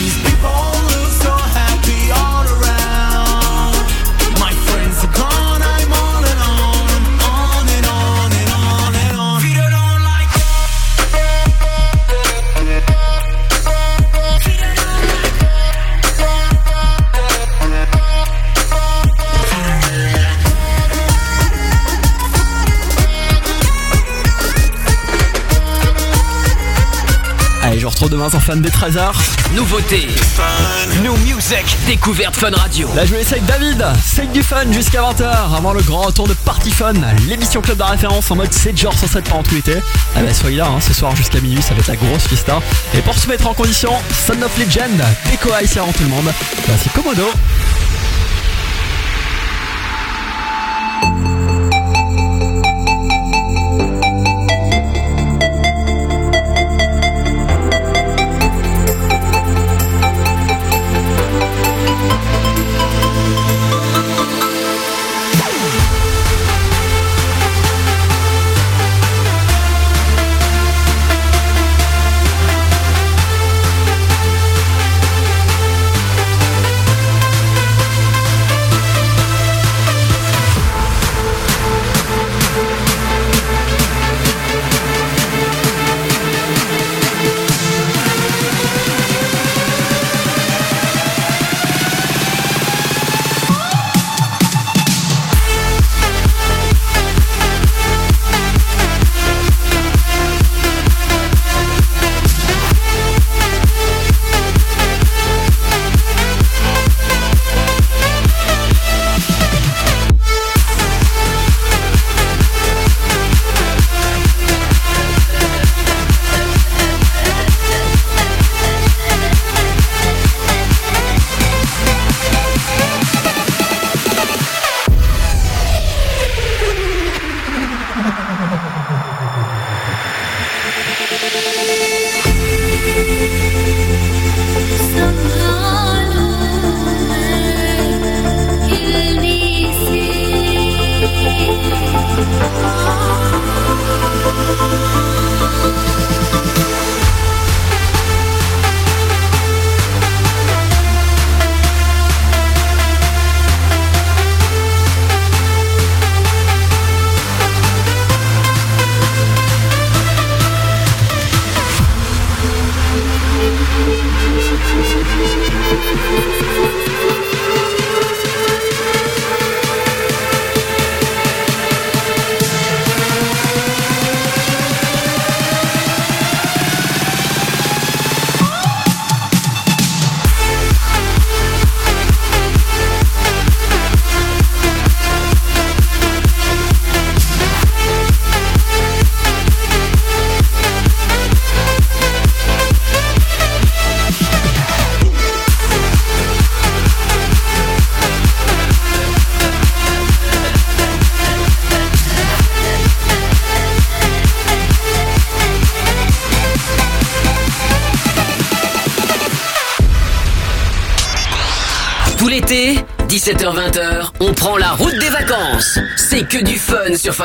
Watch these people look Demain sur Fan des Trésors. Nouveauté. New Music. Découverte Fun Radio. Là, je vais laisser avec David. C'est du fun jusqu'à 20h avant le grand retour de Party Fun, l'émission club de référence en mode 7 jours sur 7 pendant tout l'été. Ah bah, soyez là, hein, ce soir jusqu'à minuit, ça va être la grosse fiesta. Et pour se mettre en condition, Son of Legend, Deco Ice avant tout le monde. Voici Komodo.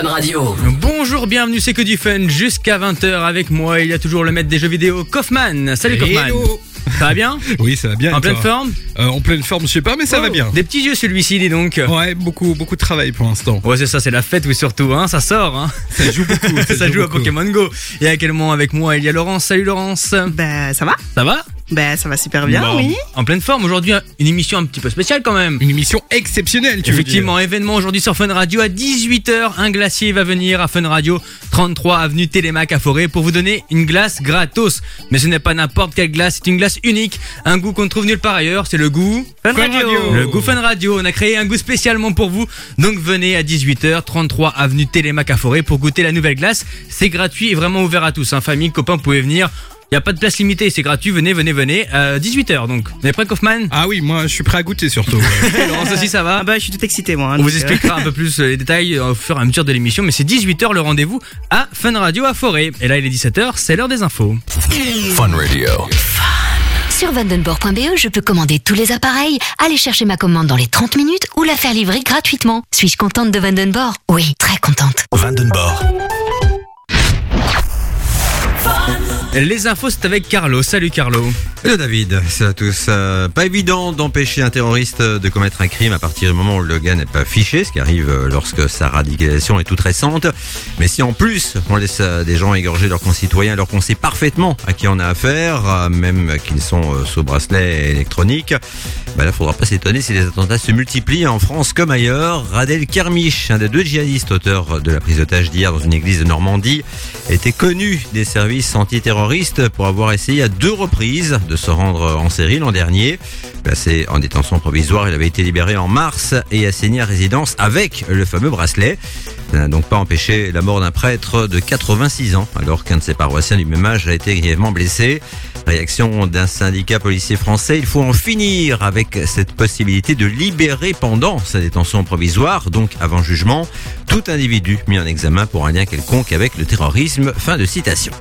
Fun Radio. Bonjour, bienvenue, c'est que du fun jusqu'à 20h avec moi. Il y a toujours le maître des jeux vidéo, Kaufman. Salut Kaufman. Hello. Ça va bien Oui, ça va bien. En pleine forme Euh, En pleine forme, je sais pas, mais ça va Oh, bien. Des petits yeux celui-ci, dis donc. Ouais, beaucoup, beaucoup de travail pour l'instant. Ouais, c'est ça, c'est la fête, oui, surtout, hein, ça sort, hein. Ça joue beaucoup. ça joue à beaucoup. Pokémon Go. Et actuellement avec moi, il y a Laurence? Salut Laurence. Ben ça va Ça va? Ben ça va super bien, Bon. oui. En pleine forme. Aujourd'hui, une émission un petit peu spéciale quand même. Une émission exceptionnelle, tu veux Effectivement, événement aujourd'hui sur Fun Radio à 18h. Un glacier va venir à Fun Radio, 33 avenue Télémac à Forêt pour vous donner une glace gratos. Mais ce n'est pas n'importe quelle glace, c'est une glace unique. Un goût qu'on ne trouve nulle part ailleurs, c'est le goût Fun Fun Radio. Radio. Le goût Fun Radio. On a créé un goût spécialement pour vous. Donc venez à 18h, 33 avenue Télémac à Forêt pour goûter la nouvelle glace. C'est gratuit et vraiment ouvert à tous. Hein. Famille, copains, vous pouvez venir. Il y a pas de place limitée, c'est gratuit. Venez, venez, venez. Euh, 18h donc. Vous êtes prêt, Kaufman Ah oui, moi je suis prêt à goûter surtout. Laurence aussi, ça va? Ah bah, je suis tout excité, moi. hein, On vous euh, expliquera un peu plus euh, les détails au fur et à mesure de l'émission, mais c'est 18h le rendez-vous à Fun Radio à Forêt. Et là, il est 17h, c'est l'heure des infos. Fun Radio. Sur vandenborg.be, je peux commander tous les appareils, aller chercher ma commande dans les 30 minutes ou la faire livrer gratuitement. Suis-je contente de Vandenborg Oui, très contente. Vandenborg. Les infos, c'est avec Carlo. Salut Carlo. Hello David, c'est à tous. Euh, pas évident d'empêcher un terroriste de commettre un crime à partir du moment où le gars n'est pas fiché, ce qui arrive euh, lorsque sa radicalisation est toute récente. Mais si en plus on laisse euh, des gens égorger leurs concitoyens alors qu'on sait parfaitement à qui on a affaire, même qu'ils sont sous bracelet électronique, bah là faudra pas s'étonner si les attentats se multiplient en France comme ailleurs. Radel Kermiche, un des deux djihadistes auteurs de la prise d'otage d'hier dans une église de Normandie, était connu des services antiterroristes pour avoir essayé à deux reprises de se rendre en série l'an dernier. Placé en détention provisoire, il avait été libéré en mars et assigné à résidence avec le fameux bracelet. Ça n'a donc pas empêché la mort d'un prêtre de 86 ans, alors qu'un de ses paroissiens du même âge a été grièvement blessé. Réaction d'un syndicat policier français, il faut en finir avec cette possibilité de libérer pendant sa détention provisoire, donc avant jugement, tout individu mis en examen pour un lien quelconque avec le terrorisme. Fin de citation.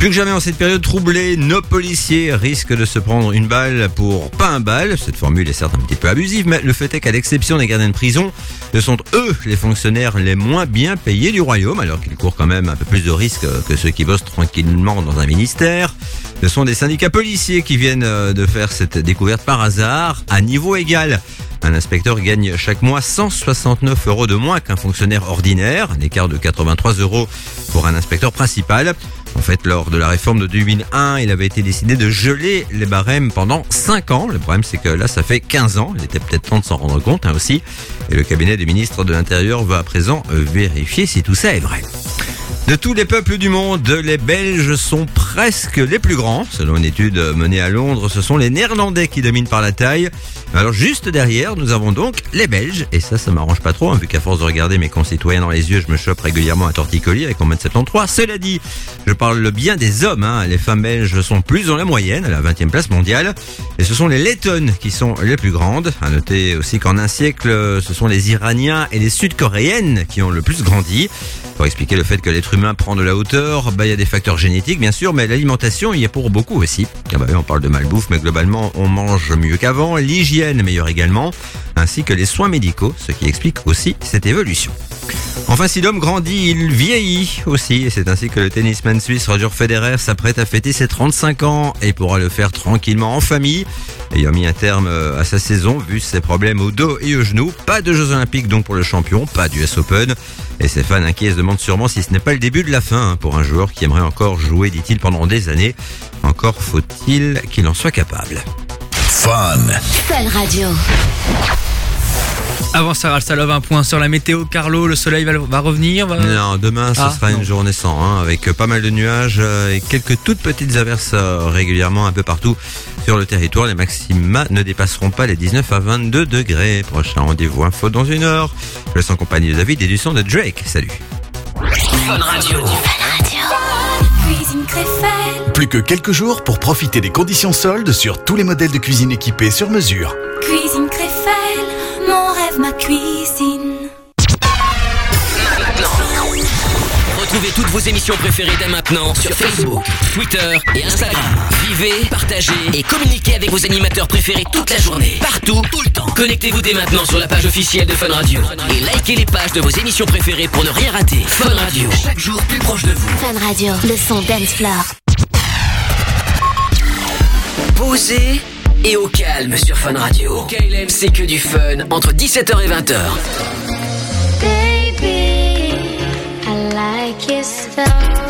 Plus que jamais en cette période troublée, nos policiers risquent de se prendre une balle pour pas un balle. Cette formule est certes un petit peu abusive, mais le fait est qu'à l'exception des gardiens de prison, ce sont eux les fonctionnaires les moins bien payés du royaume, alors qu'ils courent quand même un peu plus de risques que ceux qui bossent tranquillement dans un ministère. Ce sont des syndicats policiers qui viennent euh, de faire cette découverte par hasard à niveau égal. Un inspecteur gagne chaque mois 169 euros de moins qu'un fonctionnaire ordinaire, un écart de 83 euros pour un inspecteur principal. En fait, lors de la réforme de 2001, il avait été décidé de geler les barèmes pendant 5 ans. Le problème, c'est que là, ça fait 15 ans. Il était peut-être temps de s'en rendre compte hein, aussi. Et le cabinet du ministre de l'Intérieur va à présent euh, vérifier si tout ça est vrai. De tous les peuples du monde, les Belges sont presque les plus grands. Selon une étude menée à Londres, ce sont les Néerlandais qui dominent par la taille. Alors juste derrière, nous avons donc les Belges. Et ça, ça m'arrange pas trop, hein, vu qu'à force de regarder mes concitoyens dans les yeux, je me chope régulièrement un torticolis avec mon mètre 73. Cela dit, je parle bien des hommes. hein. Les femmes belges sont plus dans la moyenne, à la 20e place mondiale. Et ce sont les Lettonnes qui sont les plus grandes. À noter aussi qu'en un siècle, ce sont les Iraniens et les Sud-Coréennes qui ont le plus grandi. Pour expliquer le fait que l'être humain prend de la hauteur, bah, il y a des facteurs génétiques bien sûr, mais l'alimentation y est pour beaucoup aussi. Ah bah on parle de malbouffe, mais globalement on mange mieux qu'avant, l'hygiène meilleure également, ainsi que les soins médicaux, ce qui explique aussi cette évolution. Enfin, si l'homme grandit, il vieillit aussi, et c'est ainsi que le tennisman suisse Roger Federer s'apprête à fêter ses 35 ans et pourra le faire tranquillement en famille. Ayant mis un terme euh, à sa saison, vu ses problèmes au dos et au genou, pas de Jeux Olympiques donc pour le champion, pas du US Open. Et ses fans inquiets se demandent sûrement si ce n'est pas le début de la fin hein, pour un joueur qui aimerait encore jouer, dit-il, pendant des années. Encore faut-il qu'il en soit capable. Fun. Fun Radio. Avant Sarah le Salov, un point sur la météo. Carlo, le soleil va, va revenir va- Non, demain ce Ah, sera non. une journée sans, hein, avec pas mal de nuages euh, et quelques toutes petites averses euh, régulièrement un peu partout sur le territoire. Les maxima ne dépasseront pas les 19 à 22 degrés. Prochain rendez-vous info dans une heure. Je laisse en compagnie de David et du son de Drake. Salut. Fun Radio. Plus que quelques jours pour profiter des conditions soldes sur tous les modèles de cuisine équipés sur mesure. cuisine ma cuisine. Retrouvez toutes vos émissions préférées dès maintenant sur Facebook, Twitter et Instagram. Vivez, partagez et communiquez avec vos animateurs préférés toute la journée. Partout, tout le temps. Connectez-vous dès maintenant sur la page officielle de Fun Radio. Et likez les pages de vos émissions préférées pour ne rien rater. Fun Radio, chaque jour plus proche de vous. Fun Radio, le son dance floor. Posé et au calme sur Fun Radio. KLM, c'est que du fun entre 17h et 20h. Baby, I like your stuff.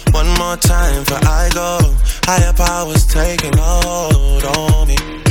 One more time before I go. Higher powers taking hold on me.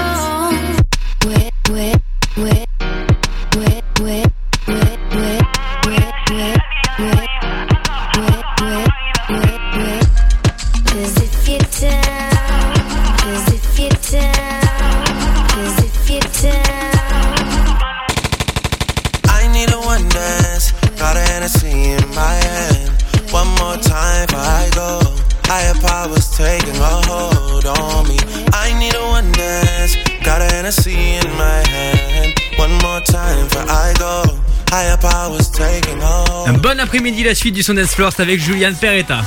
Après-midi, la suite du Son Dance Floor, avec Julian Peretta.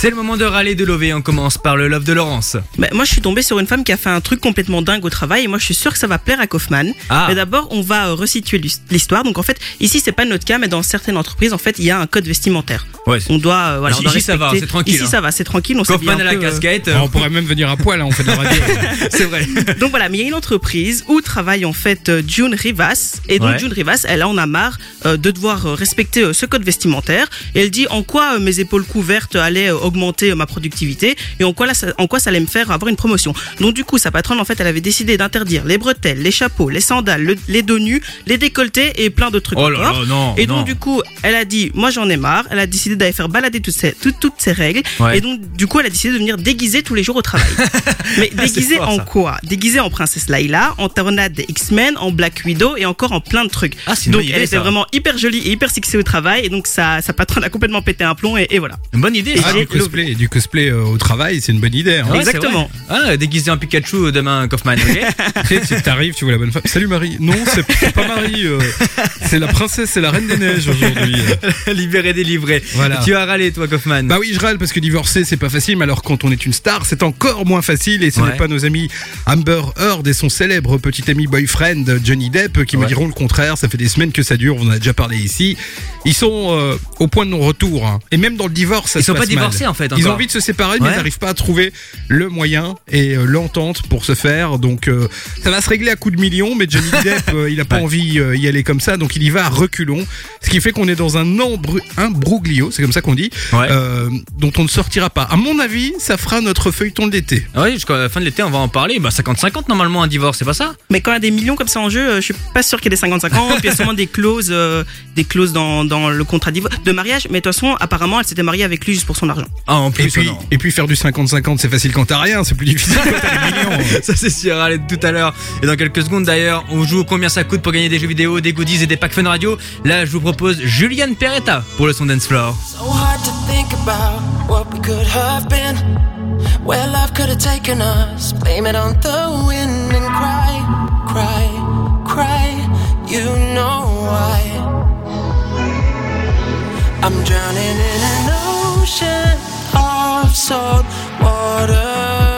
C'est le moment de râler de Lové. On commence par le love de Laurence. Bah, moi, je suis tombée sur une femme qui a fait un truc complètement dingue au travail et moi, je suis sûre que ça va plaire à Kaufman. Ah. Mais d'abord, on va euh, resituer l'his- l'histoire. Donc, en fait, ici, c'est pas notre cas, mais dans certaines entreprises, en fait, il y a un code vestimentaire. Ouais, On doit, euh, voilà, Ici- on doit ici, ça va, respecter- c'est tranquille, Ici, hein. ça va, c'est tranquille. On Kaufman à la peu, euh, casquette. Ah, on pourrait même venir à poil, hein, on fait de la radio. c'est vrai. Donc voilà, mais il y a une entreprise où travaille en fait euh, June Rivas. Et donc Ouais. June Rivas, elle en a marre euh, de devoir euh, respecter euh, ce code vestimentaire. Et elle dit en quoi euh, mes épaules couvertes allaient euh, augmenter euh, ma productivité et en quoi, là, ça, en quoi ça allait me faire avoir une promotion. Donc du coup, sa patronne, en fait, elle avait décidé d'interdire les bretelles, les chapeaux, les sandales, le- les dos nus, les décolletés et plein de trucs Oh là encore. là, non, et donc non. du coup, elle a dit, moi j'en ai marre. Elle a décidé d'aller faire balader toutes ces, toutes, toutes ces règles. Ouais. Et donc du coup, elle a décidé de venir déguisée tous les jours au travail. Mais déguisée fort, en ça. quoi? Déguisée en princesse Laila, en tornade X-Men, en Black Widow et encore en plein de trucs. Ah, donc elle était ça. vraiment hyper jolie et hyper sexy au travail et donc sa, sa patronne a complètement pété un plomb et, et voilà. Une bonne idée. Ah, cosplay, du cosplay euh, au travail, c'est une bonne idée. Hein. Ouais, Exactement. c'est vrai. Ah, déguisé en Pikachu demain, Kaufman. ok Tu sais, t'arrives, tu vois la bonne femme. Salut Marie. Non, c'est c'est pas Marie. euh, c'est la princesse, c'est la reine des neiges aujourd'hui. Libéré, délivré. Voilà. Tu as râlé, toi, Kaufman. Bah oui, je râle parce que divorcer, c'est pas facile, mais alors quand on est une star, c'est encore moins facile et ce Ouais. n'est pas nos amis Amber Heard et son célèbre petit ami boyfriend Johnny Depp qui me Ouais. diront le contraire. Ça fait des semaines que ça dure, on en a déjà parlé ici. Ils sont euh, au point de non-retour hein. et même dans le divorce, ça Ils se sont pas passe mal. divorcés, en fait, Ils ont envie de se séparer, mais Ouais. ils n'arrivent pas à trouver le moyen et euh, l'entente pour se faire. Donc euh, ça va se régler à coups de millions, mais Johnny Depp, euh, il a pas Ouais. envie euh, y aller comme ça, donc il y va à reculons. Ce qui fait qu'on est dans un embru- un broglio, c'est comme ça qu'on dit, Ouais. euh, dont on ne sortira pas. À mon avis, ça fera notre feuilleton de l'été. Ah Oui, jusqu'à la fin de l'été, on va en parler. Bah, 50-50 normalement, un divorce, c'est pas ça Mais quand il y a des millions comme ça en jeu, euh, je suis pas sûr qu'il y ait des 50-50. Puis il y a sûrement des clauses, euh, des clauses dans, dans le contrat de mariage. Mais de toute façon, apparemment, elle s'était mariée avec lui juste pour son argent. Ah, en plus, Et puis, non. et puis faire du 50-50, c'est facile quand t'as rien, c'est plus difficile quand t'as des millions. Ça c'est sûr, allez tout à l'heure. Et dans quelques secondes d'ailleurs, on joue combien ça coûte pour gagner des jeux vidéo, des goodies et des packs Fun Radio. Là, je vous propose Julian Peretta pour le son Dance Floor. So hard to think about what we could have been. Where love could have taken us. Blame it on the wind and cry, cry, cry. You know why. I'm drowning in an ocean of salt water.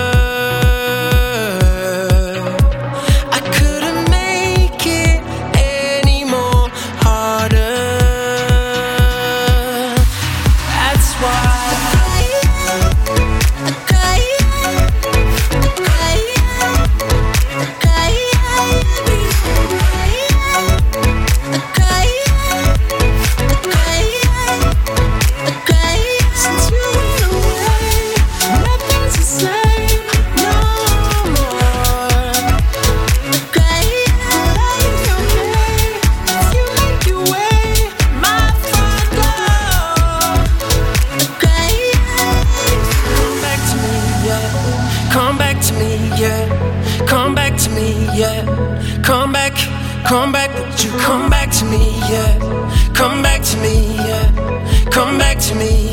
to me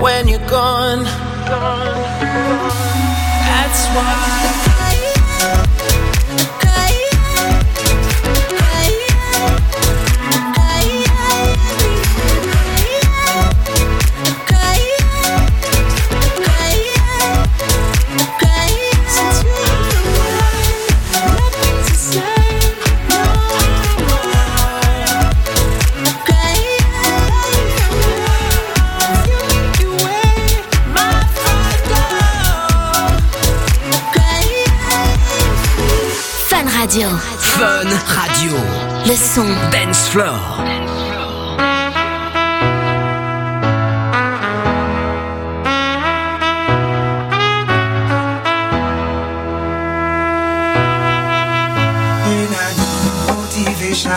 when you're gone. That's why. Fun Radio. Le son. Dance Floor. Motivation.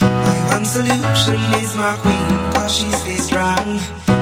My one solution is my queen, cause she's strong.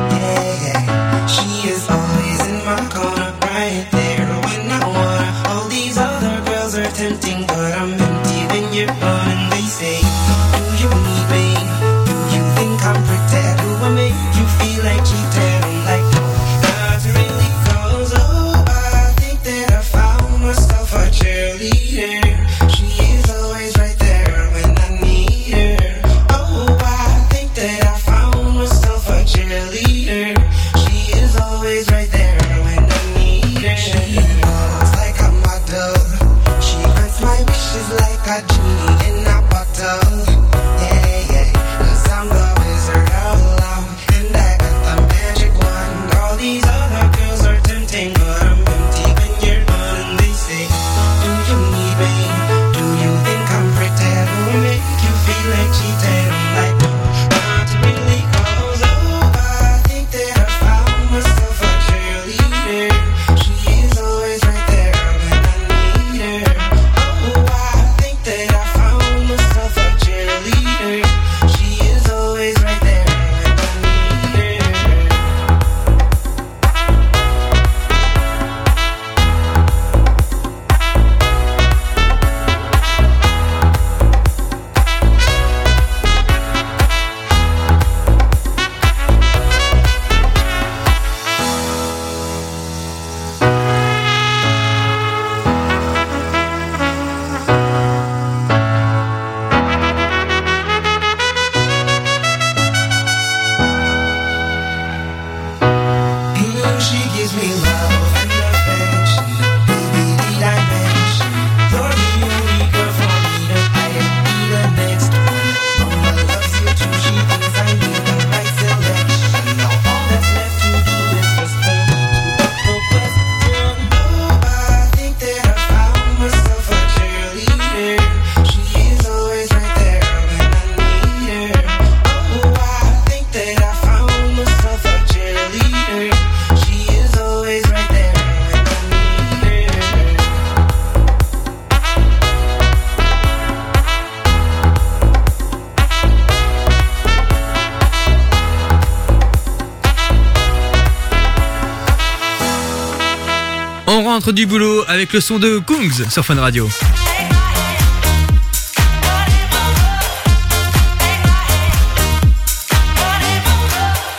Du boulot avec le son de Kungs sur Fun Radio.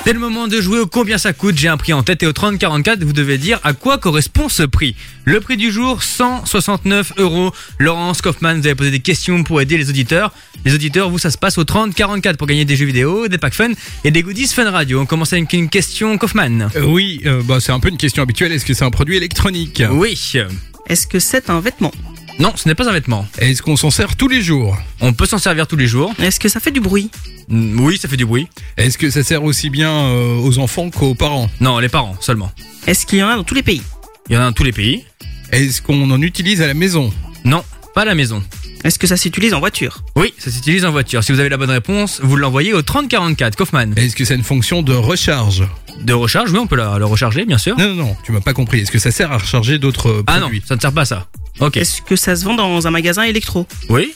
C'est le moment de jouer au combien ça coûte. J'ai un prix en tête et au 3044, vous devez dire à quoi correspond ce prix. Le prix du jour, 169 euros. Laurence Kaufmann, vous avez posé des questions pour aider les auditeurs. Les auditeurs, vous, ça se passe au 3044 pour gagner des jeux vidéo, des packs fun et des goodies Fun Radio. On commence avec une question Kaufmann. Euh, oui, euh, bah, c'est un peu une question habituelle. Est-ce que c'est un produit électronique Oui. Est-ce que c'est un vêtement? Non, ce n'est pas un vêtement. Est-ce qu'on s'en sert tous les jours? On peut s'en servir tous les jours. Est-ce que ça fait du bruit? Mm, Oui, ça fait du bruit. Est-ce que ça sert aussi bien euh, aux enfants qu'aux parents? Non, les parents seulement. Est-ce qu'il y en a dans tous les pays? Il y en a dans tous les pays. Est-ce qu'on en utilise à la maison? Non, pas à la maison. Est-ce que ça s'utilise en voiture Oui, ça s'utilise en voiture. Si vous avez la bonne réponse, vous l'envoyez au 3044 Kaufmann. Est-ce que c'est une fonction de recharge De recharge, oui, on peut la, le recharger, bien sûr. Non, non, non, tu m'as pas compris. Est-ce que ça sert à recharger d'autres euh, Ah non, produits ça ne sert pas à ça. Ok. Est-ce que ça se vend dans un magasin électro Oui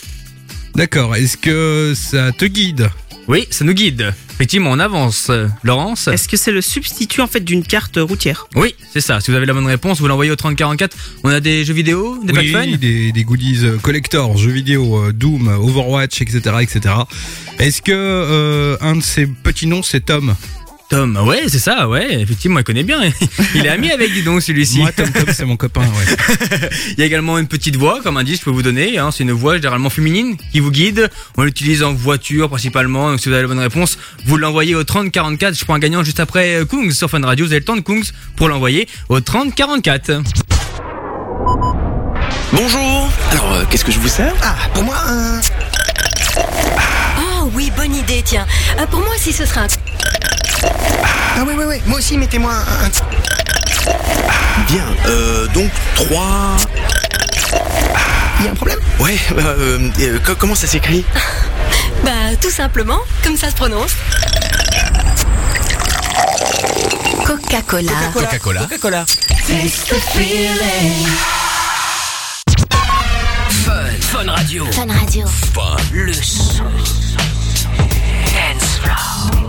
D'accord. Est-ce que ça te guide Oui, ça nous guide. Effectivement, on avance. Laurence Est-ce que c'est le substitut en fait d'une carte routière? Oui, c'est ça. Si vous avez la bonne réponse, vous l'envoyez au 3044. On a des jeux vidéo, des fun Oui, des, des goodies euh, collector, jeux vidéo, euh, Doom, Overwatch, etc., etc. Est-ce que euh, un de ces petits noms c'est Tom? Tom, ouais, c'est ça, ouais, effectivement, il connaît bien. Il est ami avec, dis donc, celui-ci. Moi, Tom Tom, c'est mon copain. Ouais. Il y a également une petite voix, comme indice, je peux vous donner. Hein, c'est une voix généralement féminine qui vous guide. On l'utilise en voiture principalement. Donc si vous avez la bonne réponse, vous l'envoyez au 3044. Je prends un gagnant juste après euh, Kungs sur Fun Radio. Vous avez le temps de Kungs pour l'envoyer au 3044. Bonjour. Alors, euh, qu'est-ce que je vous sers? Ah, pour moi, un... Oh oui, bonne idée, tiens. Euh, pour moi aussi, ce sera un... Ah ouais, ouais, ouais. Moi aussi, mettez-moi un... Bien. Euh, donc, trois... Il y a un problème? Ouais, euh, euh, co- comment ça s'écrit? Bah, tout simplement, comme ça se prononce. Coca-Cola. Coca-Cola. Coca-Cola. Fun, Fun Radio. Fun Radio. Fun. Le son. Dance floor.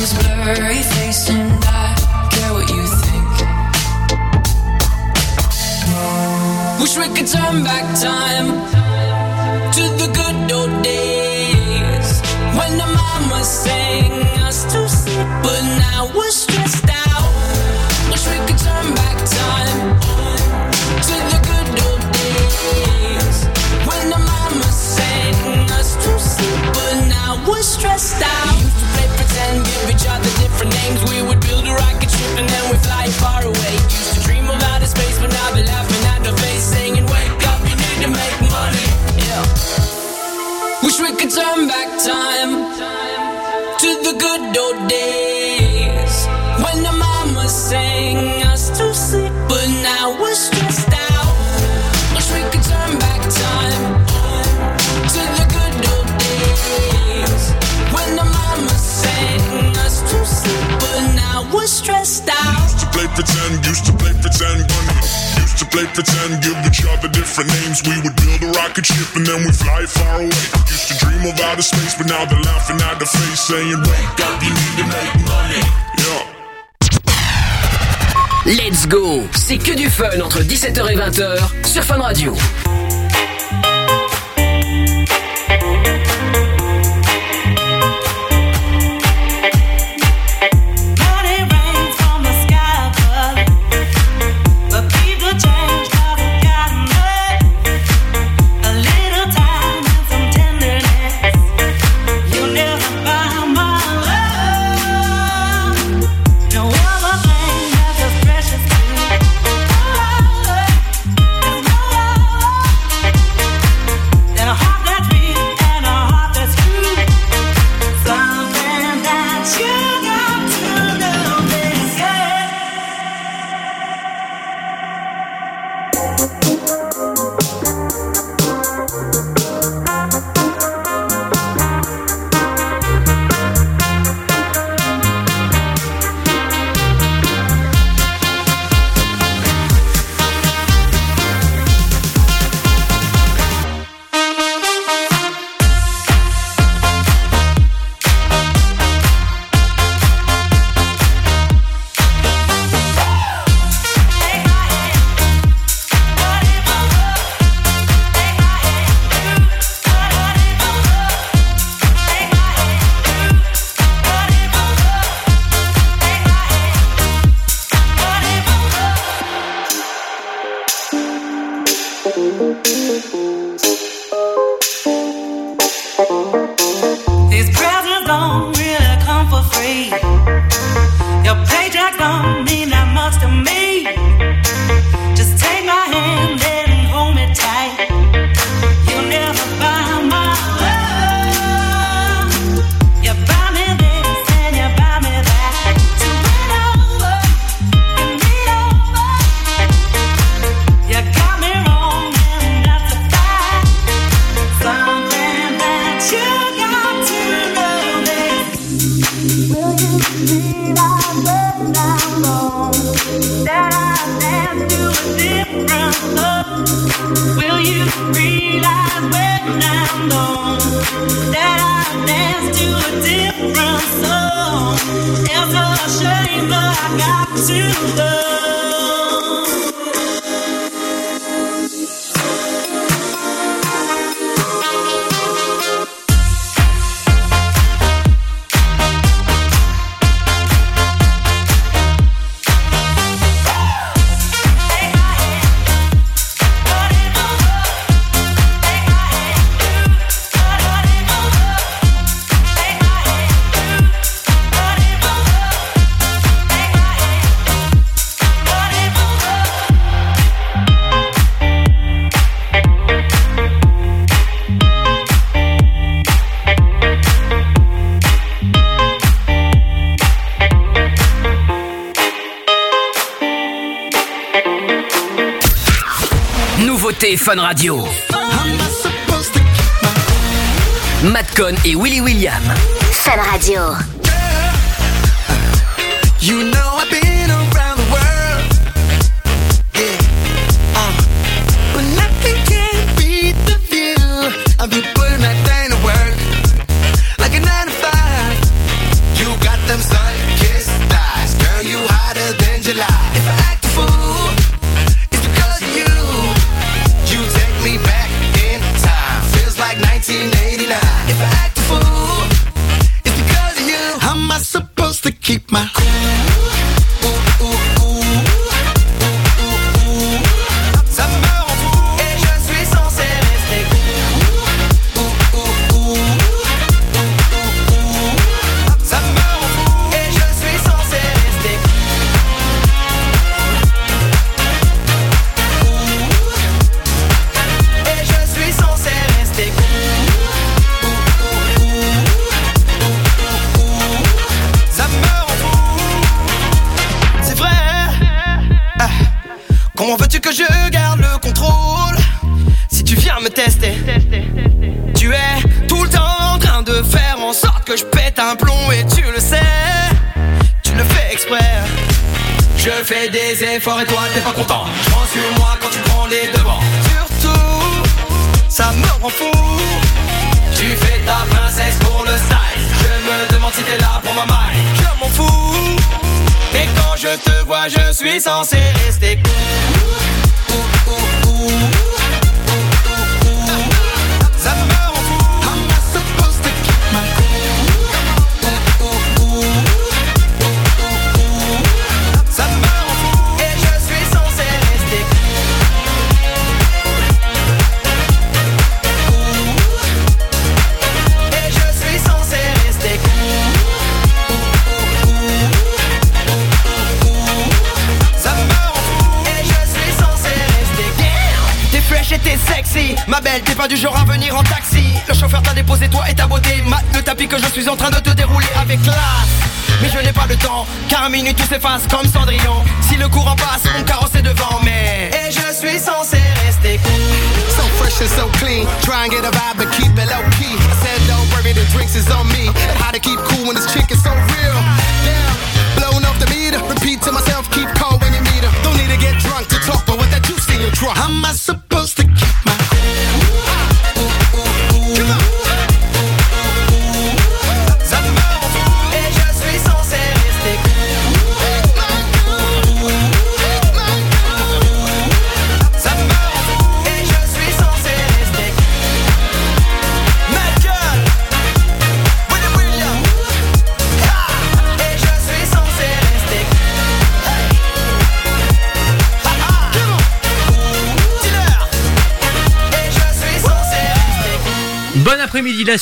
name's blurry faced and I care what you think. Wish we could turn back time to the good old days when the mama sang us to sleep, but now we're stressed out. Wish we could turn back time to the good old days when the mama sang us to sleep, but now we're stressed out. Pretend, give each other different names. We would build a rocket ship and then we fly far away. Used to dream of outer space, but now they're laughing at the face, saying, "Wake up, you need to make money." Yeah. Wish we could turn back time stressed out. Used to play pretend, used to play pretend, bunny. Used to play pretend, give each other different names. We would build a rocket ship and then we fly far away. Used to dream of outer space, but now they're laughing at the face, saying, Wake up, you need to make money. Yeah. Let's go, c'est que du fun entre 17h et 20h sur Fun Radio. écoutez Fun Radio. Matcon et Willy William. Fun Radio. You know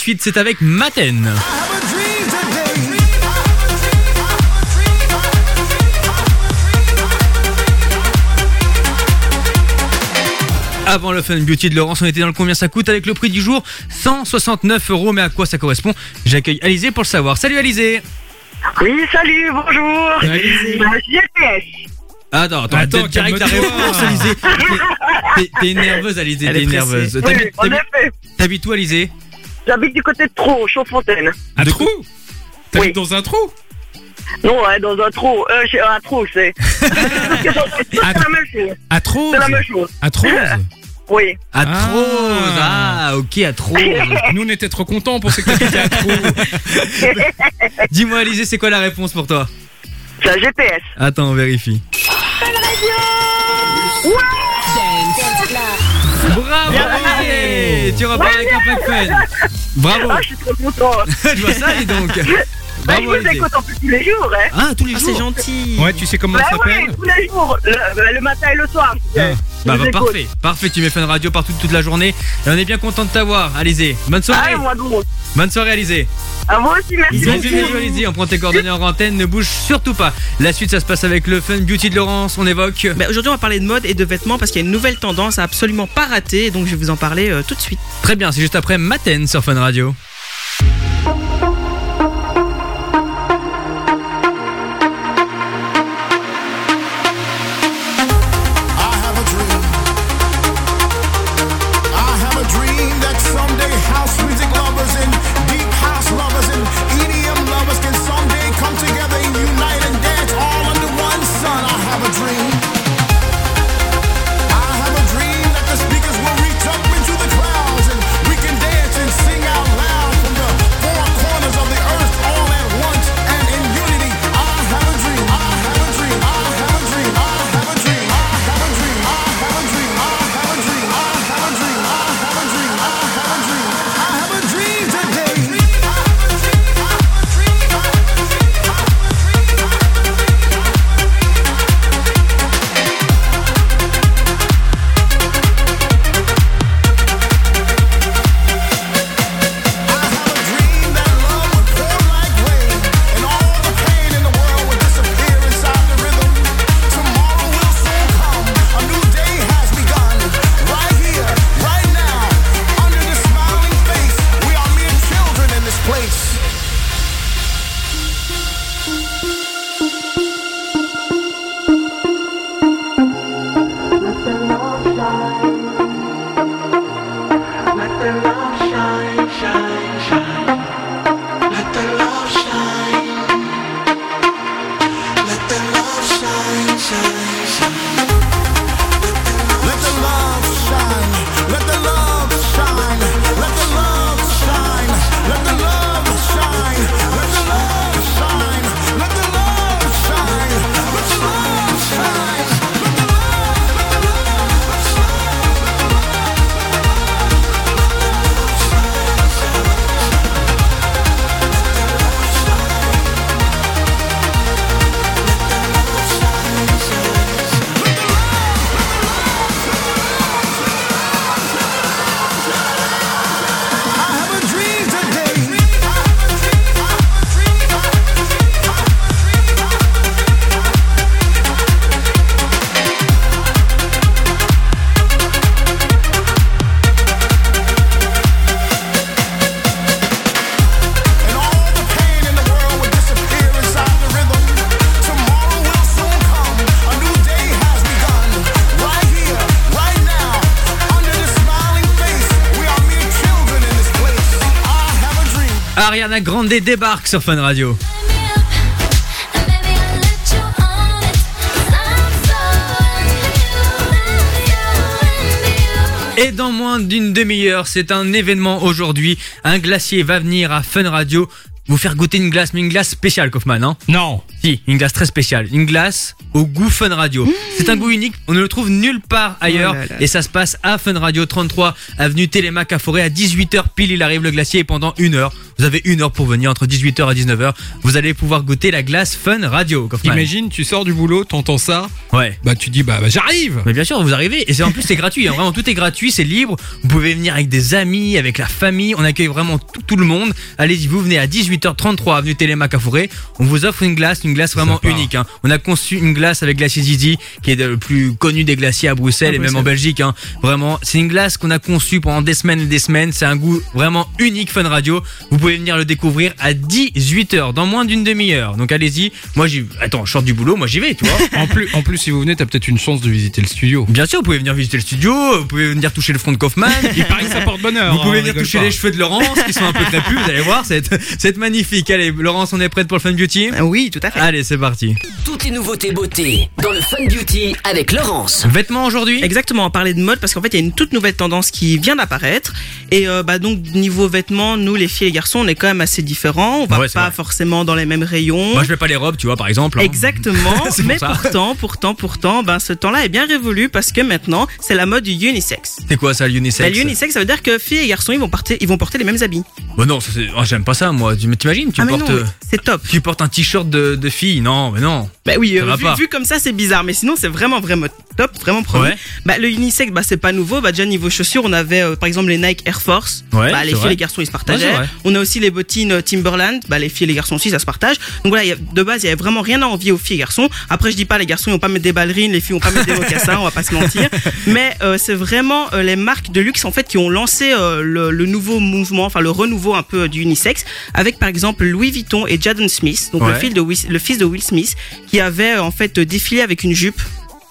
suite c'est avec Maten. Avant le Fun Beauty de Laurence, on était dans le combien ça coûte avec le prix du jour? 169 euros. Mais à quoi ça correspond? J'accueille Alizé pour le savoir. Salut Alizé Oui, salut, bonjour. Alizé. GPS. Attends, attends, Attends, la calme-toi. réponse, Alizé. T'es- T'es nerveuse, Alizé, Elle t'es nerveuse. Oui, T'habites- en t'habites- effet. T'habites où, Alizé? J'habite du côté de Trou, Chaudfontaine. Un trou T'habites Oui. dans un trou? Non, ouais, dans un trou. Euh, chez- un trou, c'est. c'est la même chose. À Trose C'est la même chose. À Trose Oui. À Ah. Trose. Ah, ok, à Trose. Nous, on était trop contents pour ce que t'habitais à Trose. Dis-moi, Alizé, c'est quoi la réponse pour toi? C'est un GPS. Attends, on vérifie. Bravo, Tu repars avec un pack fun. Bravo. Ah, je suis trop content. Je vois ça, dis donc. Bah, je vous écoute en plus tous les jours, hein. Ah, tous les Ah, jours c'est gentil. Ouais, tu sais comment Bah ça ouais, s'appelle tous les jours. Le, le matin et le soir. Ah. Euh, Bah, bah, parfait, parfait, tu mets Fun Radio partout toute la journée et on est bien content de t'avoir, Alizé. Bonne soirée, Ah, moi bonne soirée Alizé. À vous aussi, merci Bisous, on prend tes coordonnées en antenne, ne bouge surtout pas. La suite, ça se passe avec le Fun Beauty de Laurence, on évoque. Bah, Aujourd'hui, on va parler de mode et de vêtements parce qu'il y a une nouvelle tendance à absolument pas rater. Donc, je vais vous en parler euh, tout de suite. Très bien, c'est juste après Maten sur Fun Radio. Ariana Grande débarque sur Fun Radio. Et dans moins d'une demi-heure, c'est un événement aujourd'hui. Un glacier va venir à Fun Radio vous faire goûter une glace, mais une glace spéciale, Kaufman, hein Non. Si, une glace très spéciale. Une glace au goût Fun Radio. C'est un goût unique, on ne le trouve nulle part ailleurs. Oh là là. Et ça se passe à Fun Radio 33, avenue Télémac à Forêt. À 18h pile, il arrive le glacier et pendant une heure, vous avez une heure pour venir, entre 18h et 19h, vous allez pouvoir goûter la glace Fun Radio, Kaufman. Imagine, tu sors du boulot, t'entends ça, Ouais. bah tu dis bah, bah, j'arrive. Mais bien sûr, vous arrivez. Et en plus, c'est gratuit. hein. Vraiment, tout est gratuit, c'est libre. Vous pouvez venir avec des amis, avec la famille. On accueille vraiment tout, tout le monde. Allez-y, vous venez à 18h33 avenue Télémac à Forêt. On vous offre une glace, une glace vraiment unique. hein. On a conçu une glace avec glacier Zizi, qui est le plus connu des glaciers à Bruxelles À et même en. Belgique. hein. Vraiment, c'est une glace qu'on a conçue pendant des semaines et des semaines. C'est un goût vraiment unique, Fun Radio. Vous pouvez venir le découvrir à 18h, dans moins d'une demi-heure. Donc allez-y. Moi, j'y. Attends, je sors du boulot, moi j'y vais, tu vois. En plus, en plus, si vous venez, t'as peut-être une chance de visiter le studio. Bien sûr, vous pouvez venir visiter le studio, vous pouvez venir toucher le front de Kaufman. Il paraît que ça porte bonheur. Vous hein, pouvez on venir toucher pas. les cheveux de Laurence qui sont un peu crépus, vous allez voir, c'est c'est magnifique. Allez, Laurence, on est prête pour le Fun Beauty? Oui, tout à fait. Allez, c'est parti. Toutes les nouveautés beauté dans le Fun Beauty avec Laurence. Vêtements aujourd'hui? Exactement, on parlait de mode parce qu'en fait il y a une toute nouvelle tendance qui vient d'apparaître et euh, bah donc niveau vêtements, nous les filles et les garçons, on est quand même assez différents. On va Ouais, pas forcément dans les mêmes rayons. Moi, je mets pas les robes, tu vois, par exemple. hein. Exactement, pour mais pourtant, pourtant, pourtant, ben ce temps-là est bien révolu parce que maintenant c'est la mode du unisex. C'est quoi ça, l'unisex Bah, l'unisex, ça veut dire que filles et garçons ils vont porter, ils vont porter les mêmes habits. Bah non, oh, j'aime pas ça, moi. T'imagines, tu ah portes, euh, c'est top. tu portes un t-shirt de, de fille. Non, mais non. Bah oui, euh, vu, vu comme ça c'est bizarre, mais sinon c'est vraiment vraiment top, vraiment premier. Ouais. Bah le unisex, bah c'est pas nouveau. Bah déjà niveau chaussures, on avait euh, par exemple les Nike Air Force. Ouais, bah les filles et les garçons ils se partageaient. on a aussi les bottines Timberland. Bah les filles et les garçons aussi ça se partage. Donc voilà, il y a- de base il y avait vraiment rien à envier aux filles et garçons. Après je dis pas les garçons ils vont pas mettre des ballerines, les filles vont pas mettre des mocassins, on va pas se mentir. Mais euh, c'est vraiment euh, les marques de luxe en fait qui ont lancé euh, le, le nouveau mouvement, enfin le renouveau un peu du unisex, avec par exemple Louis Vuitton et Jaden Smith, donc le, fils de Will, le fils de Will Smith, qui avait en fait défilé avec une jupe.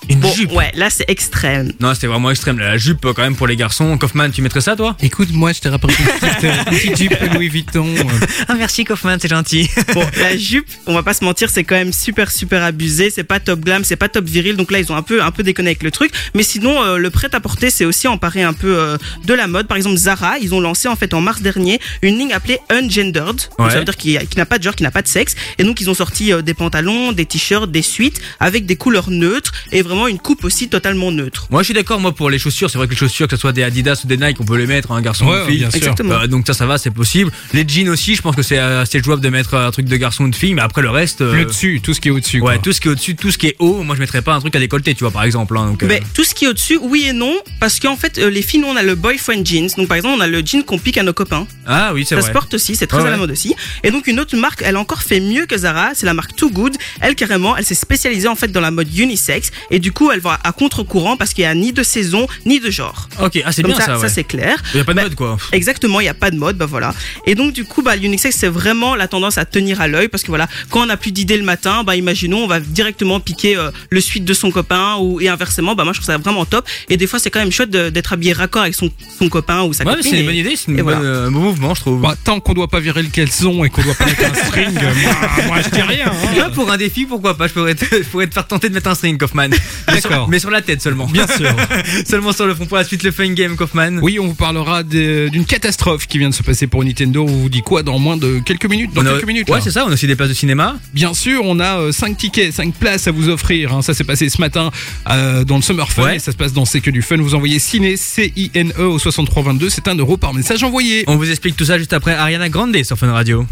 Une Bon, jupe. ouais, là c'est extrême. Non, c'était vraiment extrême. La jupe, quand même, pour les garçons. Kaufman, tu mettrais ça, toi? Écoute, moi, je t'ai rapporté une petite, euh, petite Jeep Louis Vuitton. euh. Ah, merci, Kaufman, c'est gentil. Bon, la jupe, on va pas se mentir, c'est quand même super super abusé. C'est pas top glam, c'est pas top viril. Donc là, ils ont un peu un peu déconné avec le truc. Mais sinon, euh, le prêt à porter, c'est aussi emparé un peu euh, de la mode. Par exemple, Zara, ils ont lancé en fait en mars dernier une ligne appelée Ungendered. Donc, Ouais. Ça veut dire qu'il qu'il n'a pas de genre, qu'il n'a pas de sexe. Et donc ils ont sorti euh, des pantalons, des t-shirts, des suites avec des couleurs neutres et vraiment une coupe aussi totalement neutre. Moi, je suis d'accord, moi, pour les chaussures. C'est vrai que les chaussures, que ce soit des Adidas ou des Nike, on peut les mettre, un garçon Ouais, ou une fille. bien sûr. Exactement. Euh, donc ça, ça va, c'est possible. Les jeans aussi, je pense que c'est assez jouable de mettre un truc de garçon ou de fille, mais après le reste. euh, Le dessus, tout ce qui est au-dessus. Ouais, quoi. tout ce qui est au-dessus, tout ce qui est haut, moi je mettrais pas un truc à décolleter, tu vois, par exemple. hein, donc, euh, Ben, tout ce qui est au-dessus, oui et non, parce qu'en fait, euh, les filles, nous, on a le boyfriend jeans. Donc, par exemple, on a le jean qu'on pique à nos copains. Ah oui, c'est Ça vrai. se porte aussi, c'est très Ouais, à la ouais. mode aussi. Et donc, une autre marque, elle a encore fait mieux que Zara, c'est la marque Too Good. Elle, carrément, elle s'est spécialisée en fait dans la mode unisex. Et du coup, elle va à contre-courant parce qu'il y a ni de saison, ni de genre. Ok, ah c'est bien ça, ouais. c'est clair. Il y a pas de Ben, mode quoi. Exactement, il n'y a pas de mode, bah voilà. Et donc du coup, bah l'unisex c'est vraiment la tendance à tenir à l'œil parce que voilà, quand on n'a plus d'idées le matin, bah imaginons on va directement piquer euh, le suite de son copain ou et inversement, bah moi je trouve ça vraiment top. Et des fois c'est quand même chouette d'être habillé raccord avec son, son copain ou sa Ouais, copine. c'est une et- bonne idée, c'est et voilà. euh, un bon mouvement, je trouve. Bah, tant qu'on doit pas virer le caleçon et qu'on doit pas mettre un string, moi, moi, je dis rien. hein. Ouais, pour un défi, pourquoi pas Je pourrais te, je pourrais te faire tenter de mettre un string, Kaufman. Mais sur- D'accord. Mais sur la tête seulement. Bien sûr. seulement sur le front. Pour la suite, le fun game, Kaufman. Oui, on vous parlera d'une catastrophe qui vient de se passer pour Nintendo. On vous dit quoi dans moins de quelques minutes? Dans On a- quelques minutes. Ouais, c'est ça, on a aussi des places de cinéma. Bien sûr, on a 5 tickets, 5 places à vous offrir. hein. Ça s'est passé ce matin euh, dans le Summer Fun Ouais. et ça se passe dans C'est que du fun. Vous envoyez ciné C-I-N-E au 6322. C'est un euro par message envoyé. On vous explique tout ça juste après Ariana Grande sur Fun Radio.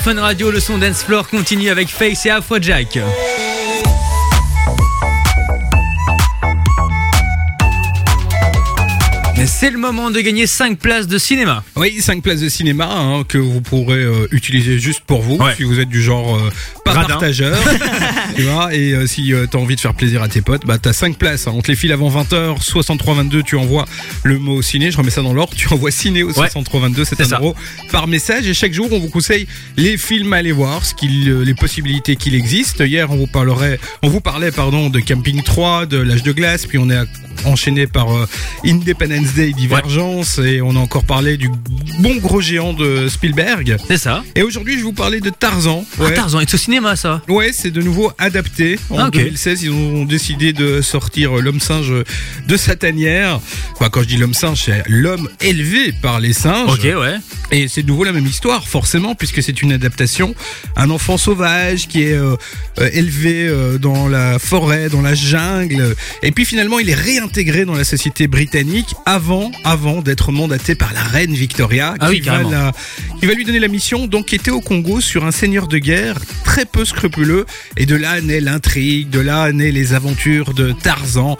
Sur Fun Radio, le son Dance Floor continue avec Face et Afrojack. C'est le moment de gagner 5 places de cinéma. Oui, 5 places de cinéma hein, que vous pourrez euh, utiliser juste pour vous si vous êtes du genre euh, pas partageur. tu vois, et euh, si tu t'as envie de faire plaisir à tes potes, bah t'as 5 places. hein. On te les file avant 20h, 63 22, tu envoies le mot ciné, je remets ça dans l'ordre, tu envoies ciné au 63 22, c'est c'est un ça. euro par message et chaque jour on vous conseille les films à aller voir, ce qu'il, euh, les possibilités qu'il existe. Hier on vous parlerait, on vous parlait pardon de Camping 3, de l'âge de glace, puis on est enchaîné par euh, Independence Day, Divergence et on a encore parlé du bon gros géant de Spielberg. C'est ça. Et aujourd'hui je vais vous parler de Tarzan. Ah, Tarzan, est au cinéma ça Ouais, c'est de nouveau adapté. En Ah, ok. 2016, ils ont décidé de sortir euh, l'homme singe de sa tanière. Enfin, quand je dis l'homme singe, c'est l'homme élevé par les singes. Ok, ouais. Et c'est de nouveau la même histoire, forcément, puisque c'est une adaptation. Un enfant sauvage qui est euh, euh, élevé euh, dans la forêt, dans la jungle. Et puis finalement, il est réintégré dans la société britannique avant, avant d'être mandaté par la reine Victoria, Ah qui, oui, va la- qui va lui donner la mission, donc était au Congo sur un seigneur de guerre très peu scrupuleux. Et de là naît l'intrigue, de là naît les aventures de Tarzan.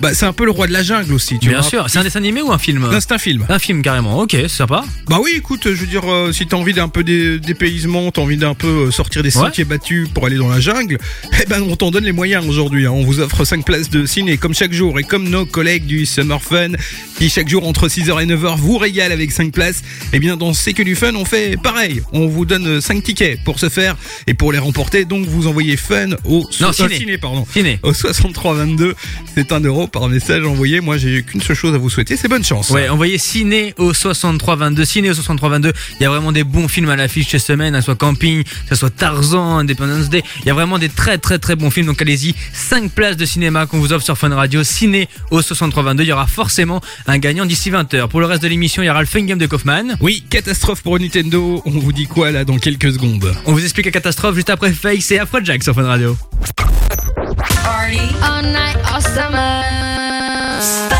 Bah, c'est un peu le roi de la jungle aussi, tu Bien vois. sûr. C'est un dessin animé ou un film? Non, c'est un film. Un film carrément. Ok, c'est sympa. Bah oui, écoute, je veux dire, euh, si t'as envie d'un peu dé- dépaysement, t'as envie d'un peu euh, sortir des sentiers battus pour aller dans la jungle, eh ben on t'en donne les moyens aujourd'hui. hein. On vous offre 5 places de ciné comme chaque jour et comme nos collègues du Summer Fun qui chaque jour entre 6h et 9h vous régalent avec 5 places. Eh bien dans C'est que du fun, on fait pareil. On vous donne 5 tickets pour ce faire et pour les remporter. Donc vous envoyez fun au Non, euh, ciné. pardon. Ciné. Au 6322. C'est un euro par message envoyé. Moi j'ai qu'une seule chose à vous souhaiter, c'est bonne chance. Ouais, envoyez ciné au 6322. Ciné au 6322. Il y a vraiment des bons films à l'affiche cette semaine, que ce soit Camping, que ce soit Tarzan, Independence Day. Il y a vraiment des très très très bons films. Donc allez-y, 5 places de cinéma qu'on vous offre sur Fun Radio. Ciné au 6322. Il y aura forcément un gagnant d'ici 20h. Pour le reste de l'émission, il y aura le Fun Game de Kaufman. Oui, catastrophe pour Nintendo. On vous dit quoi là dans quelques secondes? On vous explique la catastrophe juste après Face et Afrojack sur Fun Radio. All night, all summer.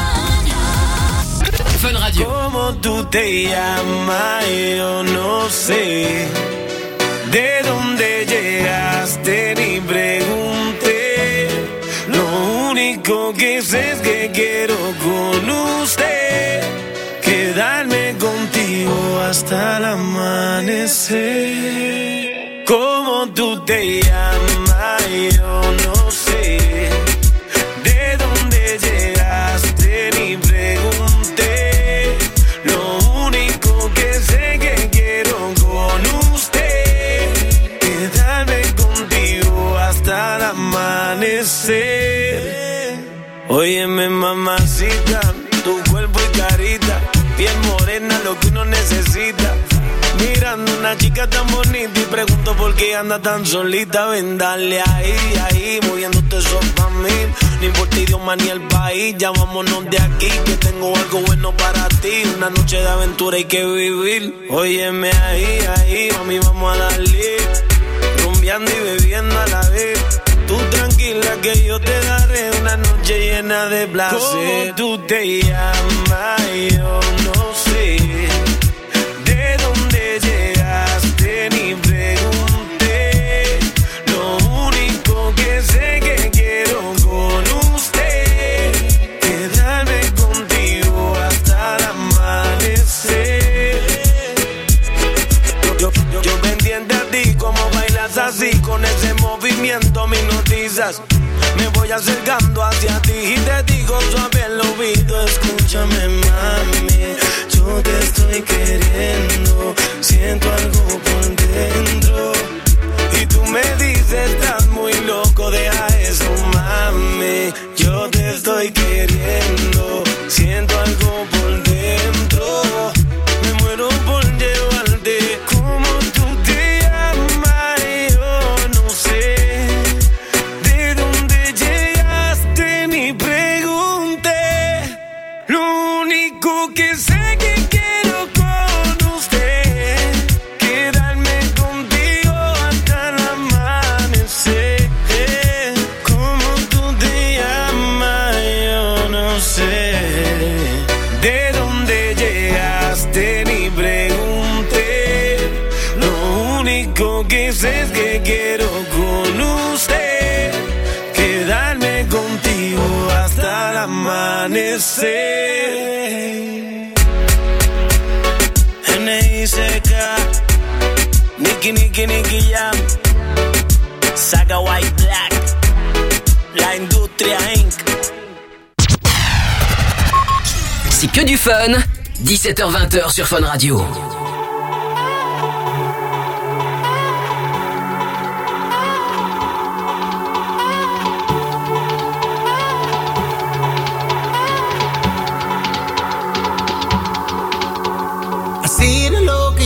¿Cómo tú te llamas? Yo no sé. ¿De dónde llegaste? Ni pregunté. Lo único que sé es que quiero con usted quedarme contigo hasta el amanecer. ¿Cómo tú te llamas? Yo no Óyeme, mamacita, tu cuerpo y carita, piel morena, lo que uno necesita. Mirando una chica tan bonita y pregunto por qué anda tan solita. Ven, dale ahí, ahí, moviéndote eso pa' mí. No importa idioma ni el país, ya vámonos de aquí. Que tengo algo bueno para ti. Una noche de aventura hay que vivir. Óyeme ahí, ahí, mami, vamos a darle. Rumbeando y bebiendo a la vez. Tranquila que yo te daré una noche llena de placer. ¿Cómo tú te llamas? Yo no acercando hacia ti y te digo suave al oído, escúchame mami, yo te estoy queriendo, siento algo por dentro. Y tú me dices, amanecer. N.I.C.K. Nicky, Nicky, Nicky Jam. Saga White Black. La industria Inc. C'est que du fun. 17h20h sur Fun Radio.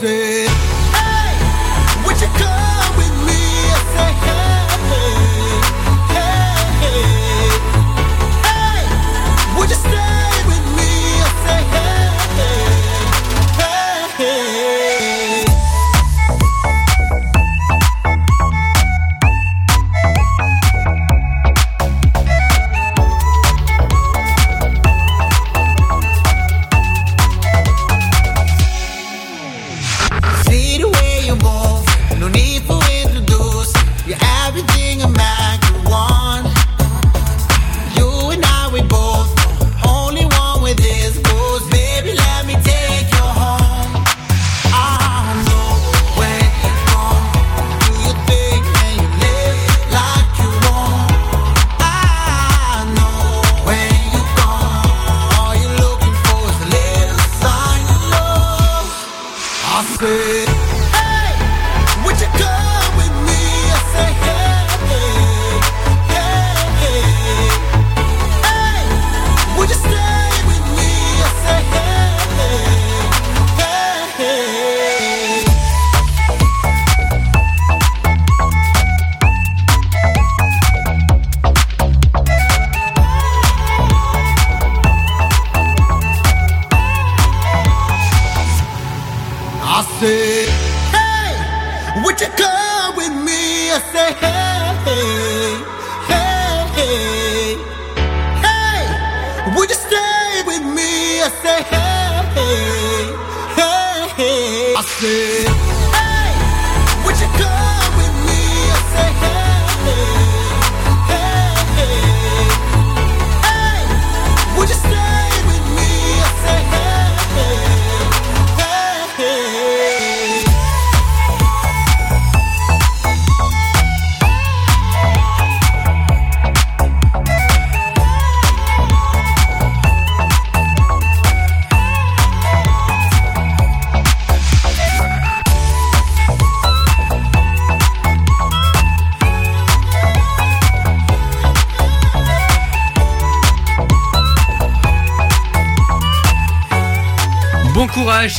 hey,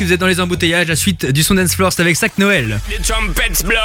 si vous êtes dans les embouteillages. La suite du son dance floor, c'est avec Sac Noël. Les trumpets blow.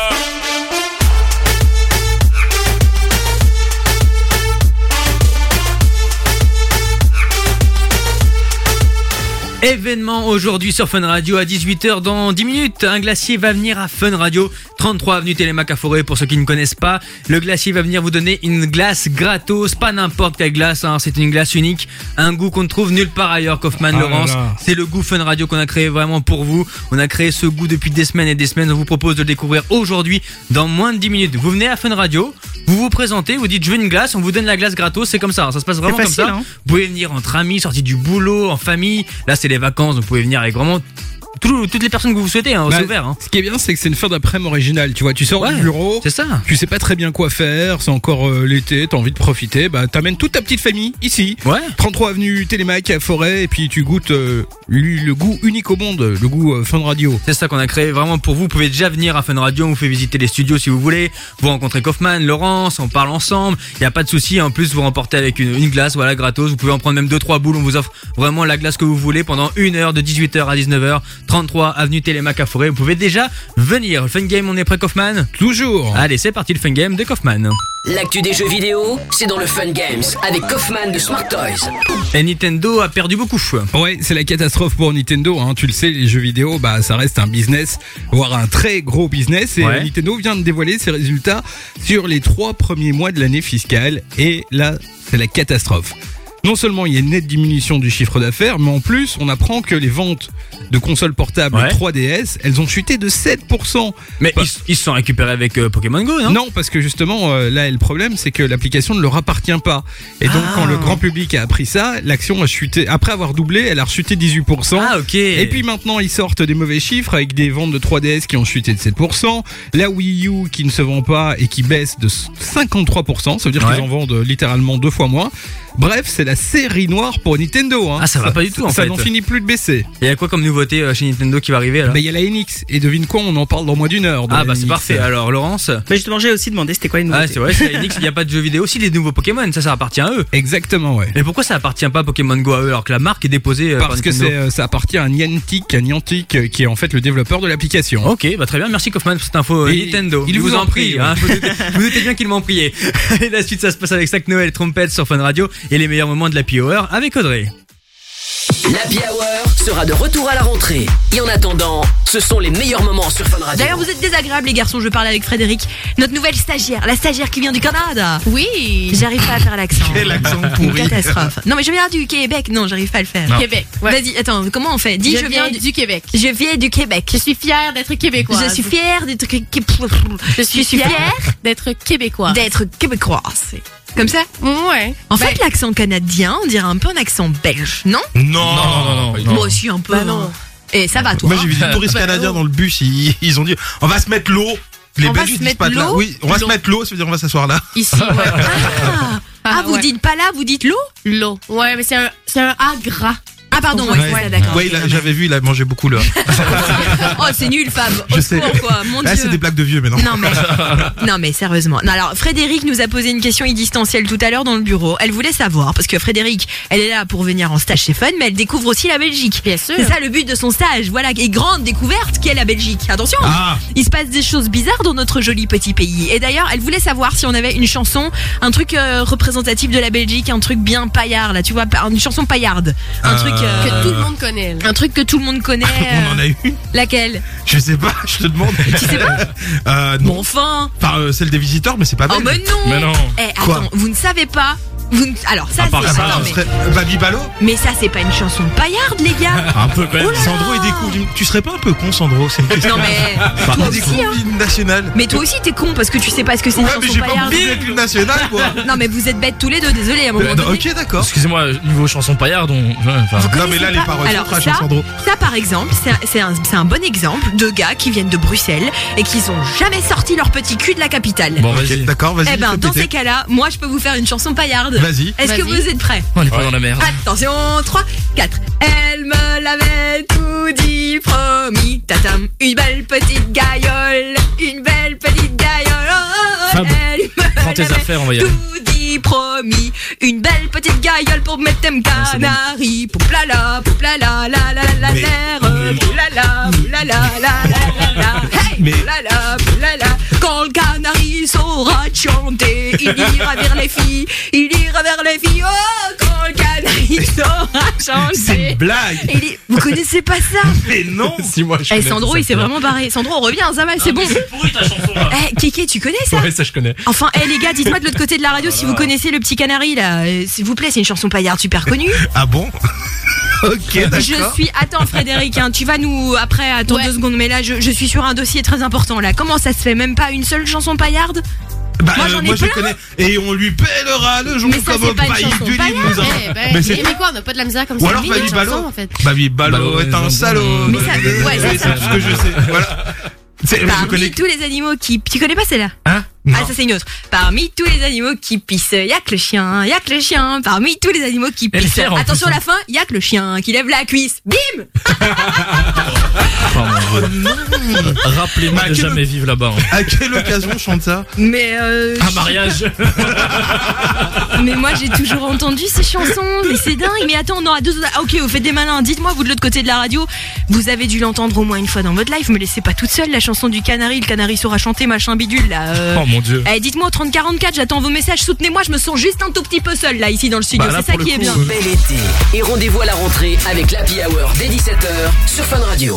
Événement aujourd'hui sur Fun Radio à 18h dans 10 minutes. Un glacier va venir à Fun Radio, 33 avenue Télémac à Forêt pour ceux qui ne connaissent pas. Le glacier va venir vous donner une glace gratos, pas n'importe quelle glace, hein, c'est une glace unique, un goût qu'on ne trouve nulle part ailleurs, Kaufman Ah Laurence. C'est le goût Fun Radio qu'on a créé vraiment pour vous. On a créé ce goût depuis des semaines et des semaines. On vous propose de le découvrir aujourd'hui dans moins de 10 minutes. Vous venez à Fun Radio, vous vous présentez, vous dites je veux une glace, on vous donne la glace gratos, c'est comme ça, hein, ça se passe vraiment facile, comme ça. hein. Vous pouvez venir entre amis, sortis du boulot, en famille. Là, c'est les vacances, donc vous pouvez venir avec vraiment tout- toutes les personnes que vous souhaitez, hein, Bah, c'est ouvert. Hein. Ce qui est bien, c'est que c'est une fin d'après-midi originale. Tu vois, tu sors Ouais, du bureau, c'est ça. tu sais pas très bien quoi faire, c'est encore euh, l'été, t'as envie de profiter, bah t'amènes toute ta petite famille ici. Ouais. 33 avenue Télémac à Forêt, et puis tu goûtes euh, le le goût unique au monde, le goût euh, Fun Radio. C'est ça qu'on a créé vraiment pour vous. Vous pouvez déjà venir à Fun Radio, on vous fait visiter les studios si vous voulez. Vous rencontrez Kaufman, Laurence, on parle ensemble. Il y a pas de souci. En plus, vous remportez avec une, une glace, voilà, gratos. Vous pouvez en prendre même deux trois boules. On vous offre vraiment la glace que vous voulez pendant une heure de 18h à 19h. 33 avenue Télémac à Forêt. Vous pouvez déjà venir. Le Fun Game, on est prêt, Kaufman? Toujours. Allez, c'est parti le Fun Game de Kaufman. L'actu des jeux vidéo, c'est dans le Fun Games avec Kaufman de Smart Toys. Et Nintendo a perdu beaucoup. Ouais, c'est la catastrophe pour Nintendo. Hein. Tu le sais, les jeux vidéo, bah ça reste un business, voire un très gros business. Et Ouais. euh, Nintendo vient de dévoiler ses résultats sur les trois premiers mois de l'année fiscale. Et là, c'est la catastrophe. Non seulement il y a une nette diminution du chiffre d'affaires, mais en plus, on apprend que les ventes de consoles portables Ouais. 3DS, elles ont chuté de 7%. Mais ils, ils se sont récupérés avec euh, Pokémon Go, non? Non, parce que justement, euh, là, le problème, c'est que l'application ne leur appartient pas. Et donc, Ah. quand le grand public a appris ça, l'action a chuté. Après avoir doublé, elle a rechuté 18%. Ah, ok. Et puis maintenant, ils sortent des mauvais chiffres avec des ventes de 3DS qui ont chuté de 7%. La Wii U qui ne se vend pas et qui baisse de 53%. Ça veut dire Ouais. qu'ils en vendent euh, littéralement deux fois moins. Bref, c'est la série noire pour Nintendo. Hein. Ah, ça va pas du tout, en Ça fait. n'en finit plus de baisser. Il y a quoi comme nouveauté euh, chez Nintendo qui va arriver là? Bah, il y a la NX. Et devine quoi, on en parle dans moins d'une heure. de Ah la bah c'est NX. parfait. Alors Laurence? Mais justement, j'ai aussi demandé c'était quoi les Ah c'est vrai, c'est la Enix, il n'y a pas de jeux vidéo. Aussi les nouveaux Pokémon, ça ça appartient à eux. Exactement, ouais. Mais pourquoi ça appartient pas à Pokémon Go à eux alors que la marque est déposée euh, Parce par que Nintendo c'est, euh, ça appartient à Niantic, à Niantic euh, qui est en fait le développeur de l'application. Ok, bah très bien, merci Kaufman pour cette info euh, Et Nintendo. il vous en prie, hein, ouais. vous, doutez, vous doutez bien qu'il m'en priait. Et la suite, ça se passe avec Sac Noël, Trompette sur Fun Radio et les meilleurs moments de la Hour avec Audrey. L'Happy Hour sera de retour à la rentrée. Et en attendant, ce sont les meilleurs moments sur Fun Radio. D'ailleurs, vous êtes désagréables, les garçons. Je parle avec Frédéric, notre nouvelle stagiaire, la stagiaire qui vient du Canada. Oui. J'arrive pas à faire l'accent. Quel accent Une pourri. catastrophe. Non, mais je viens du Québec. Non, j'arrive pas à le faire. Non. Québec, ouais. Vas-y, attends, comment on fait? Dis, Je viens du Québec. Je viens du Québec. Je suis fière d'être québécoise. Je suis fière d'être. Je suis fière d'être québécoise. D'être québécoise. Comme ça Ouais. En Ben- fait, l'accent canadien, on dirait un peu un accent belge, non? Non, non, non, non. Moi aussi, un peu. Bah non. Et ça va, toi Moi j'ai vu des hein touristes Bah, canadiens dans le bus, ils, ils ont dit on va se mettre l'eau. Les On va Belges se ils disent mettre pas de là. l'eau Oui, on va L'eau. se mettre l'eau, ça veut dire on va s'asseoir là. Ici, ouais. Ah, ah, vous ouais. dites pas là, vous dites l'eau? L'eau. Ouais, mais c'est un, c'est un A gras. Pardon, ouais, ouais, d'accord. A- j'avais vu, il a mangé beaucoup là. Oh, c'est nul, Fab. Je Au sais. secours, quoi. Mon Dieu. c'est des blagues de vieux, mais non. Non mais, non mais sérieusement. Non, alors Frédéric nous a posé une question existentielle tout à l'heure dans le bureau. Elle voulait savoir parce que Frédéric, elle est là pour venir en stage chez Fun, mais elle découvre aussi la Belgique. Bien sûr. C'est ça le but de son stage. Voilà, et grande découverte qu'est la Belgique. Attention, Ah. il se passe des choses bizarres dans notre joli petit pays. Et d'ailleurs, elle voulait savoir si on avait une chanson, un truc euh, représentatif de la Belgique, un truc bien paillard là, tu vois, une chanson paillarde, un Euh, truc euh, Que tout le monde connaît. un truc que tout le monde connaît. On en a euh, eu une Laquelle? Je sais pas, je te demande. Tu sais pas? Euh, Bon non. enfin. Enfin, euh, celle des visiteurs, mais c'est pas Oh mais non. Mais non. Eh, Quoi attends, vous ne savez pas Alors ça c'est ça, mais, serait Babi Balo mais ça c'est pas une chanson paillarde les gars. Un peu quand Oh là là. Sandro, il découvre. une- Tu serais pas un peu con, Sandro C'est une question. Non mais Enfin, toi il aussi découvre hein. l'hymne national. Mais toi aussi t'es con parce que tu sais pas ce que c'est une Ouais, mais chanson j'ai pas paillarde. compris l'hymne national, quoi. Non mais vous êtes bêtes tous les deux, désolé à un moment Euh, donné. Ok, d'accord. Excusez-moi, niveau chanson paillarde, on. Enfin, Vous Non, mais connaissez là, les pas paroles Alors sont trash, ça, hein, Sandro. ça par exemple, c'est un, c'est un, c'est un bon exemple de gars qui viennent de Bruxelles et qui ont jamais sorti leur petit cul de la capitale. Bon, Ok, vas-y. d'accord, vas-y. eh ben fais dans péter. ces cas-là, moi je peux vous faire une chanson paillarde. Vas-y. Est-ce que vous êtes prêts On est pas dans la merde. Attention, 3, 4. Elle me l'avait tout dit, promis. Tatam, une belle petite gaillole, une belle petite gaillole. Oh, Fab, elle me prends tes l'avait affaires, on va y aller. Tout dit, promis. Une belle petite gaillole pour mettre thème canari. Pouplala, pouplala, la la la la Mais- l'air. Poulala, poulala, la la la la. Hey, Mais- poulala, poulala. Quand le canari saura chanter, il ira vers les filles, il ira vers les filles. Oh, quand le canari saura C'est chanter. une blague. Il Vous connaissez pas ça? Mais non. Si moi je Eh connais, Sandro, ça il s'est vraiment barré. Sandro, on revient, ça va, c'est bon. pourri ta chanson là. Eh, Kéké, tu connais ça? Ouais, ça je connais. Enfin, eh les gars, dites-moi de l'autre côté de la radio si vous connaissez le petit canari là. Euh, S'il vous plaît, c'est une chanson paillarde super connue. Ah bon Ok, Je d'accord. suis. Attends, Frédéric, hein, tu vas nous. Après, attends Ouais. deux secondes, mais là, je, je suis sur un dossier très important là. Comment ça se fait Même pas une seule chanson paillarde Bah, Moi, euh, j'en ai moi je plein. connais. Et on lui pèlera le jour Mais ça, comme c'est au pas une pays chanson du païenne. Limousin. Eh ben, Mais c'est mais quoi, on n'a pas de la misère comme Ou ça. alors Lui, Baby Ballot. en fait. Baby Ballot Ballot, est un salaud. Mais ça- ouais, ça, c'est ça. tout ce que je sais. Voilà. C'est- Je Parmi connais. tous les animaux qui. Tu connais pas celle-là Hein Ah, ça c'est une autre. Parmi tous les animaux qui pissent, y a que le chien, y a que le chien. Parmi tous les animaux qui pissent. Attention à la fin, y a que le chien qui lève la cuisse. Bim Oh, mon Dieu. Rappelez-moi de jamais vivre là-bas. hein. À quelle occasion on chante ça Mais euh. Un mariage. Mais moi j'ai toujours entendu ces chansons, mais c'est dingue. Mais attends, on aura deux autres. Ah, ok, vous faites des malins. Dites-moi, vous de l'autre côté de la radio, vous avez dû l'entendre au moins une fois dans votre life. Me laissez pas toute seule la chanson du canari. Le canari saura chanter, machin bidule là. euh. Oh mon dieu. Eh, dites-moi au 3044, j'attends vos messages, soutenez-moi, je me sens juste un tout petit peu seule là ici dans le studio, Bah, là, c'est ça pour le qui est coup, bien. euh, Bel été. Et rendez-vous à la rentrée avec l'Happy Hour dès 17h sur Fun Radio.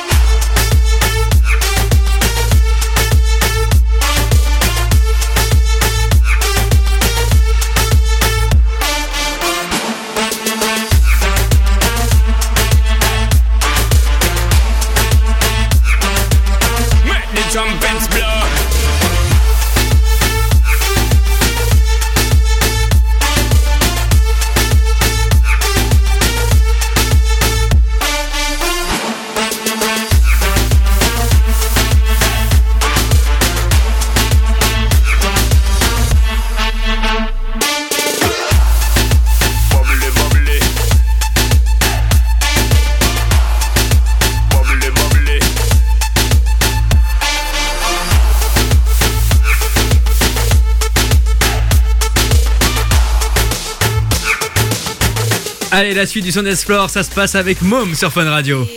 La suite du son Explore, ça se passe avec Mom sur Fun Radio.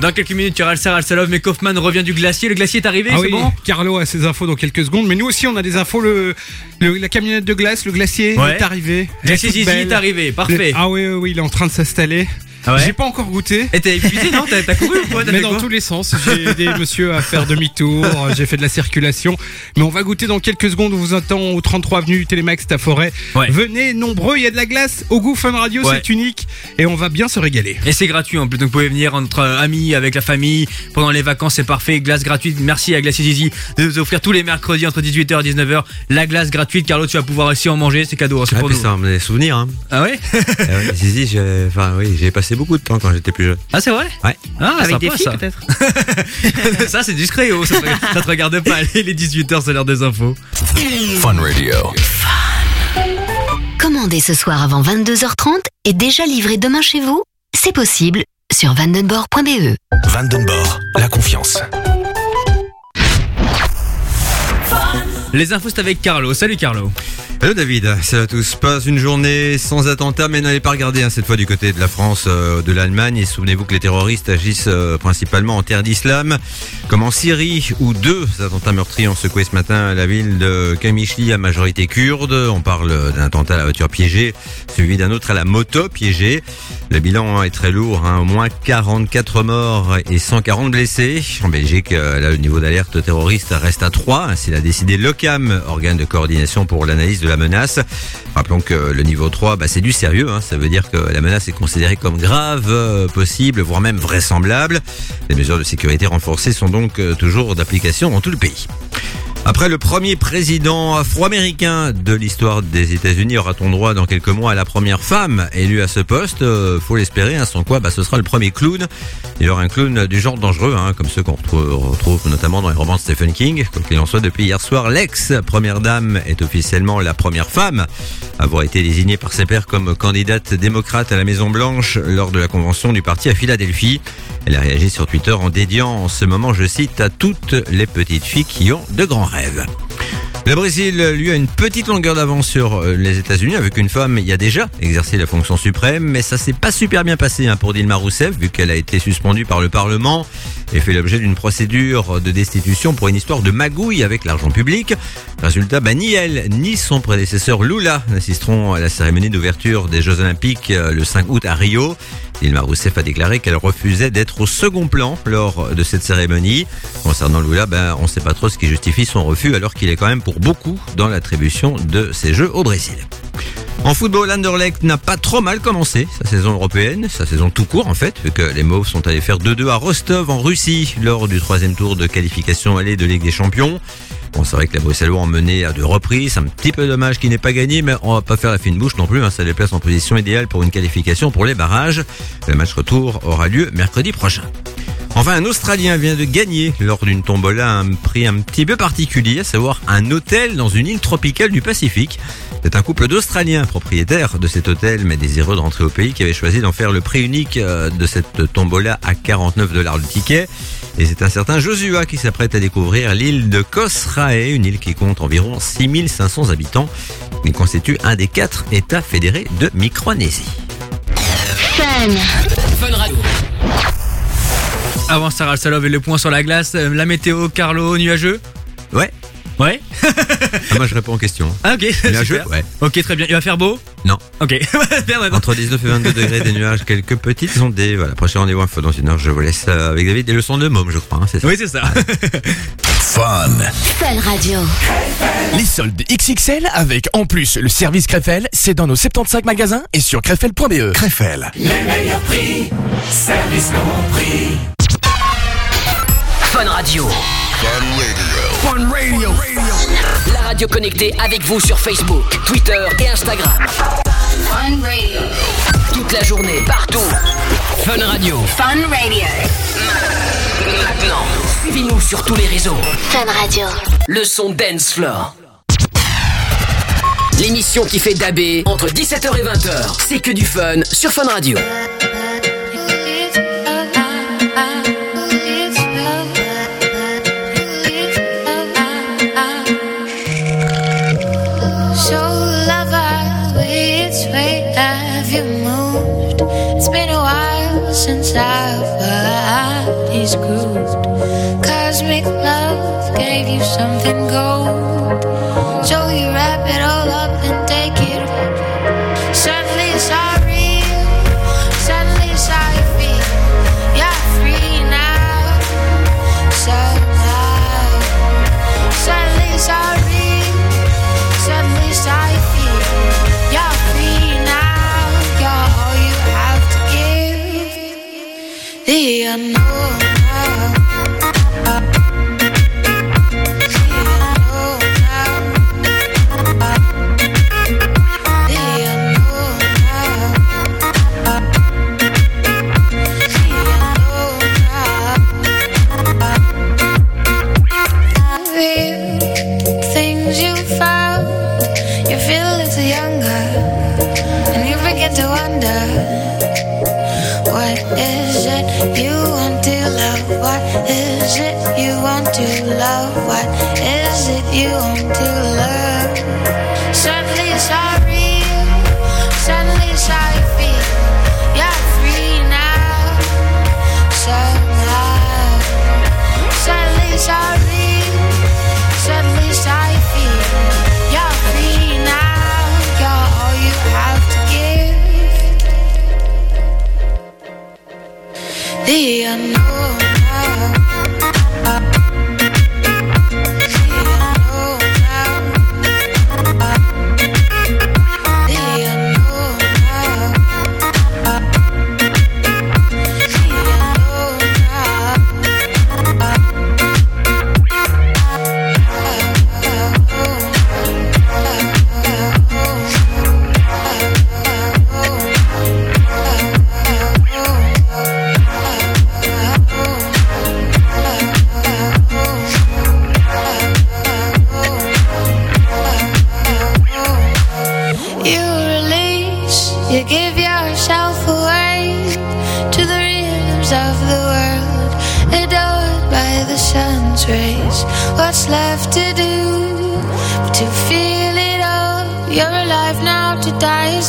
Dans quelques minutes, il y aura le Sarah Salov, mais Kaufman revient du glacier. Le glacier est arrivé, Ah c'est oui, bon Carlo a ses infos dans quelques secondes, mais nous aussi on a des infos. Le, le- la camionnette de glace, le glacier Ouais. est arrivé. Glacier est Zizi arrivé, parfait. Le- ah oui, oui, oui, il est en train de s'installer. Ah ouais J'ai pas encore goûté. Et t'es épuisé, non T'as couru ou quoi Mais dans tous les sens, j'ai aidé monsieur à faire demi-tour, j'ai fait de la circulation. Mais on va goûter dans quelques secondes, on vous attend au 33 avenue Télémax à Forêt. Ouais. Venez nombreux, il y a de la glace au goût Fun Radio, Ouais. c'est unique et on va bien se régaler. Et c'est gratuit en plus, donc vous pouvez venir entre amis, avec la famille, pendant les vacances, c'est parfait. Glace gratuite, merci à Glacier Zizi de nous offrir tous les mercredis entre 18h et 19h la glace gratuite. Carlo, tu vas pouvoir aussi en manger, c'est cadeau, hein, c'est Ah, pour nous. ça me des souvenirs. Hein. Ah ouais ouais, Zizi, j'ai, enfin oui, j'ai passé beaucoup de temps quand j'étais plus jeune. Ah c'est vrai? Ouais. Ah, Avec sympa, des filles ça. peut-être ça c'est discret, oh, ça, te, ça te regarde pas. Allez, les 18h, c'est l'heure des infos. Fun Radio. Commandez ce soir avant 22h30 et déjà livré demain chez vous C'est possible sur vandenborg.be. Vandenborg, la confiance. Les infos, c'est avec Carlo. Salut Carlo. Hello David, salut à tous. Pas une journée sans attentat, mais n'allez pas regarder hein, cette fois du côté de la France, euh, de l'Allemagne. Et souvenez-vous que les terroristes agissent euh, principalement en terre d'islam, comme en Syrie, où deux attentats meurtriers ont secoué ce matin la ville de Kamishli à majorité kurde. On parle d'un attentat à la voiture piégée, suivi d'un autre à la moto piégée. Le bilan est très lourd, hein, au moins 44 morts et 140 blessés. En Belgique, euh, là, le niveau d'alerte terroriste reste à 3. C'est l'a décidé l'OCAM, organe de coordination pour l'analyse de la menace. Rappelons que le niveau 3, bah, c'est du sérieux. hein. Ça veut dire que la menace est considérée comme grave, euh, possible, voire même vraisemblable. Les mesures de sécurité renforcées sont donc euh, toujours d'application dans tout le pays. Après le premier président afro-américain de l'histoire des États-Unis, aura-t-on droit dans quelques mois à la première femme élue à ce poste Euh, Faut l'espérer, hein, sans quoi bah, ce sera le premier clown. Il y aura un clown du genre dangereux, hein, comme ceux qu'on retrouve, notamment dans les romans de Stephen King. Quoi qu'il en soit, depuis hier soir, l'ex-première dame est officiellement la première femme à avoir été désignée par ses pairs comme candidate démocrate à la Maison-Blanche lors de la convention du parti à Philadelphie. Elle a réagi sur Twitter en dédiant en ce moment, je cite, à toutes les petites filles qui ont de grands rêves. Le Brésil, lui, a une petite longueur d'avance sur euh, les États-Unis, avec une femme y a déjà exercé la fonction suprême, mais ça s'est pas super bien passé hein, pour Dilma Rousseff, vu qu'elle a été suspendue par le Parlement et fait l'objet d'une procédure de destitution pour une histoire de magouille avec l'argent public. Résultat, bah, ni elle ni son prédécesseur Lula n'assisteront à la cérémonie d'ouverture des Jeux Olympiques euh, le 5 août à Rio. Dilma Rousseff a déclaré qu'elle refusait d'être au second plan lors de cette cérémonie. Concernant Lula, ben, on ne sait pas trop ce qui justifie son refus alors qu'il est quand même pour beaucoup dans l'attribution de ces Jeux au Brésil. En football, Anderlecht n'a pas trop mal commencé sa saison européenne, sa saison tout court en fait, vu que les Mauves sont allés faire 2-2 à Rostov en Russie lors du troisième tour de qualification allée de Ligue des Champions. Bon, c'est vrai que les Bruxellois ont mené à deux reprises, un petit peu dommage qu'il n'ait pas gagné, mais on va pas faire la fine bouche non plus, hein, ça les place en position idéale pour une qualification pour les barrages. Le match retour aura lieu mercredi prochain. Enfin, un Australien vient de gagner lors d'une tombola un prix un petit peu particulier, à savoir un hôtel dans une île tropicale du Pacifique. C'est un couple d'Australiens propriétaires de cet hôtel, mais désireux de rentrer au pays, qui avait choisi d'en faire le prix unique euh, de cette tombola à 49 dollars le ticket. Et c'est un certain Josua qui s'apprête à découvrir l'île de Kosrae, une île qui compte environ 6500 habitants. Il constitue un des quatre États fédérés de Micronésie. Fun. Fun Radio. Avant Sarah Salov et le point sur la glace, euh, la météo, Carlo, nuageux? Ouais. Ouais Ah, moi, je réponds aux questions. Ah ok, Nuageux super. Ouais. Ok, très bien. Il va faire beau Non. Ok. Entre 19 et 22 degrés, des nuages, quelques petites ondées. Voilà, prochain rendez-vous info dans une heure. Je vous laisse euh, avec David et le son de môme, je crois. hein, c'est ça Oui, c'est ça. Fun. Fun Radio. Les soldes XXL avec en plus le service Krefel, c'est dans nos 75 magasins et sur krefel.be. Krefel. Les meilleurs prix, service compris. Fun Radio. Fun Radio. La radio connectée avec vous sur Facebook, Twitter et Instagram. Fun Radio. Toute la journée, partout. Fun Radio. Fun Radio. Maintenant, suivez-nous sur tous les réseaux. Fun Radio. Le son Dance Floor. L'émission qui fait daber entre 17h et 20h. C'est que du fun sur Fun Radio. It's been a while since our bodies grooved. Cosmic love gave you something gold. So you wrap it all The unknown.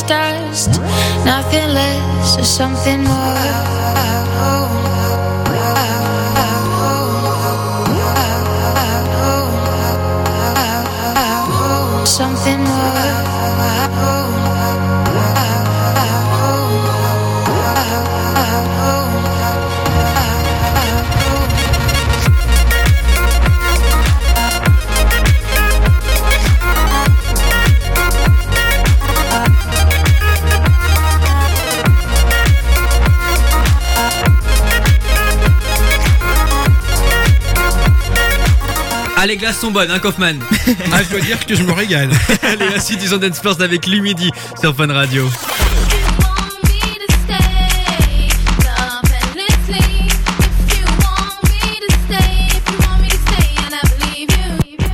Dust. Nothing less or something more. Glaces sont bonnes, hein, Kaufman Ah, je dois dire que je me régale. Allez, la suite du Zone Dance Plus avec Lumidi sur Fun Radio.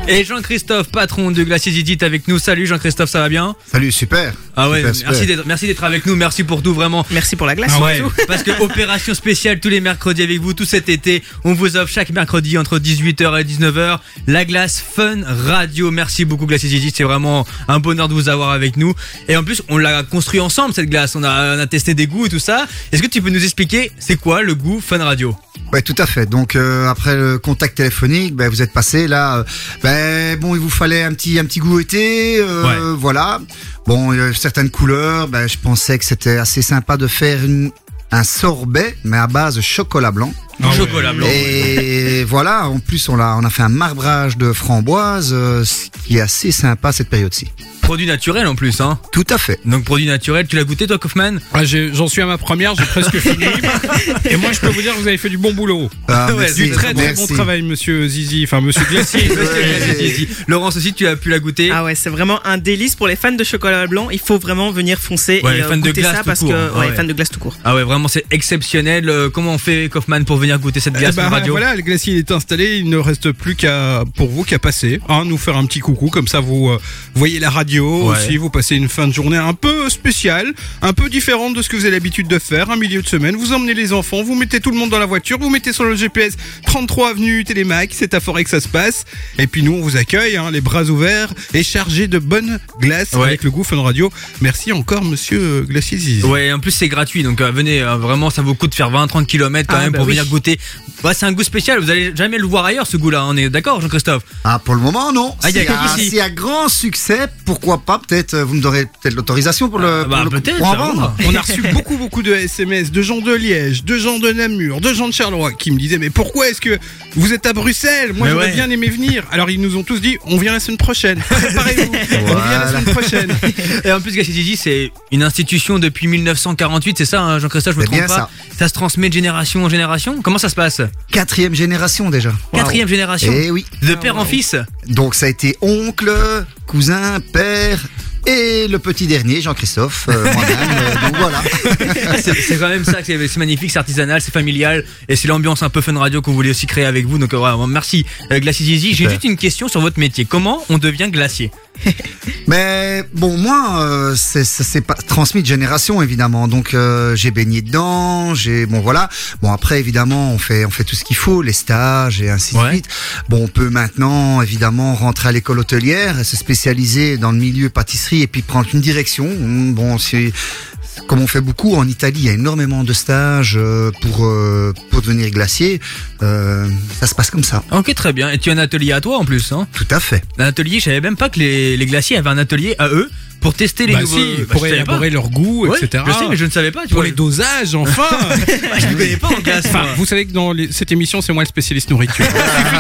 Et Jean-Christophe, patron de Glacier Zidit avec nous. Salut Jean-Christophe, ça va bien? Salut, super. Ah ouais, merci d'être merci d'être avec nous, merci pour tout vraiment. Merci pour la glace. Ah ouais, parce que opération spéciale tous les mercredis avec vous tout cet été, on vous offre chaque mercredi entre 18h et 19h la glace Fun Radio. Merci beaucoup Glacier Zidit, c'est vraiment un bonheur de vous avoir avec nous. Et en plus, on l'a construit ensemble cette glace, on a, on a testé des goûts et tout ça. Est-ce que tu peux nous expliquer c'est quoi le goût Fun Radio? Ouais, tout à fait. Donc euh, après le contact téléphonique, ben, vous êtes passé là. euh, ben bon, il vous fallait un petit un petit goût été, euh, voilà. Bon, il y a certaines couleurs. Ben, je pensais que c'était assez sympa de faire une, un sorbet, mais à base de chocolat blanc. Du chocolat blanc. Et voilà. En plus, on a on a fait un marbrage de framboise, euh, ce qui est assez sympa cette période-ci. Produit naturel en plus, hein Tout à fait. Donc produit naturel, tu l'as goûté toi Kaufman? Ah, J'en suis à ma première, j'ai presque fini. Et moi, je peux vous dire que vous avez fait du bon boulot. Ah, Ouais, merci, du très très bon travail, monsieur Zizi, enfin monsieur Glacier. Laurence aussi, tu as pu la goûter Ah ouais, c'est vraiment un délice pour les fans de chocolat blanc. Il faut vraiment venir foncer Ouais, et les euh, fans de goûter glace ça tout parce court, que hein. Ah ouais, ouais. fans de glace tout court. Ah ouais, vraiment c'est exceptionnel. Euh, Comment on fait Kaufman pour venir goûter cette Eh glace sur radio? voilà, le glacier il est installé, il ne reste plus qu'à pour vous qu'à passer, hein, nous faire un petit coucou comme ça vous euh, voyez la radio Ouais. aussi, vous passez une fin de journée un peu spéciale, un peu différente de ce que vous avez l'habitude de faire, un milieu de semaine, vous emmenez les enfants, vous mettez tout le monde dans la voiture, vous mettez sur le GPS 33 avenue Télémac, c'est à Forêt que ça se passe, et puis nous on vous accueille, hein, les bras ouverts et chargés de bonnes glaces Ouais. avec le goût Fun Radio. Merci encore monsieur euh, Glacier Zizi. Ouais, en plus c'est gratuit, donc euh, venez, euh, vraiment ça vaut le coup de faire 20-30 km quand Ah, même bah pour oui. venir goûter Ouais, c'est un goût spécial. Vous allez jamais le voir ailleurs, ce goût-là. On est d'accord, Jean-Christophe? Ah, pour le moment, non. Ah, s'il y a grand succès, pourquoi pas Peut-être, euh, vous me donnerez peut-être l'autorisation pour le, bah, pour, le- peut-être, pour en ça vendre. On a reçu beaucoup beaucoup de SMS de gens de Liège, de gens de Namur, de gens de Charleroi qui me disaient mais pourquoi est-ce que vous êtes à Bruxelles? Moi Mais j'aurais ouais. bien aimé venir. Alors ils nous ont tous dit on vient la semaine prochaine. Préparez-vous. On vient la Voilà. semaine prochaine. Et en plus, Gassi Didi, c'est une institution depuis 1948, c'est ça, hein, Jean-Christophe, je me C'est trompe bien pas? ça. se transmet de génération en génération? Comment ça se passe? Quatrième génération déjà. Quatrième génération? Eh oui. De père en fils? Donc ça a été oncle, cousin, père et le petit dernier, Jean-Christophe, euh, moi-même. euh, donc voilà. c'est c'est quand même ça, que c'est c'est magnifique, c'est artisanal, c'est familial et c'est l'ambiance un peu fun radio qu'on voulait aussi créer avec vous. Donc euh, merci euh, Glacier Zizi. J'ai Super. juste une question sur votre métier. Comment on devient glacier? Mais bon, moi, euh, c'est pas transmis de génération évidemment. Donc euh, j'ai baigné dedans, j'ai bon voilà. Bon après évidemment, on fait on fait tout ce qu'il faut, les stages et ainsi de suite. Bon, on peut maintenant évidemment rentrer à l'école hôtelière, et se spécialiser dans le milieu pâtisserie et puis prendre une direction. Bon, c'est comme on fait beaucoup en Italie, il y a énormément de stages euh, pour euh, pour devenir glacier. Euh, ça se passe comme ça. Ok, très bien. Et tu as un atelier à toi en plus, hein? Tout à fait. Un atelier, je savais même pas que les, les glaciers avaient un atelier à eux pour tester les Bah nouveaux. si, Bah, pour élaborer pas. leur goût, etc. Je sais, mais je ne savais pas. Tu Pour vois, les dosages, enfin. Bah, je ne connais pas en. Enfin, moi. vous savez que dans les- cette émission, c'est moi le spécialiste nourriture.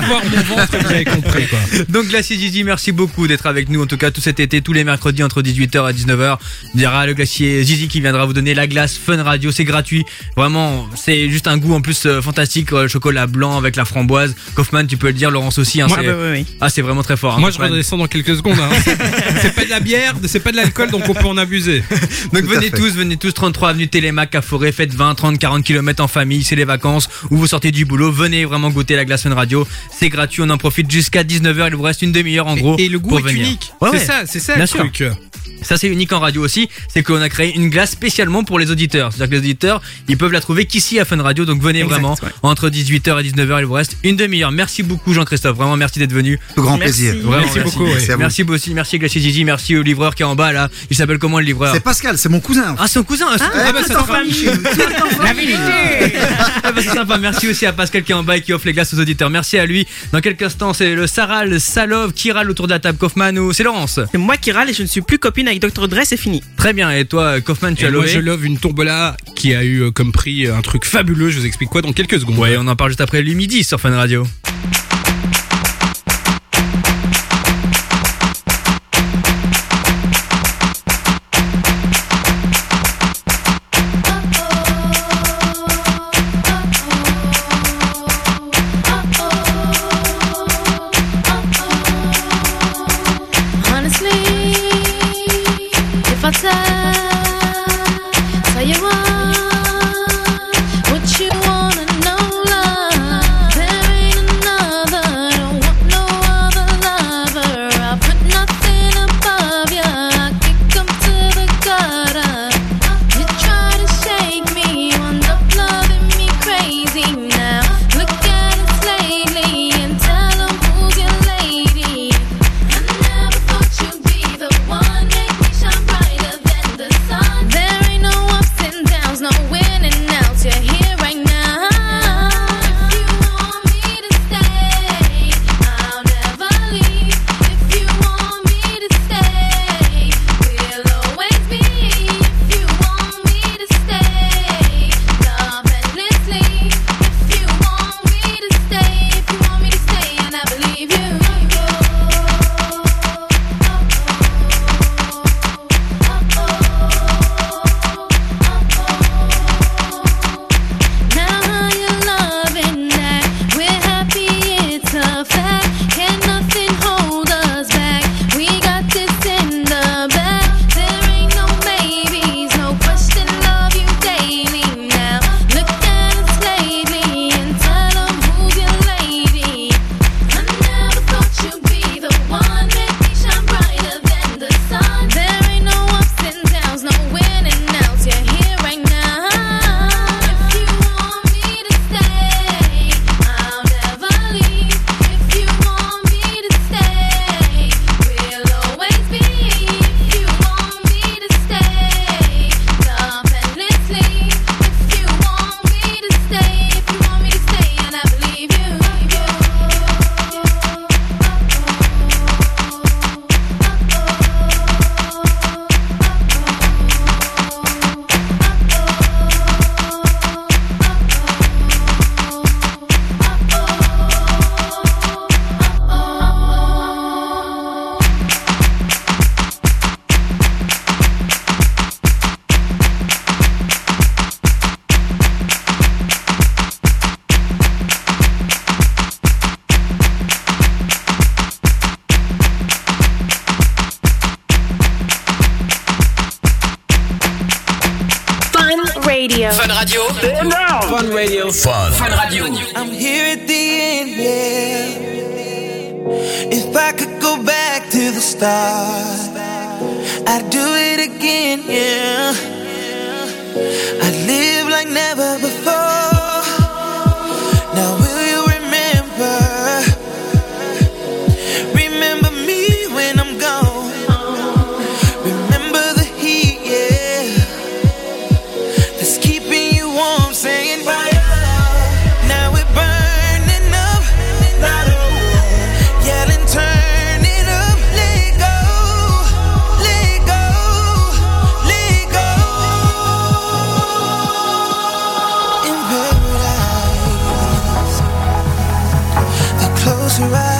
Voir mon ventre, vous avez compris quoi. Donc Glacier Zizi, merci beaucoup d'être avec nous en tout cas tout cet été, tous les mercredis entre 18h et 19h. Il y aura le glacier Zizi qui viendra vous donner la glace Fun Radio, c'est gratuit. Vraiment, c'est juste un goût en plus euh, fantastique, euh, le chocolat blanc avec la framboise. Kaufman, tu peux le dire, Laurence aussi. Hein, Moi, c'est- bah, oui, oui. Ah, c'est vraiment très fort. hein, Moi, je redescends dans quelques secondes. hein. C'est- C'est pas de la bière, c'est pas de l'alcool, donc on peut en abuser. Donc Tout venez tous, venez tous, 33 avenue Télémac à Forêt, faites 20, 30, 40 km en famille, c'est les vacances, ou vous sortez du boulot, venez vraiment goûter la glace Fun Radio, c'est gratuit, on en profite jusqu'à 19h, il vous reste une demi-heure en gros. Et le goût pour est venir. unique. Ouais, c'est ouais. ça, c'est ça Bien le sûr. truc. Ça c'est unique en radio aussi, c'est qu'on a créé une glace spécialement pour les auditeurs. C'est-à-dire que les auditeurs, ils peuvent la trouver qu'ici à Fun Radio, donc venez Exact, vraiment ouais. entre 18h et 19h, il vous reste une demi-heure. Merci beaucoup Jean-Christophe, vraiment merci d'être venu. Tout grand Merci. plaisir. Vraiment, Merci beaucoup, Merci à vous. Merci aussi, merci Glacier Zizi, merci au livreur qui est en bas là. Il s'appelle comment le livreur C'est Pascal, c'est mon cousin. Ah, son cousin Ah, Ah, bah, tout ça famille La vérité Ah, bah, C'est sympa, merci aussi à Pascal qui est en bas et qui offre les glaces aux auditeurs. Merci à lui. Dans quelques instants, c'est le Sarah, le Salov qui râle autour de la table. Kaufman ou c'est Laurence C'est moi qui râle et je ne suis plus copine avec Dr. Dre, c'est fini. Très bien, et toi, Kaufman, tu Et as moi, levé je love une tombola qui a eu euh, comme prix un truc fabuleux. Je vous explique quoi dans quelques secondes. Ouais, on en parle juste après lui midi sur Fun Radio. The closer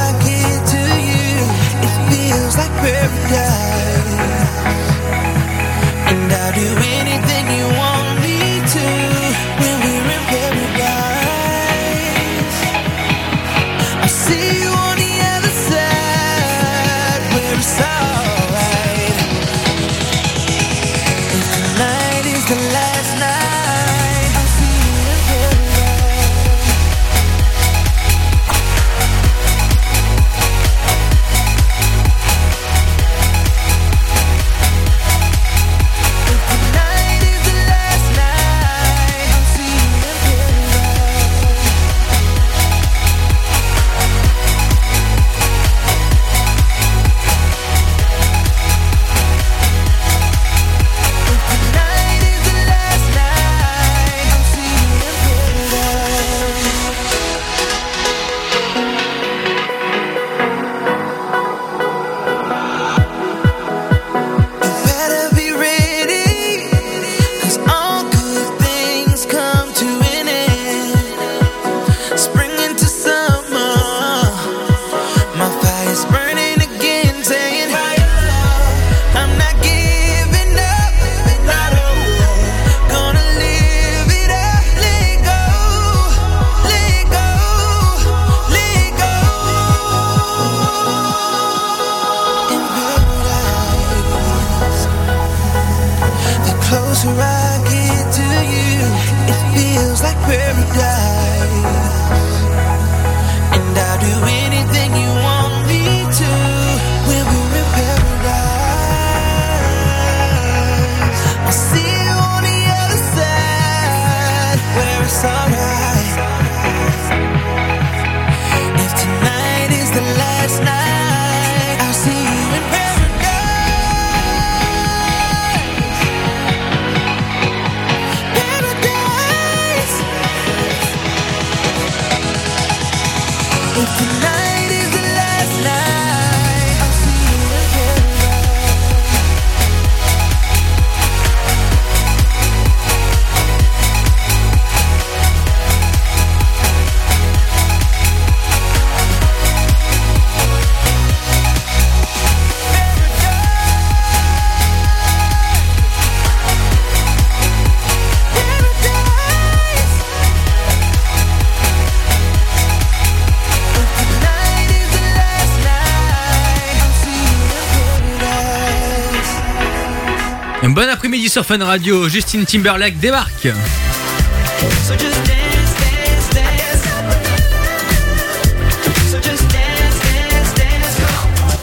sur Fun Radio. Justine Timberlake débarque.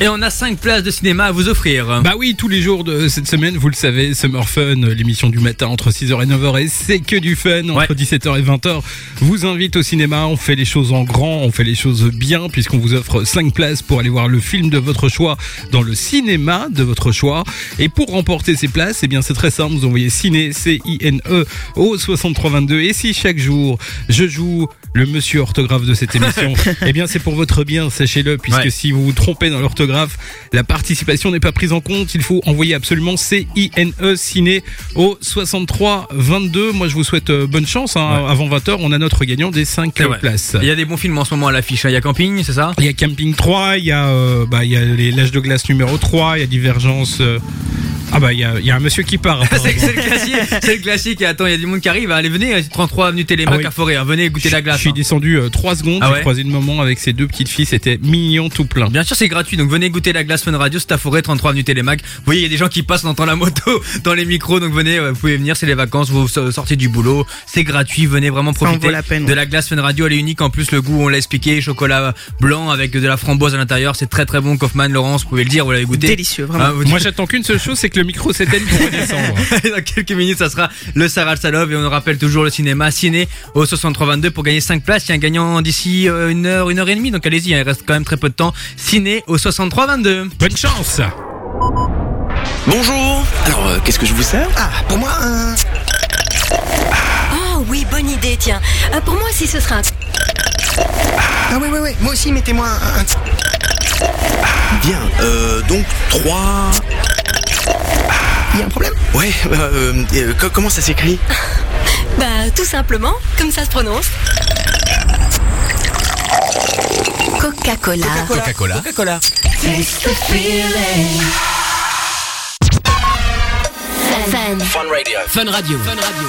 Et on a 5 places de cinéma à vous offrir. Bah oui, tous les jours de cette semaine, vous le savez, Summer Fun, l'émission du matin entre 6h et 9h, et c'est que du fun, entre 17h et 20h, vous invite au cinéma, on fait les choses en grand, on fait les choses bien, puisqu'on vous offre 5 places pour aller voir le film de votre choix dans le cinéma de votre choix. Et pour remporter ces places, eh bien c'est très simple, vous envoyez ciné, C-I-N-E, au 6322, et si chaque jour, je joue le monsieur orthographe de cette émission, eh bien c'est pour votre bien, sachez-le, puisque Ouais. si vous vous trompez dans l'orthographe, la participation n'est pas prise en compte. Il faut envoyer absolument C-I-N-E ciné au 63 22. Moi, je vous souhaite euh, bonne chance. hein. Avant 20h, on a notre gagnant des 5 C'est vrai. places. Il y a des bons films en ce moment à l'affiche. hein. Il y a Camping, c'est ça? Il y a Camping 3, il y a, euh, bah, il y a les L'âge de glace numéro 3, il y a Divergence. euh, Ah bah il y a, il y a un monsieur qui part. c'est le classique, c'est le classique. Et attends, il y a du monde qui arrive. Allez, venez, euh, 33 avenue Télémac Ah oui. à Forêt. hein. Venez goûter la glace. Je suis hein. descendu 3 secondes, Ah j'ai ouais croisé une maman avec ses deux petites filles, c'était mignon tout plein. Bien sûr, c'est gratuit. Donc venez goûter la glace Fun Radio, c'est à Forêt, 33 avenue Télémac. Vous voyez, il y a des gens qui passent, on entend la moto dans les micros. Donc venez, euh, vous pouvez venir, c'est les vacances, vous so- sortez du boulot, c'est gratuit. Venez vraiment profiter vaut la peine, de la glace Fun Radio. Elle est unique. En plus, le goût, on l'a expliqué, chocolat blanc avec de la framboise à l'intérieur. C'est très très bon. Kaufman, Laurence, vous pouvez le dire, vous l'avez goûté. Délicieux, vraiment. Ah, vous- Moi j'attends qu'une seule chose, c'est que le micro s'éteigne pour redescendre. Dans quelques minutes, ça sera le Sarah Salov et on rappelle toujours le cinéma Ciné au 6322 pour gagner 5 places. Il y a un gagnant d'ici euh, une heure, une heure et demie. Donc allez-y, hein, il reste quand même très peu de temps. Ciné au 6322. Bonne chance Bonjour. Alors, euh, qu'est-ce que je vous sers? Ah, pour moi, un. Oh oui, bonne idée, tiens. Euh, pour moi aussi, ce sera un... Ah, oui, oui, oui. Moi aussi, mettez-moi un. un- Bien. Euh, donc, trois... Il y a un problème? Ouais, euh, euh, co- comment ça s'écrit? Bah, tout simplement, comme ça se prononce. Coca-Cola. Coca-Cola. Coca-Cola. Taste the feeling. Fun. Fun Radio. Fun Radio. Fun Radio.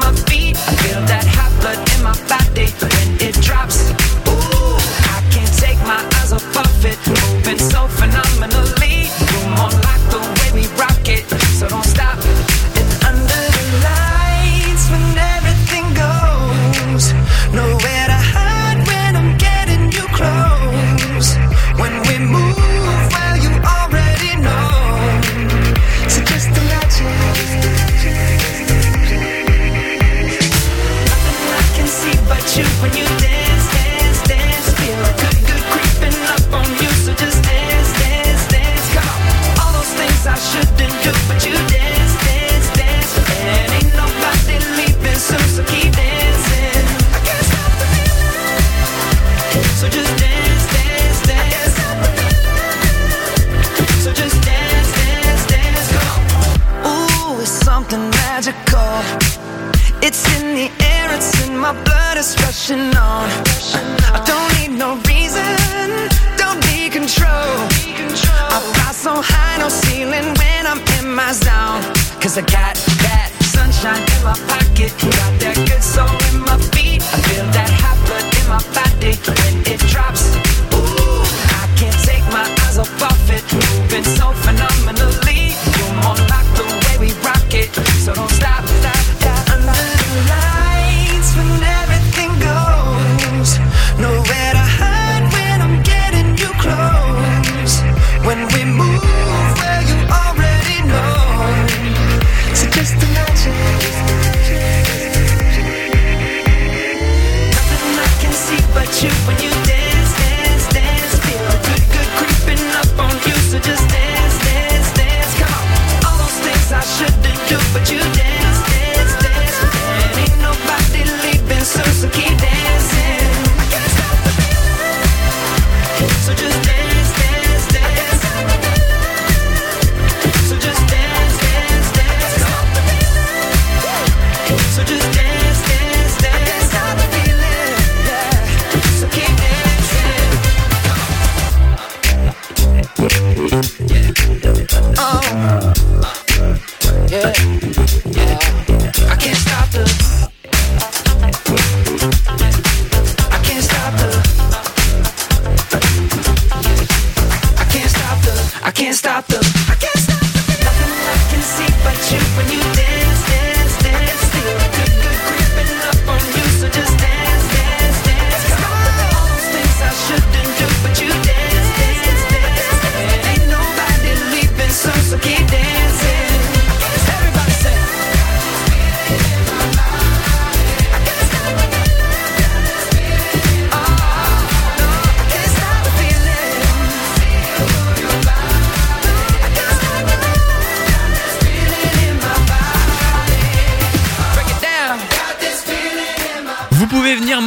my body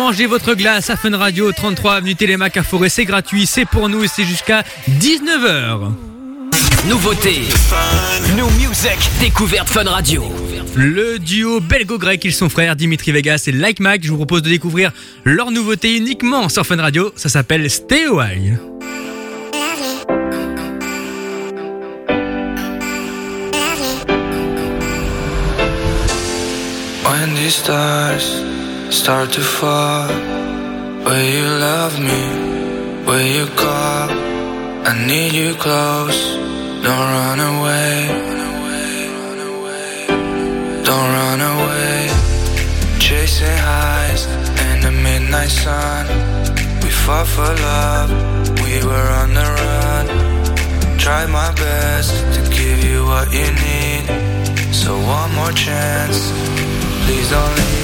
manger votre glace à Fun Radio 33 avenue Télémac à Forêt, c'est gratuit, c'est pour nous et c'est jusqu'à 19h. Nouveauté. New Music. Découverte Fun Radio. Le duo belgo-grec, ils sont frères, Dimitri Vegas et Like Mac. Je vous propose de découvrir leur nouveauté uniquement sur Fun Radio. Ça s'appelle Stay a While. When these stars start to fall, will you love me? Will you call? I need you close. Don't run away. Don't run away. Chasing highs in the midnight sun. We fought for love. We were on the run. Tried my best to give you what you need. So one more chance. Please don't leave.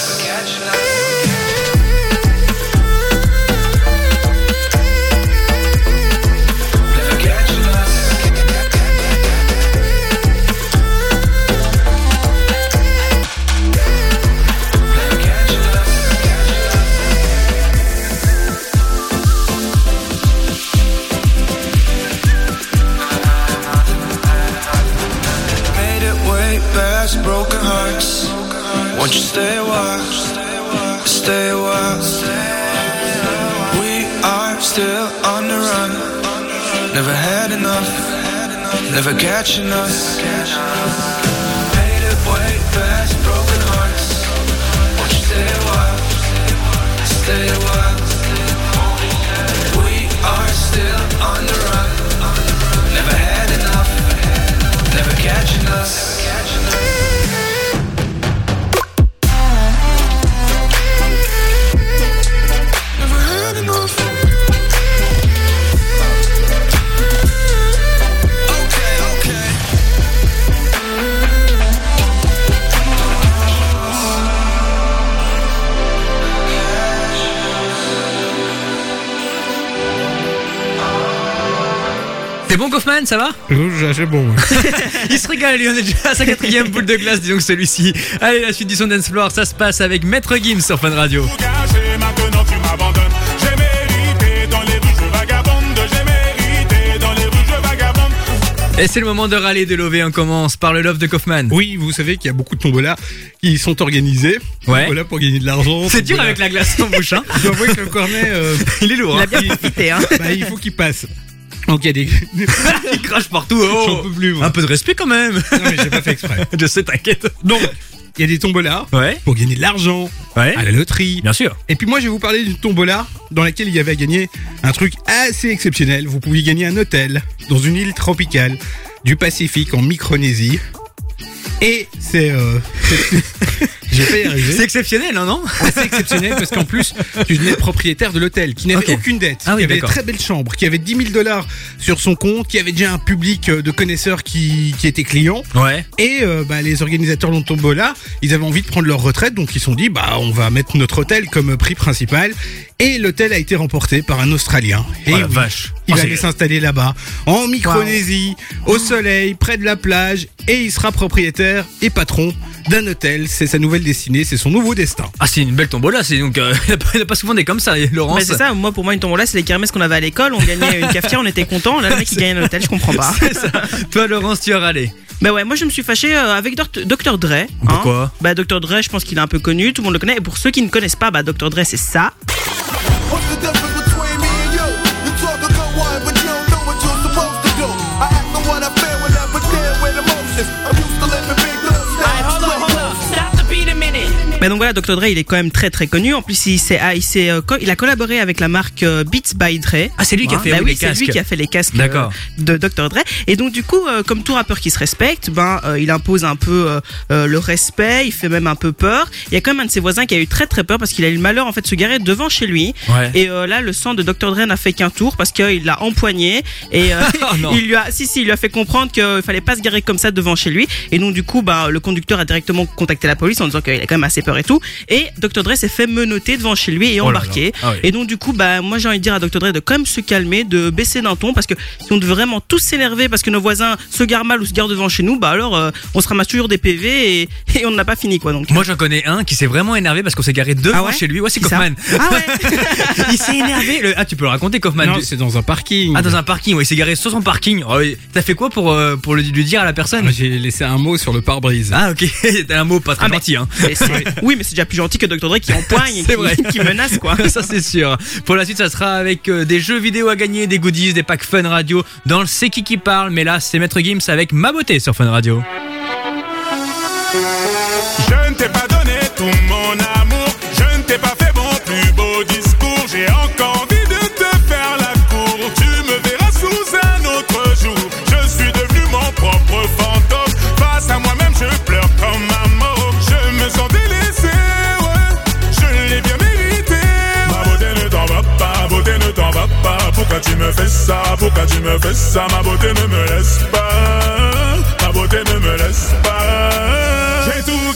Won't you stay a while? Stay a while. We are still on the run. Never had enough. Never catching us. Faded way past broken hearts. Won't you stay a while? Stay a while. C'est bon Kaufman, ça va C'est bon. ouais. Il se régale, lui, on est déjà à sa quatrième boule de glace, disons que celui-ci. Allez, la suite du son dance floor, ça se passe avec Maître Gims sur Fun Radio. Gâché, maintenant tu m'abandonnes. J'ai mérité dans les rues, je vagabonde. J'ai mérité dans les rues, je vagabonde. Et c'est le moment de râler de Lové, on commence par le love de Kaufman. Oui, vous savez qu'il y a beaucoup de tombolas qui sont organisés. Ouais. Voilà pour gagner de l'argent. C'est dur Tombola. avec la glace en bouche, hein Je dois avouer que le cornet, euh, Il est lourd, Il hein a bien profité, hein. bah, il faut qu'il passe. Donc il y a des. Il crache partout, oh J'en peux plus. moi. Un peu de respect quand même Non mais j'ai pas fait exprès. Je sais, t'inquiète. Donc il y a des tombolas Ouais, pour gagner de l'argent ouais, à la loterie. bien sûr. Et puis moi je vais vous parler d'une tombola dans laquelle il y avait à gagner un truc assez exceptionnel. Vous pouviez gagner un hôtel dans une île tropicale du Pacifique en Micronésie. Et c'est... Euh, c'est- J'ai pas y arriver. C'est exceptionnel, hein, non assez exceptionnel parce qu'en plus, tu venais propriétaire de l'hôtel qui n'avait aucune dette, Ah oui, qui avait des d'accord. très belles chambres, qui avait 10 000 dollars sur son compte, qui avait déjà un public euh, de connaisseurs qui, qui étaient clients. Ouais. Et euh, bah, les organisateurs de Tombola, ils avaient envie de prendre leur retraite, donc ils se sont dit, bah, on va mettre notre hôtel comme prix principal. Et l'hôtel a été remporté par un Australien. Et Oh la oui, vache. Il Oh, va c'est- aller s'installer là-bas, en Micronésie, au soleil, près de la plage, et il sera propriétaire et patron d'un hôtel. C'est sa nouvelle destinée, c'est son nouveau destin. Ah, c'est une belle tombola, c'est donc. euh, il y a pas- souvent des comme ça, Laurence. Mais c'est ça, moi pour moi une tombola c'est les kermesses qu'on avait à l'école, on gagnait une cafetière, on était content, là le mec il gagnait un hôtel, je comprends pas. Ça. Toi, Laurence, tu as râlé. Bah ouais, moi je me suis fâché euh, avec Dr Dre. hein. Pourquoi? Bah Dr Dre, je pense qu'il est un peu connu, tout le monde le connaît. Et pour ceux qui ne connaissent pas, bah Dr Dre c'est ça. Bah donc voilà, Dr Dre il est quand même très très connu. En plus il, ah, il, euh, il a collaboré avec la marque euh, Beats by Dre. Ah, c'est lui qui a fait bah oui, lui qui a fait les casques euh, de Dr Dre. Et donc du coup, euh, comme tout rappeur qui se respecte, ben euh, il impose un peu le respect, il fait même un peu peur. Il y a quand même un de ses voisins qui a eu très très peur parce qu'il a eu le malheur en fait de se garer devant chez lui. Ouais. Et là, le sang de Dr Dre n'a fait qu'un tour parce qu'il l'a empoigné et Oh il lui a, si si, il lui a fait comprendre qu'il fallait pas se garer comme ça devant chez lui. Et donc du coup, bah le conducteur a directement contacté la police en disant qu'il a quand même assez peur et tout. Et Dr Dre s'est fait menotter devant chez lui et Oh là embarqué. là. Ah oui. Et donc du coup, bah moi j'ai envie de dire à Dr Dre de quand même se calmer, de baisser d'un ton parce que si on devait vraiment tous s'énerver parce que nos voisins se garent mal ou se garent devant chez nous, bah alors euh, on se ramasse toujours des PV et, et on n'a pas fini quoi donc. Moi, j'en connais un qui s'est vraiment énervé parce qu'on s'est garé devant Ah ouais? chez lui. Ouais, c'est Kaufman. Ah ouais? il s'est énervé. Le- Ah, tu peux le raconter, Kaufman. Non, c'est dans un parking. Ah, dans un parking, ouais, il s'est garé sur son parking. Oh. T'as fait quoi pour, euh, pour le- lui dire à la personne? Moi, J'ai laissé un mot sur le pare-brise. Ah, ok. T'as un mot pas très Ah, gentil, hein. Mais c'est- oui, mais c'est déjà plus gentil que Dr Dre qui empoigne et C'est qui, vrai. qui menace quoi. ça c'est sûr. Pour la suite, ça sera avec euh, des jeux vidéo à gagner, des goodies, des packs Fun Radio dans le C'est qui qui parle. Mais là, c'est Maître Gims avec Ma Beauté sur Fun Radio. Je ne t'ai pas donné tout mon amour. Je ne t'ai pas Pourquoi tu me fais ça, pourquoi tu me fais ça? Ma beauté ne me laisse pas. Ma beauté ne me laisse pas. J'ai tout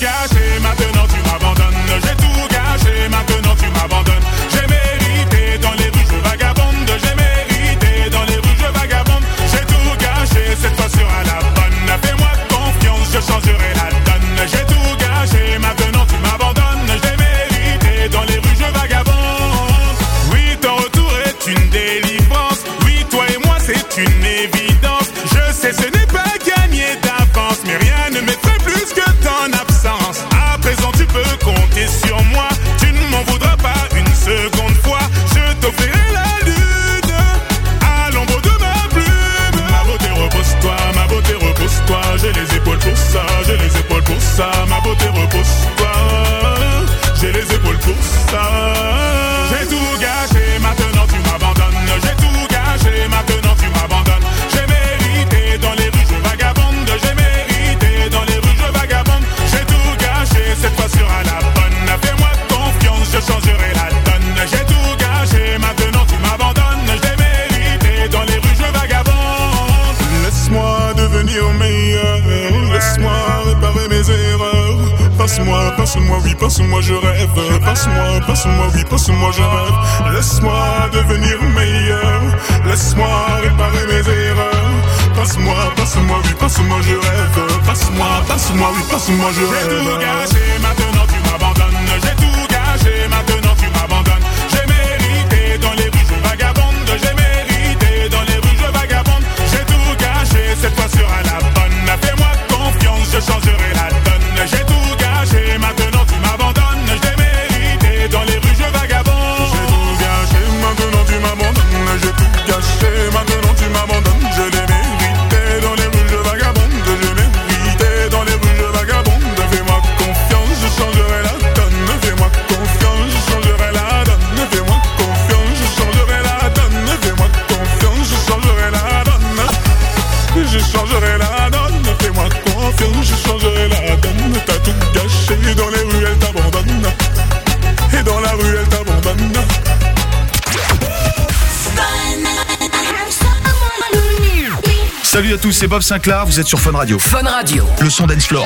ça, ma beauté repose pas. J'ai les épaules pour ça. Passe-moi, passe-moi, oui, passe-moi, je rêve. Passe-moi, passe-moi, oui, passe-moi, je rêve. Laisse-moi devenir meilleur. Laisse-moi réparer mes erreurs. Passe-moi, passe-moi, oui, passe-moi, je rêve. Passe-moi, passe-moi, oui, passe-moi, je rêve. J'ai tout gâché, maintenant tu m'abandonnes. J'ai tout gâché, maintenant Salut à tous, c'est Bob Sinclair, vous êtes sur Fun Radio. Fun Radio. Le son dance floor.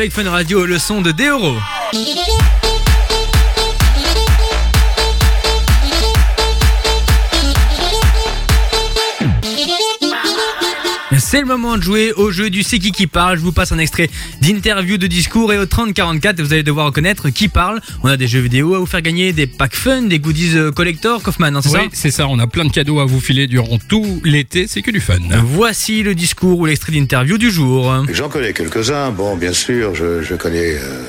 Avec Fun Radio, le son de Deoro. C'est le moment de jouer au jeu du C'est qui qui parle. Je vous passe un extrait d'interview, de discours et au 3044, vous allez devoir reconnaître qui parle. On a des jeux vidéo à vous faire gagner, des packs fun, des goodies euh, collector, Kaufman, hein, c'est Oui, ça c'est ça. On a plein de cadeaux à vous filer durant tout l'été. C'est que du fun. Voici le discours ou l'extrait d'interview du jour. J'en connais quelques-uns. Bon, bien sûr, je, je connais, euh,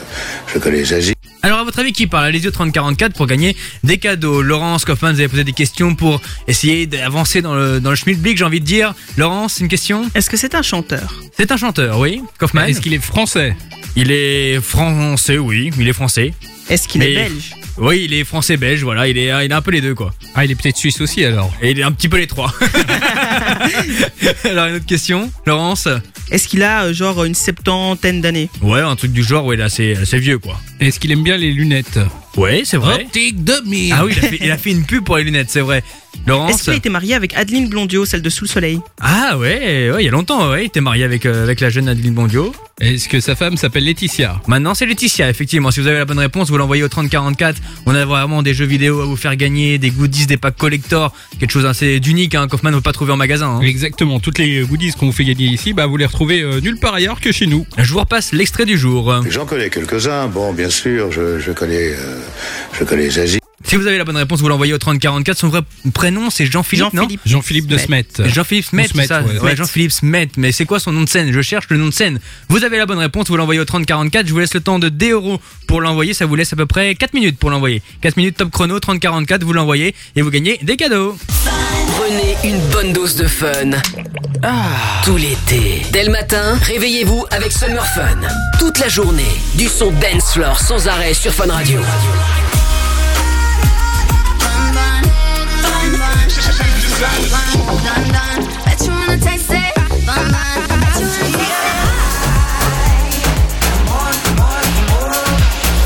je connais Zazie. Alors à votre avis qui parle? Allez-y au 3044 pour gagner des cadeaux. Laurence Kaufmann, vous avez posé des questions pour essayer d'avancer dans le, dans le schmilblick, j'ai envie de dire. Laurence, une question? Est-ce que c'est un chanteur? C'est un chanteur, oui. Kaufmann? Est-ce qu'il est français? Il est français, oui. Il est français. Est-ce qu'il est Mais- belge? Oui, il est français-belge, voilà. Il est, il est un peu les deux, quoi. Ah, il est peut-être suisse aussi alors. Et il est un petit peu les trois. Alors une autre question, Laurence Est-ce qu'il a euh, genre une septantaine d'années? Ouais, un truc du genre, ouais, là c'est assez vieux, quoi. Est-ce qu'il aime bien les lunettes? Ouais, c'est vrai. Optique 2000. Ah oui, il a, fait, il a fait une pub pour les lunettes, c'est vrai. Laurence Est-ce qu'il a été marié avec Adeline Blondio, celle de Sous le Soleil Ah ouais, ouais, il y a longtemps, ouais, il était marié avec, euh, avec la jeune Adeline Bondio. Est-ce que sa femme s'appelle Laetitia? Maintenant, c'est Laetitia, effectivement. Si vous avez la bonne réponse, vous l'envoyez au 3044. On a vraiment des jeux vidéo à vous faire gagner, des goodies, des packs collector, quelque chose assez d'unique, hein, qu'Hoffman ne peut pas trouver en magasin. hein. Exactement, toutes les goodies qu'on vous fait gagner ici, bah vous les retrouvez euh, nulle part ailleurs que chez nous. Je vous repasse l'extrait du jour. J'en connais quelques-uns. Bon, bien sûr, je, je connais, euh, je connais Zazie. Si vous avez la bonne réponse, vous l'envoyez au 3044. Son vrai prénom, c'est Jean-Philippe, non Jean-Philippe. De Smet. Jean-Philippe Smet, Smet, c'est ça ouais. Ouais, Jean-Philippe Smet. Mais c'est quoi son nom de scène? Je cherche le nom de scène. Vous avez la bonne réponse, vous l'envoyez au 3044. Je vous laisse le temps de 10 euros pour l'envoyer. Ça vous laisse à peu près 4 minutes pour l'envoyer. 4 minutes top chrono, 3044, vous l'envoyez et vous gagnez des cadeaux. Prenez une bonne dose de fun. Tout l'été. Dès le matin, réveillez-vous avec Summer Fun. Toute la journée, du son dance floor sans arrêt sur Fun Radio.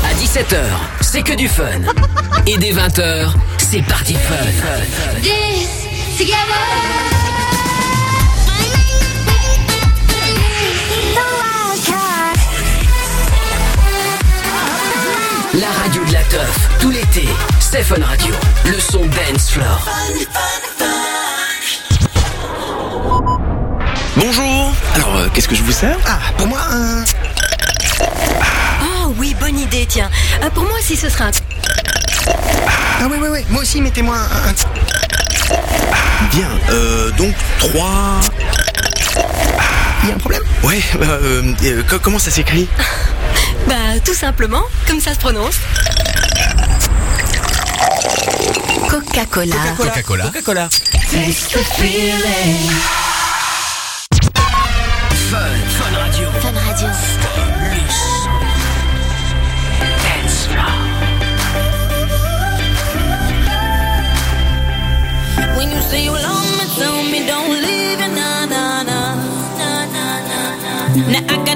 À 17h, c'est que du fun. Et dès 20h, c'est parti fun. La radio de la teuf, tout l'été, Fun Radio. Le son dance floor. Bonjour. Alors, euh, qu'est-ce que je vous sers? Ah, pour moi, un. Oh oui, bonne idée, tiens. Euh, pour moi aussi, ce sera un... Ah oui, oui, oui. Moi aussi, mettez-moi un. un- Bien. Euh, donc, trois... Il y a un problème? Ouais, euh, euh, co- comment ça s'écrit? Bah, tout simplement, comme ça se prononce. Coca-Cola. Coca-Cola. Coca-Cola. Taste the feeling. Fun, Fun Radio. Fun Radio. Le son. Dance floor. When you say you love me, tell me don't leave it, nah, nah, nah. Nah, nah, nah, nah. Now I got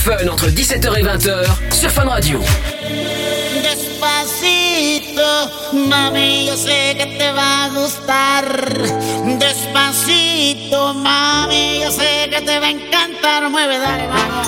fun entre 17h et 20h sur Fun Radio. Despacito, mami, yo sé que te va a gustar. Despacito, mami, yo sé que te va a encantar. Mueve, dale, vamos.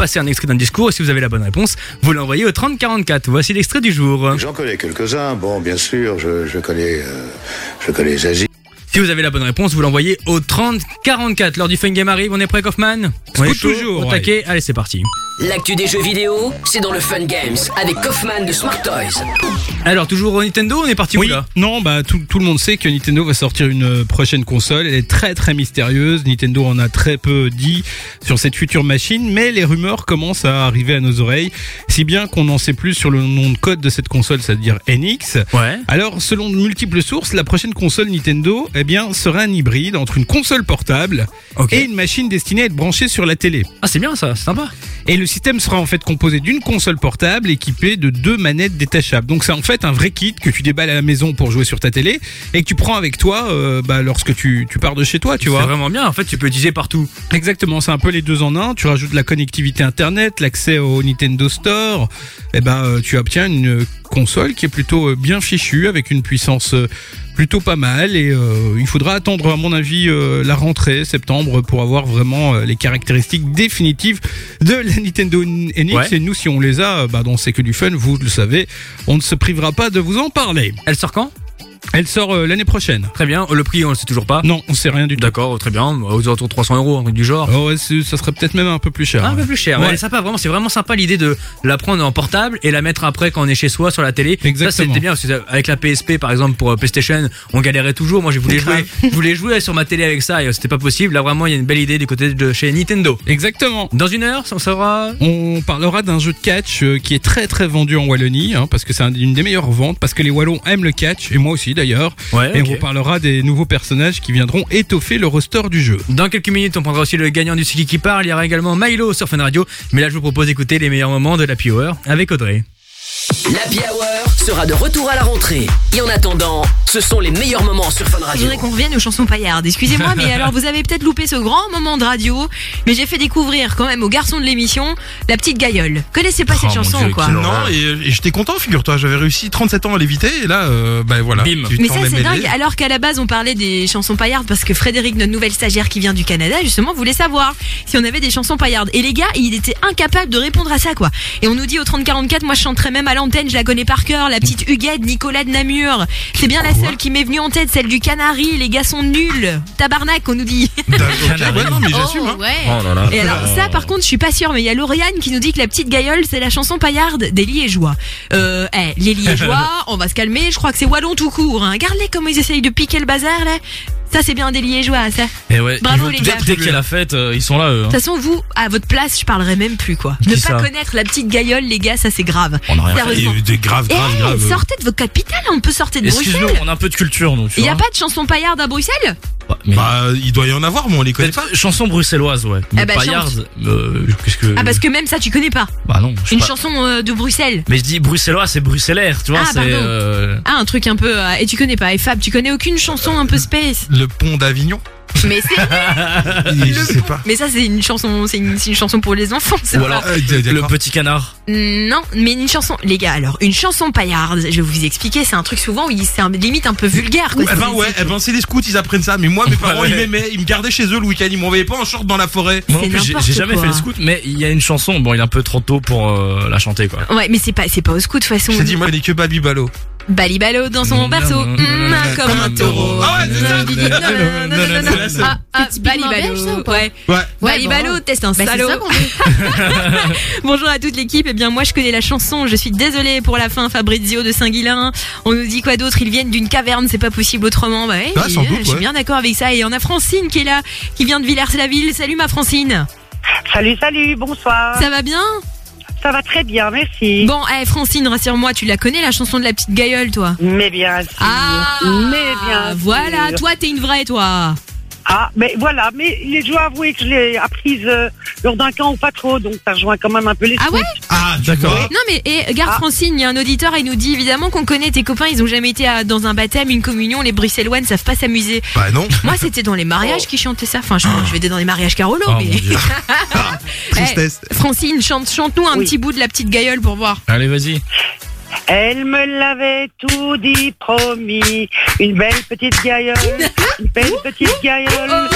Passer un extrait d'un discours et si vous avez la bonne réponse, vous l'envoyez au 3044. Voici l'extrait du jour. J'en connais quelques-uns. Bon, bien sûr, je, je connais, euh, je connais Zazie. Si vous avez la bonne réponse, vous l'envoyez au 3044. Lors du Fun Game arrive, on est prêt Kaufman? On est toujours, au ouais. taquet Allez, c'est parti. L'actu des jeux vidéo, c'est dans le Fun Games avec Kaufman de Smart Toys. Alors, toujours au Nintendo, on est parti où Oui, là? Non, bah tout, tout le monde sait que Nintendo va sortir une euh, prochaine console. Elle est très très mystérieuse. Nintendo en a très peu dit sur cette future machine, mais les rumeurs commencent à arriver à nos oreilles, si bien qu'on n'en sait plus sur le nom de code de cette console, c'est-à-dire NX. Ouais. Alors, selon de multiples sources, la prochaine console Nintendo, eh bien, sera un hybride entre une console portable et une machine destinée à être branchée sur la télé. Ah, c'est bien ça, c'est sympa. Et le système sera en fait composé d'une console portable équipée de deux manettes détachables. Donc c'est en fait un vrai kit que tu déballes à la maison pour jouer sur ta télé et que tu prends avec toi euh, bah, lorsque tu, tu pars de chez toi, tu vois. C'est vraiment bien, en fait, tu peux l'utiliser partout. Exactement, c'est un peu les deux en un. Tu rajoutes la connectivité internet, l'accès au Nintendo Store. Et ben, euh, tu obtiens une console qui est plutôt euh, bien fichue avec une puissance euh, plutôt pas mal. Et euh, il faudra attendre, à mon avis, euh, la rentrée septembre pour avoir vraiment euh, les caractéristiques définitives de la Nintendo NX. Ouais. Et nous, si on les a, bah, dans C'est que du fun, vous le savez, on ne se privera pas de vous en parler. Elle sort quand? Elle sort euh, l'année prochaine. Très bien. Le prix, on le sait toujours pas. Non, on sait rien du tout. D'accord, très bien. Aux alentours de 300 euros, un truc du genre. Oh, ouais, c'est- ça serait peut-être même un peu plus cher. Un ouais. peu plus cher. Ouais. Sympa, vraiment. C'est vraiment sympa l'idée de la prendre en portable et la mettre après quand on est chez soi sur la télé. Ça, Exactement. c'était bien parce que avec la PSP, par exemple, pour euh, PlayStation, on galérait toujours. Moi, je voulais jouer, je voulais jouer sur ma télé avec ça et euh, c'était pas possible. Là, vraiment, il y a une belle idée du côté de chez Nintendo. Exactement. Dans une heure, on saura. On parlera d'un jeu de catch euh, qui est très très vendu en Wallonie, hein, parce que c'est un- une des meilleures ventes, parce que les Wallons aiment le catch, et moi aussi d'ailleurs. Ouais, et ok. on parlera des nouveaux personnages qui viendront étoffer le roster du jeu. Dans quelques minutes, on prendra aussi le gagnant du Siki qui parle. Il y aura également Milo sur Fun Radio. Mais là, je vous propose d'écouter les meilleurs moments de la Hour avec Audrey. L'Happy Hour sera de retour à la rentrée. Et en attendant, ce sont les meilleurs moments sur Fun Je Radio. voudrais qu'on revienne aux chansons paillardes. Excusez-moi, mais alors vous avez peut-être loupé ce grand moment de radio, mais j'ai fait découvrir quand même aux garçons de l'émission la petite gaillole. Connaissez pas cette chanson quoi Non, et, et j'étais content, figure-toi. J'avais réussi 37 ans à l'éviter, et là, euh, bah voilà. Bim. Mais ça c'est dingue, alors qu'à la base on parlait des chansons paillardes parce que Frédéric, notre nouvelle stagiaire qui vient du Canada, justement voulait savoir si on avait des chansons paillardes. Et les gars, il était incapable de répondre à ça quoi. Et on nous dit au 3044, moi je chanterais même à l'antenne, je la connais par cœur, la petite Huguette, Nicolas de Namur. C'est bien la seule qui m'est venue en tête, celle du Canari, les gars sont nuls. Tabarnak on nous dit. ouais, non, mais j'assume. hein. ouais. Oh là là. Et alors ça par contre je suis pas sûre mais il y a Lauriane qui nous dit que la petite gaillole c'est la chanson paillarde des Liégeois. Euh, eh, les Liégeois, on va se calmer, je crois que c'est Wallon tout court. Hein. Regarde-les comment ils essayent de piquer le bazar là. Ça c'est bien des Liégeois ça. Et ouais, Bravo, les gars. dès qu'il y a la fête, euh, ils sont là eux. De hein. toute façon, vous, à votre place, je parlerai même plus, quoi. Ne pas connaître la petite gaillole, les gars, ça c'est grave. On a rien fait. Et, des grave, grave, Eh, grave. sortez de votre capitale, on peut sortir de Excuse-nous, Bruxelles. on a un peu de culture nous. tu Il y a vois. pas de chanson paillarde à Bruxelles? Bah, il doit y en avoir, mais on les connaît pas. Chanson bruxelloise, ouais. Mais Ah bah, euh, qu'est-ce que. Ah, parce que même ça, tu connais pas. Bah non. Une pas. chanson euh, de Bruxelles. Mais je dis bruxellois, c'est bruxellaire, tu vois. Ah, pardon. euh, Ah, un truc un peu. euh, et tu connais pas. Et Fab, tu connais aucune chanson un peu space Le pont d'Avignon Mais c'est. Je sais pas. Mais ça, c'est une chanson, c'est une, c'est une chanson pour les enfants. c'est Ou pas- alors Euh, le petit canard. Non, mais une chanson, les gars, alors, une chanson paillarde, je vais vous expliquer, c'est un truc souvent où il- c'est un- limite un peu vulgaire, quoi. Eh ben C'est- ouais, eh ben c'est les scouts, ils apprennent ça. Mais moi, mes parents, Ouais. ils m'aimaient, ils me gardaient chez eux le week-end, ils m'envoyaient pas en short dans la forêt. Moi non plus, j'ai j'ai jamais fait le scout, mais il y a une chanson. Bon, il est un peu trop tôt pour euh, la chanter, quoi. Ouais, mais c'est pas, c'est pas au scout de toute façon. Je t'ai dit, moi, il est que Babi Balo. Balibalo dans son berceau, hum, comme un taureau. Ah ouais, c'est ça. Ah, ah, C'est typiquement belge, ça, Balibalo. ou pas Ouais. Ouais. Balibalo, teste un Bah, c'est salaud. ça qu'on veut. Bonjour à toute l'équipe. Eh bien, moi, je connais la chanson. Je suis désolée pour la fin, Fabrizio de Saint-Guilain. On nous dit quoi d'autre? Ils viennent d'une caverne, c'est pas possible autrement. Bah, ouais, Ah, sans je suis ouais. bien d'accord avec ça. Et on a Francine qui est là, qui vient de Villers-la-Ville. Salut, ma Francine. Salut, salut, bonsoir. Ça va bien? Ça va très bien, merci. Bon, eh, Francine, rassure-moi, tu la connais, la chanson de la petite gaillole, toi Mais bien sûr. Ah, mais bien voilà, toi, t'es une vraie, toi. Ah, mais voilà, mais je dois avouer que je l'ai apprise euh, lors d'un camp ou pas trop, donc ça rejoint quand même un peu les Ah ouais? Ah, d'accord. Non mais et, regarde Ah. Francine, il y a un auditeur, il nous dit évidemment qu'on connaît tes copains, ils ont jamais été à- dans un baptême, une communion, les Bruxellois ne savent pas s'amuser. Bah non. Moi c'était dans les mariages qui chantaient ça, enfin je, je vais dire dans les mariages Carolo, Oh, mais... mon Dieu. Tristesse. Eh, Francine, chante, chante-nous un Oui. petit bout de la petite gaillole pour voir. Allez, vas-y. Elle me l'avait tout dit, promis. Une belle petite gaillole, une belle petite gaillole.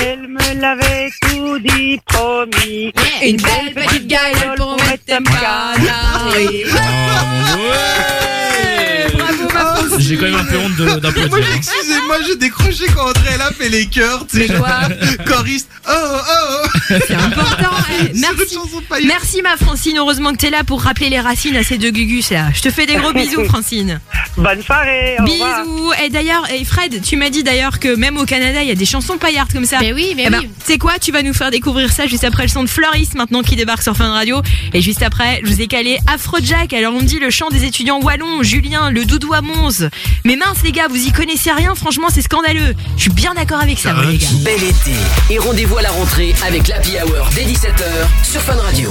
Elle me l'avait tout dit, promis. Une belle petite gaillole pour mettre un canari. Bravo. J'ai quand même un peu honte de- Moi, d'applaudir. hein. excusez-moi, j'ai décroché quand André elle a fait les cœurs, tu sais. Quoi Choriste. Oh, oh, oh. C'est important. une Merci. Merci ma Francine, heureusement que t'es là pour rappeler les racines à ces deux gugus là. Je te fais des gros bisous Francine. Bonne soirée, au revoir. Bisous. Et d'ailleurs, et Fred, tu m'as dit d'ailleurs que même au Canada, il y a des chansons paillardes comme ça. Mais oui, mais Eh ben, oui. c'est quoi Tu vas nous faire découvrir ça juste après le son de Floris maintenant qui débarque sur Fun Radio. Et juste après, je vous ai calé Afrojack. Alors on me dit le chant des étudiants wallons, Julien, le doudou à Mons. Mais mince les gars, vous y connaissez rien. Franchement, c'est scandaleux. Je suis bien d'accord avec ça, moi, les gars. Bel été et rendez-vous à la rentrée avec l'Happy Hour dès 17h sur Fun Radio.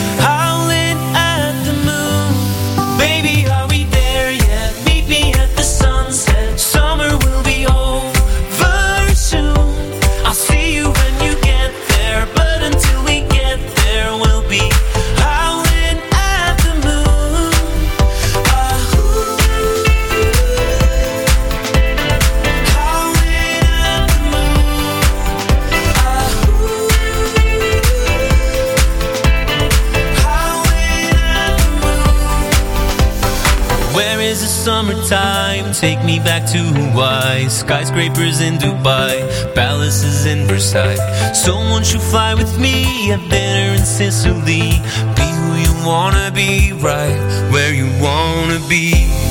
summertime. Take me back to Hawaii, skyscrapers in Dubai, palaces in Versailles. So won't you fly with me? Have dinner in Sicily. Be who you wanna be, right where you wanna be.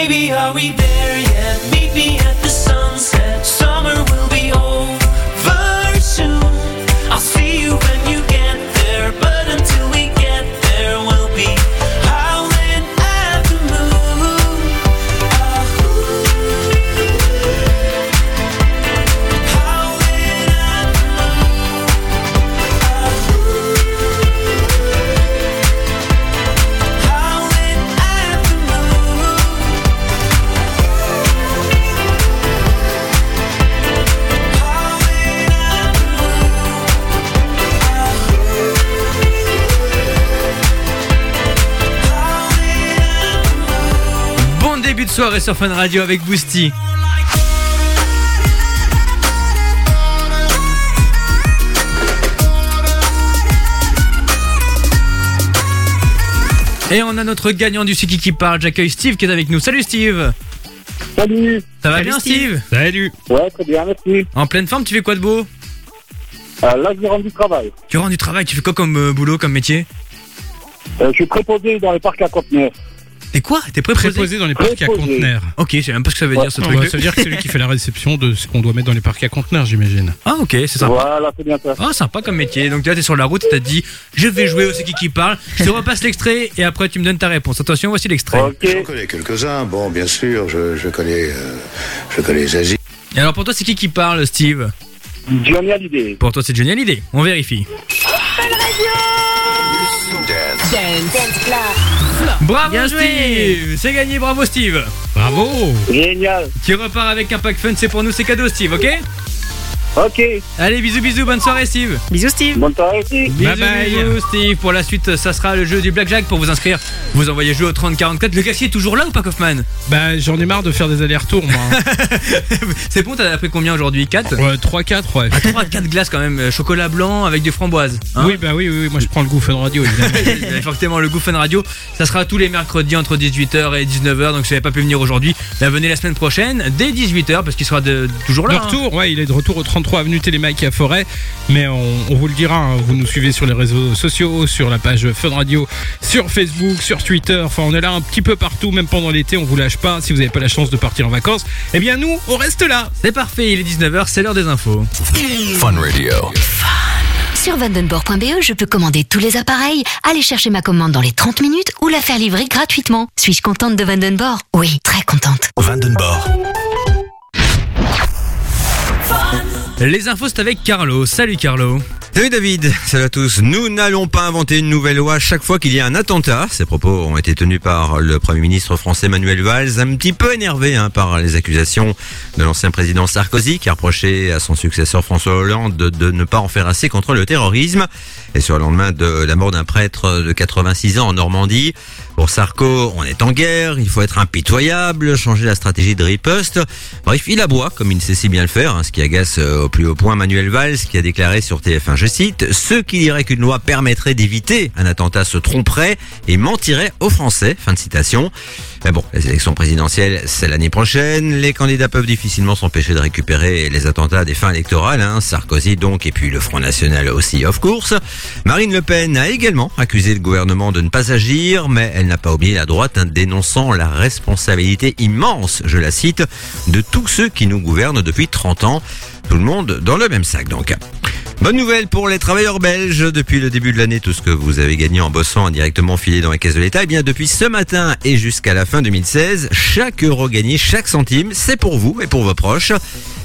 Baby, are we there yet? Meet me at soirée sur Fun Radio avec Boosty. Et on a notre gagnant du Siki qui parle, j'accueille Steve qui est avec nous. Salut Steve Salut Ça va Salut, bien Steve. Salut Ouais, très bien, merci. En pleine forme, tu fais quoi de beau? Euh, là, je rendu du travail. Tu rends du travail, tu fais quoi comme euh, boulot, comme métier? Euh, je suis préposé dans les parcs à conteneurs. T'es quoi T'es préposé Préposé dans les parcs à Préposé. conteneurs. Ok, je sais même pas ce que ça veut dire ce truc. bah, ça veut dire que c'est lui qui fait la réception de ce qu'on doit mettre dans les parcs à conteneurs, j'imagine. Ah ok, c'est sympa. Voilà, c'est bien ça. Ah sympa comme métier. Donc là t'es sur la route et t'as dit je vais jouer au C'est qui qui parle. Je te repasse l'extrait et après tu me donnes ta réponse. Attention, voici l'extrait. J'en connais quelques-uns. Bon, bien sûr, je, je connais, euh, je connais Zazie. Et alors pour toi c'est qui qui parle Steve Johnny Hallyday. Pour toi c'est Johnny Hallyday. On vérifie. Bravo Bien joué. Steve. C'est gagné, bravo Steve. Bravo. Génial. Tu repars avec un pack fun, c'est pour nous, c'est cadeau Steve, ok? Ok. Allez, bisous, bisous, bonne soirée Steve Bisous Steve Bonne soirée aussi. Bisous, bisous, Steve. Pour la suite, ça sera le jeu du blackjack. Pour vous inscrire, vous envoyez jeu au 3044. Le glacier est toujours là ou pas, Kaufman Bah, j'en ai marre de faire des allers-retours, moi. C'est bon, t'as appris combien aujourd'hui? 4 Ouais, 3-4, ouais. Ah, 3, 4 glaces quand même. euh, Chocolat blanc avec des framboises. hein? Oui, bah oui, oui, oui, moi je prends le goût Fun Radio, évidemment. Effectivement, le Goût Fun Radio, ça sera tous les mercredis entre 18h et 19h. Donc, si vous n'avez pas pu venir aujourd'hui, bah, venez la semaine prochaine dès 18h parce qu'il sera de- toujours là. De hein. retour, ouais, il est de retour au 33 avenue Télémaque à Forêt. Mais on, on vous le dira, hein, vous nous suivez sur les réseaux sociaux, sur la page Fun Radio, sur Facebook, sur Twitter. Enfin, on est là un petit peu partout, même pendant l'été, on vous lâche pas. Si vous n'avez pas la chance de partir en vacances, eh bien nous, on reste là. C'est parfait, il est 19h, c'est l'heure des infos. Fun Radio. Sur vandenborg.be, je peux commander tous les appareils, aller chercher ma commande dans les 30 minutes ou la faire livrer gratuitement. Suis-je contente de Vandenborg Oui, très contente. Vandenborg. Les infos, c'est avec Carlo. Salut Carlo. Salut David, salut à tous. Nous n'allons pas inventer une nouvelle loi chaque fois qu'il y a un attentat. Ces propos ont été tenus par le Premier ministre français Manuel Valls, un petit peu énervé hein, par les accusations de l'ancien président Sarkozy qui a reproché à son successeur François Hollande de, de ne pas en faire assez contre le terrorisme. Et sur le lendemain de la mort d'un prêtre de 86 ans en Normandie, pour Sarko, on est en guerre, il faut être impitoyable, changer la stratégie de riposte. Bref, il aboie, comme il sait si bien le faire, hein, ce qui agace euh, au plus haut point Manuel Valls, qui a déclaré sur TF1, je cite, ceux qui diraient qu'une loi permettrait d'éviter un attentat se tromperaient et mentiraient aux Français. Fin de citation. Mais bon, les élections présidentielles, c'est l'année prochaine. Les candidats peuvent difficilement s'empêcher de récupérer les attentats des fins électorales. Hein. Sarkozy donc, et puis le Front National aussi, of course. Marine Le Pen a également accusé le gouvernement de ne pas agir, mais elle n'a pas oublié la droite, hein, dénonçant la responsabilité immense, je la cite, de tous ceux qui nous gouvernent depuis 30 ans. Tout le monde dans le même sac donc. Bonne nouvelle pour les travailleurs belges. Depuis le début de l'année, tout ce que vous avez gagné en bossant a directement filé dans les caisses de l'État. Et bien depuis ce matin et jusqu'à la fin 2016, chaque euro gagné, chaque centime, c'est pour vous et pour vos proches.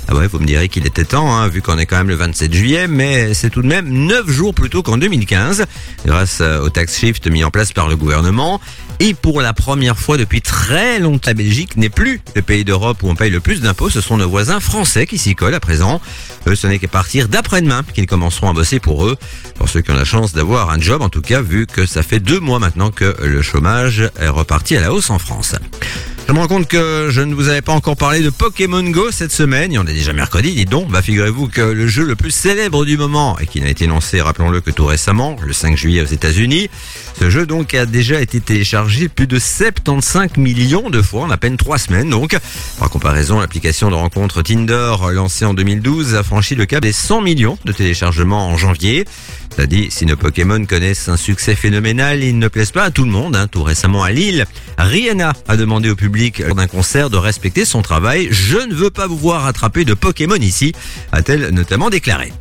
Ah ouais, vous me direz qu'il était temps, hein, vu qu'on est quand même le 27 juillet, mais c'est tout de même 9 jours plus tôt qu'en 2015, grâce euh, au tax shift mis en place par le gouvernement. Et pour la première fois depuis très longtemps, la Belgique n'est plus le pays d'Europe où on paye le plus d'impôts. Ce sont nos voisins français qui s'y collent à présent. Eux, ce n'est qu'à partir d'après-demain qu'ils commenceront à bosser pour eux. Pour ceux qui ont la chance d'avoir un job, en tout cas, vu que ça fait deux mois maintenant que le chômage est reparti à la hausse en France. Je me rends compte que je ne vous avais pas encore parlé de Pokémon Go cette semaine. Y en est déjà mercredi, dis donc. Bah, figurez-vous que le jeu le plus célèbre du moment et qui n'a été lancé, rappelons-le, que tout récemment, le 5 juillet aux États-Unis. Ce jeu donc a déjà été téléchargé plus de 75 millions de fois en à peine trois semaines. Donc, par comparaison, l'application de rencontre Tinder lancée en 2012 a franchi le cap des 100 millions de téléchargements en janvier. Cela dit, si nos Pokémon connaissent un succès phénoménal, ils ne plaisent pas à tout le monde. hein. Tout récemment à Lille, Rihanna a demandé au public lors d'un concert de respecter son travail. Je ne veux pas vous voir attraper de Pokémon ici, a-t-elle notamment déclaré.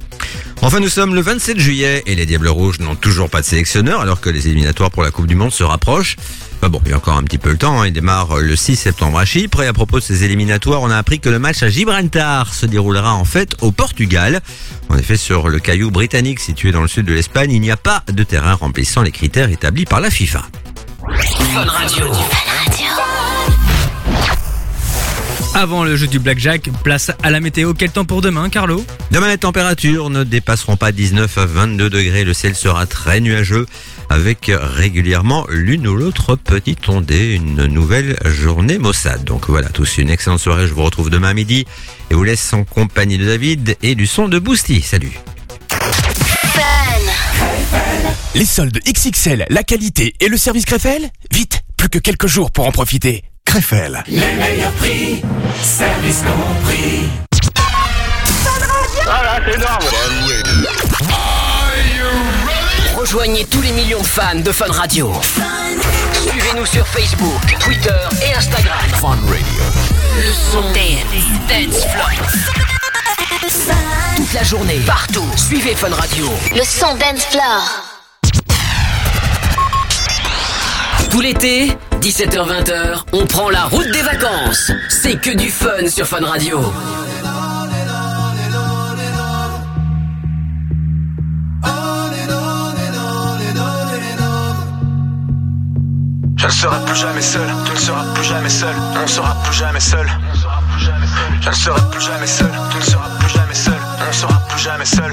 Enfin, nous sommes le 27 juillet et les Diables Rouges n'ont toujours pas de sélectionneur alors que les éliminatoires pour la Coupe du Monde se rapprochent. Bah bon, il y a encore un petit peu le temps, hein. il démarre le 6 septembre à Chypre et à propos de ces éliminatoires, on a appris que le match à Gibraltar se déroulera en fait au Portugal. En effet, sur le caillou britannique situé dans le sud de l'Espagne, il n'y a pas de terrain remplissant les critères établis par la FIFA. Avant le jeu du blackjack, place à la météo. Quel temps pour demain, Carlo? Demain, les températures ne dépasseront pas 19 à 22 degrés. Le ciel sera très nuageux avec régulièrement l'une ou l'autre petite ondée. Une nouvelle journée Mossad. Donc voilà, tous une excellente soirée. Je vous retrouve demain à midi et vous laisse en compagnie de David et du son de Boosty. Salut. Les soldes XXL, la qualité et le service Krefel Vite, plus que quelques jours pour en profiter. Krefel. Les meilleurs prix, service compris. Ah là, c'est énorme. Rejoignez tous les millions de fans de Fun Radio. Suivez-nous sur Facebook, Twitter et Instagram. Fun Radio. Le son dance, dance floor. Toute la journée, partout. Suivez Fun Radio. Le son dance floor. Tout l'été, 17h-20h, on prend la route des vacances. C'est que du fun sur Fun Radio. Je ne serai plus jamais seul, tu ne seras plus jamais seul, on ne sera plus jamais seul. Je ne serai plus jamais seul, tu ne seras plus jamais seul, on ne sera plus jamais seul.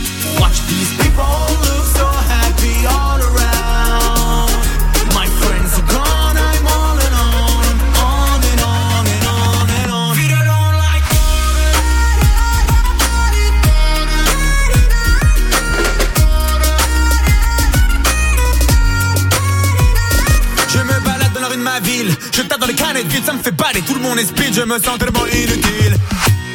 Je me balade dans la rue de ma ville. Je tape dans les canettes ça me fait baler. Tout le monde est je me sens tellement inutile.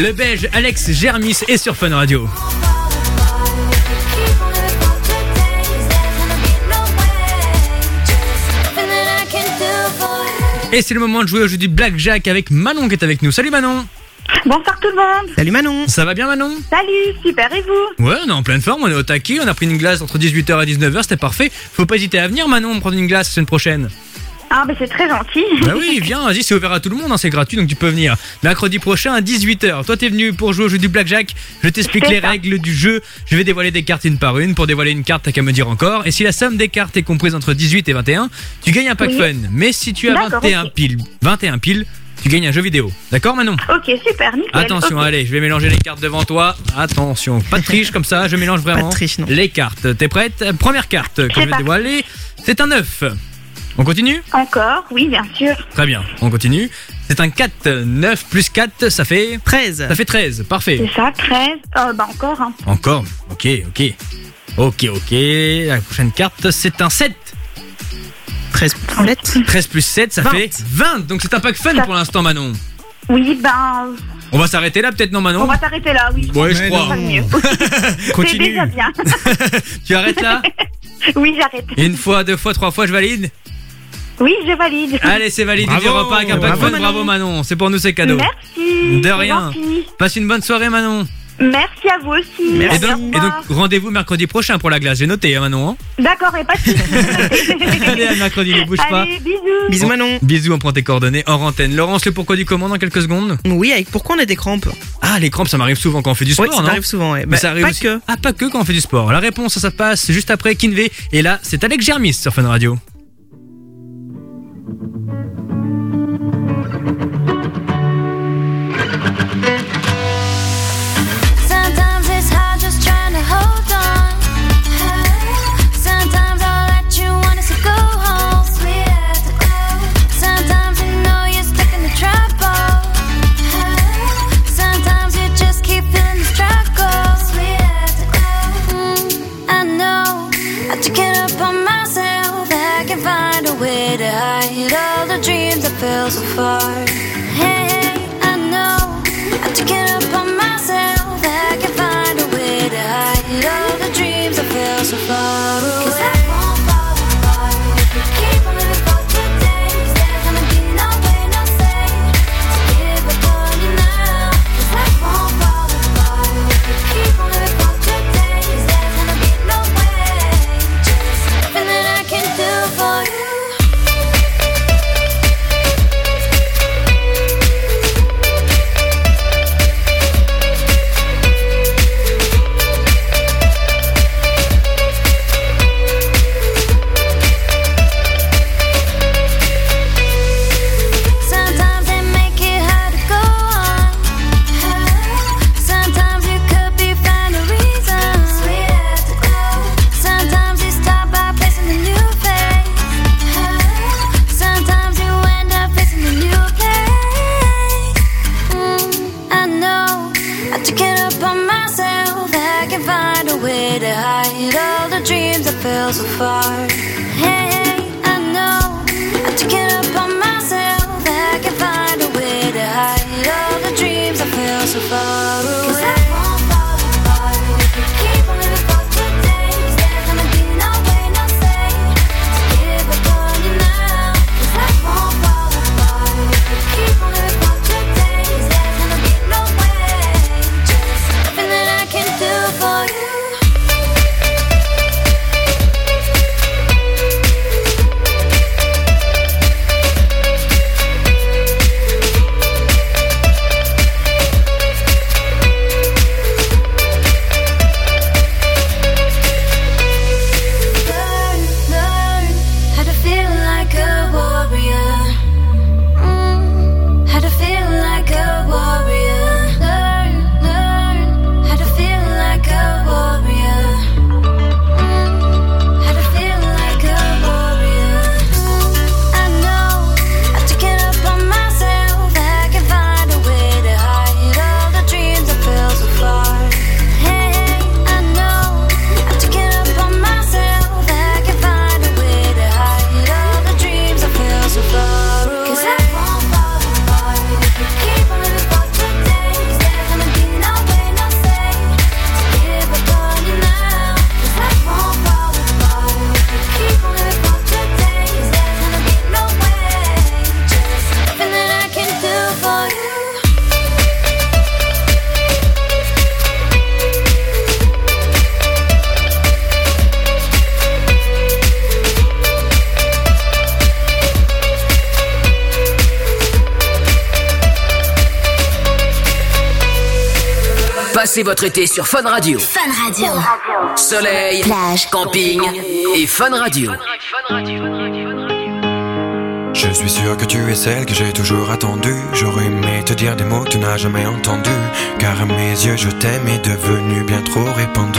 Le belge Alex Germis est sur Fun Radio. Et c'est le moment de jouer au jeu du Blackjack avec Manon qui est avec nous. Salut Manon Bonsoir tout le monde. Salut Manon Ça va bien Manon Salut, super, et vous Ouais, on est en pleine forme, on est au taquet, on a pris une glace entre 18h et 19h, c'était parfait. Faut pas hésiter à venir Manon, prendre une glace la semaine prochaine. Ah, ben c'est très gentil. Bah oui, viens, vas-y, c'est ouvert à tout le monde, hein, c'est gratuit, donc tu peux venir. Mercredi prochain à 18h. Toi, t'es venu pour jouer au jeu du blackjack. Je t'explique les ça. règles du jeu. Je vais dévoiler des cartes une par une. Pour dévoiler une carte, t'as qu'à me dire encore. Et si la somme des cartes est comprise entre 18 et 21, tu gagnes un pack Oui. fun. Mais si tu as D'accord, 21 ok. piles, 21 piles, tu gagnes un jeu vidéo. D'accord, Manon? Ok, super, nickel. Attention, allez, je vais mélanger les cartes devant toi. Attention, pas de triche comme ça, je mélange vraiment les cartes. T'es prête? Première carte que je vais dévoiler, c'est un 9. On continue Encore, oui, bien sûr. Très bien, on continue. C'est un 4, 9 plus 4, ça fait 13. Ça fait 13, parfait. C'est ça, 13. Euh, bah encore, hein. Encore, ok, ok. Ok, ok. La prochaine carte, c'est un 7. 13 plus 7. 13 plus 7, ça 20. fait 20. Donc c'est un pack fun pour l'instant, Manon. Oui, ben, On va s'arrêter là, peut-être, non, Manon on va s'arrêter là, oui. Ouais, je crois. Continue. déjà bien. Tu arrêtes là oui, j'arrête. Une fois, deux fois, trois fois, je valide Oui, je valide. Allez, c'est validé Bravo. du repas avec un pack Bravo, fun. Manon. Bravo, Manon. C'est pour nous, c'est cadeau. Merci. De rien. gentil. Passe une bonne soirée, Manon. Merci à vous aussi. Et Allez, donc, au et donc, rendez-vous mercredi prochain pour la glace. J'ai noté, hein, Manon. hein. D'accord, et pas de soucis. Allez, à mercredi, ne bouge pas. Allez, bisous. Bisous On- Manon. Bisous, on prend tes coordonnées hors antenne. Laurence, le pourquoi du comment dans quelques secondes Oui, avec pourquoi on a des crampes Ah, les crampes, ça m'arrive souvent quand on fait du sport, Oui, ça non souvent, ouais. Mais Bah, ça arrive pas aussi- que. Ah, pas que quand on fait du sport. La réponse, ça, ça passe juste après Kinvey. Et là, c'est Alex Germis sur Fun Radio. So far. Passez votre été sur Fun Radio. Fun Radio. Soleil, Plage. camping et Fun Radio. Je suis sûr que tu es celle que j'ai toujours attendue. J'aurais aimé te dire des mots que tu n'as jamais entendus. Car à mes yeux, je t'aime est devenu bien trop répandu.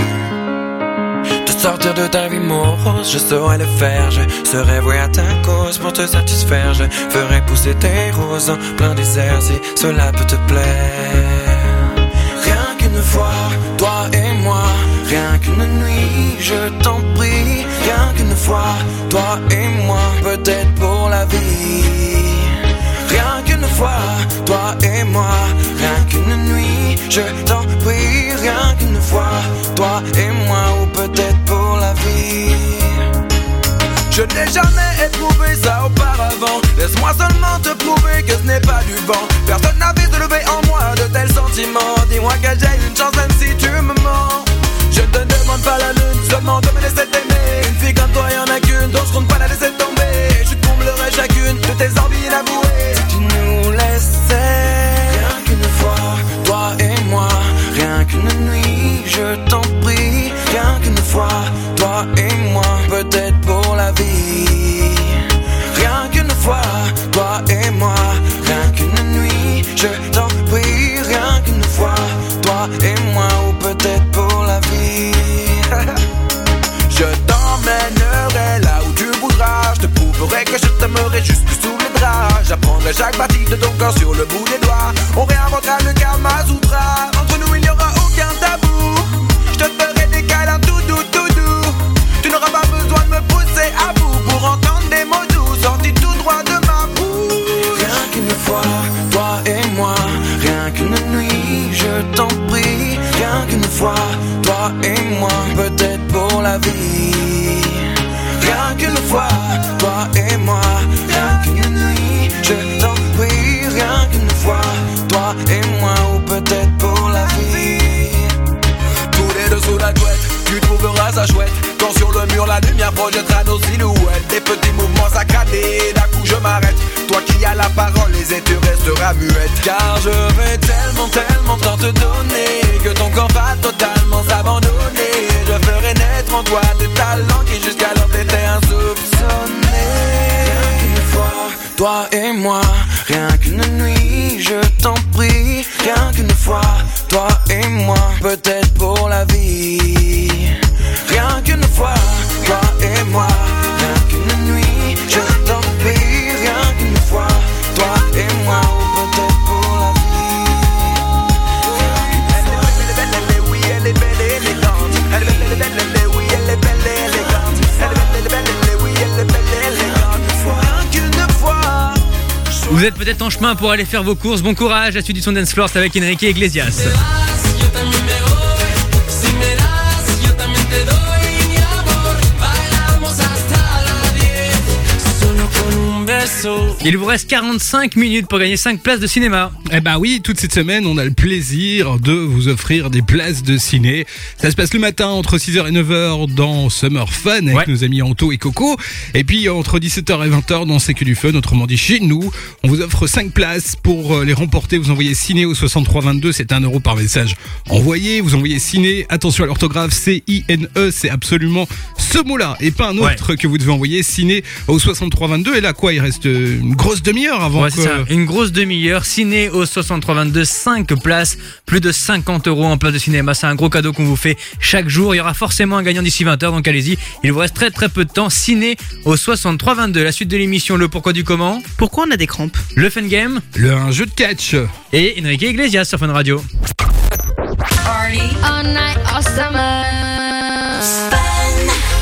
Te sortir de ta vie morose, je saurais le faire. Je serais voué à ta cause pour te satisfaire. Je ferai pousser tes roses en plein désert si cela peut te plaire. Toi et moi, rien qu'une nuit, je t'en prie. Rien qu'une fois, toi et moi, peut-être pour la vie. Rien qu'une fois, toi et moi, rien qu'une nuit, je t'en prie. Rien qu'une fois, toi et moi, ou peut-être pour la vie. Je n'ai jamais éprouvé ça auparavant. Laisse-moi seulement te prouver que ce n'est pas du vent. Personne n'avait soulevé en moi de tels Dis-moi que j'ai une chance même si tu me mens. Je te demande pas la lune, seulement de me laisser t'aimer. Une fille comme toi, y en a qu'une, donc je compte pas la laisser tomber. Je comblerai chacune de tes envies inavouées. Si tu nous laissais, rien qu'une fois, toi et moi, rien qu'une nuit, je t'en chaque partie de ton corps sur le bout des doigts. On réinventera le Kama Sutra. Entre nous, il n'y aura aucun tabou. Je te ferai des câlins tout doux, tout doux. Tu n'auras pas besoin de me pousser à bout pour entendre des mots doux sortis tout droit de ma bouche. Rien qu'une fois, toi et moi, rien qu'une nuit, je t'en prie. Rien qu'une fois, toi et moi, peut-être pour la vie. Rien qu'une fois, toi et moi, je t'en prie. Rien qu'une fois, toi et moi, ou peut-être pour la vie. Tous les deux sous la couette, tu trouveras ça chouette. Quand sur le mur la lumière projettera nos silhouettes. Des petits mouvements saccadés, d'un coup je m'arrête. Toi qui as la parole, les et tu resteras muette. Car je vais tellement, tellement tant te donner que ton corps va totalement s'abandonner. Je ferai naître en toi des talents toi et moi, rien qu'une nuit, je t'en prie. Rien qu'une fois, toi et moi, peut-être peut-être en chemin pour aller faire vos courses. Bon courage. La suite du son Dance Floor, avec Enrique Iglesias. Yo también me voy, si me das, yo también te doy mi amor. Bailamos hasta las 10, solo con un beso. Il vous reste 45 minutes pour gagner 5 places de cinéma. Eh bah oui, toute cette semaine, on a le plaisir de vous offrir des places de ciné. Ça se passe le matin entre 6h et 9h dans Summer Fun avec Ouais. nos amis Anto et Coco. Et puis entre 17h et 20h dans C'est que du fun, autrement dit chez nous. On vous offre 5 places pour euh, les remporter. Vous envoyez ciné au 6322, c'est 1 euro par message envoyé. Vous envoyez ciné, attention à l'orthographe, C-I-N-E, c'est absolument ce mot-là et pas un autre que vous devez envoyer ciné au 6322. Et là quoi, il reste euh, une grosse demi-heure avant Ouais, que... c'est ça. Une grosse demi-heure. Ciné au 6322, 5 places, plus de 50 euros en place de cinéma. C'est un gros cadeau qu'on vous fait chaque jour. Il y aura forcément un gagnant d'ici 20h, donc allez-y. Il vous reste très très peu de temps. Ciné au 6322. La suite de l'émission, le pourquoi du comment? Pourquoi on a des crampes? Le fun game? Le un jeu de catch. Et Enrique Iglesias sur Fun Radio. All night, all summer.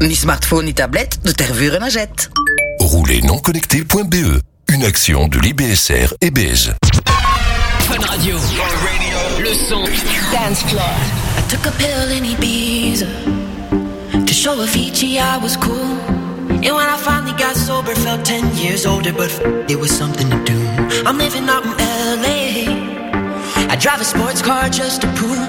ni smartphone ni tablette, de tervure en jette. Roulez non connecté.be. Une action de l'IBSR et Beige. Fun Radio. Le son. Dance floor. I took a pill in Ibiza show Avicii, I was cool. And when I finally got sober, felt 10 years older, but f- it was something to do. I'm living out in LA. I drive a sports car just to prove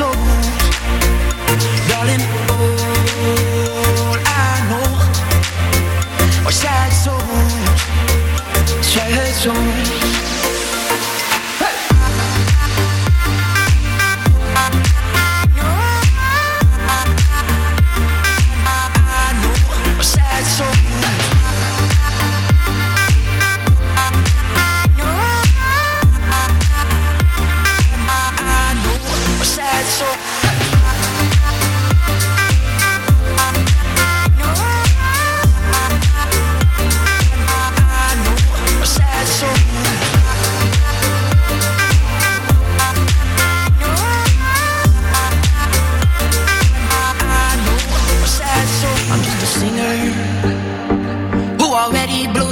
so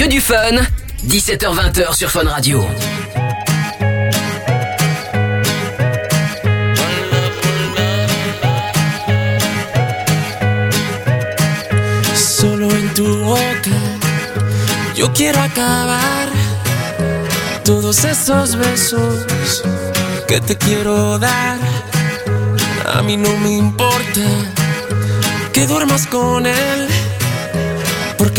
Que du fun. 17h20h sur Fun Radio. Solo en tu boca yo quiero acabar todos esos besos que te quiero dar. A mí no me importa que duermas con él,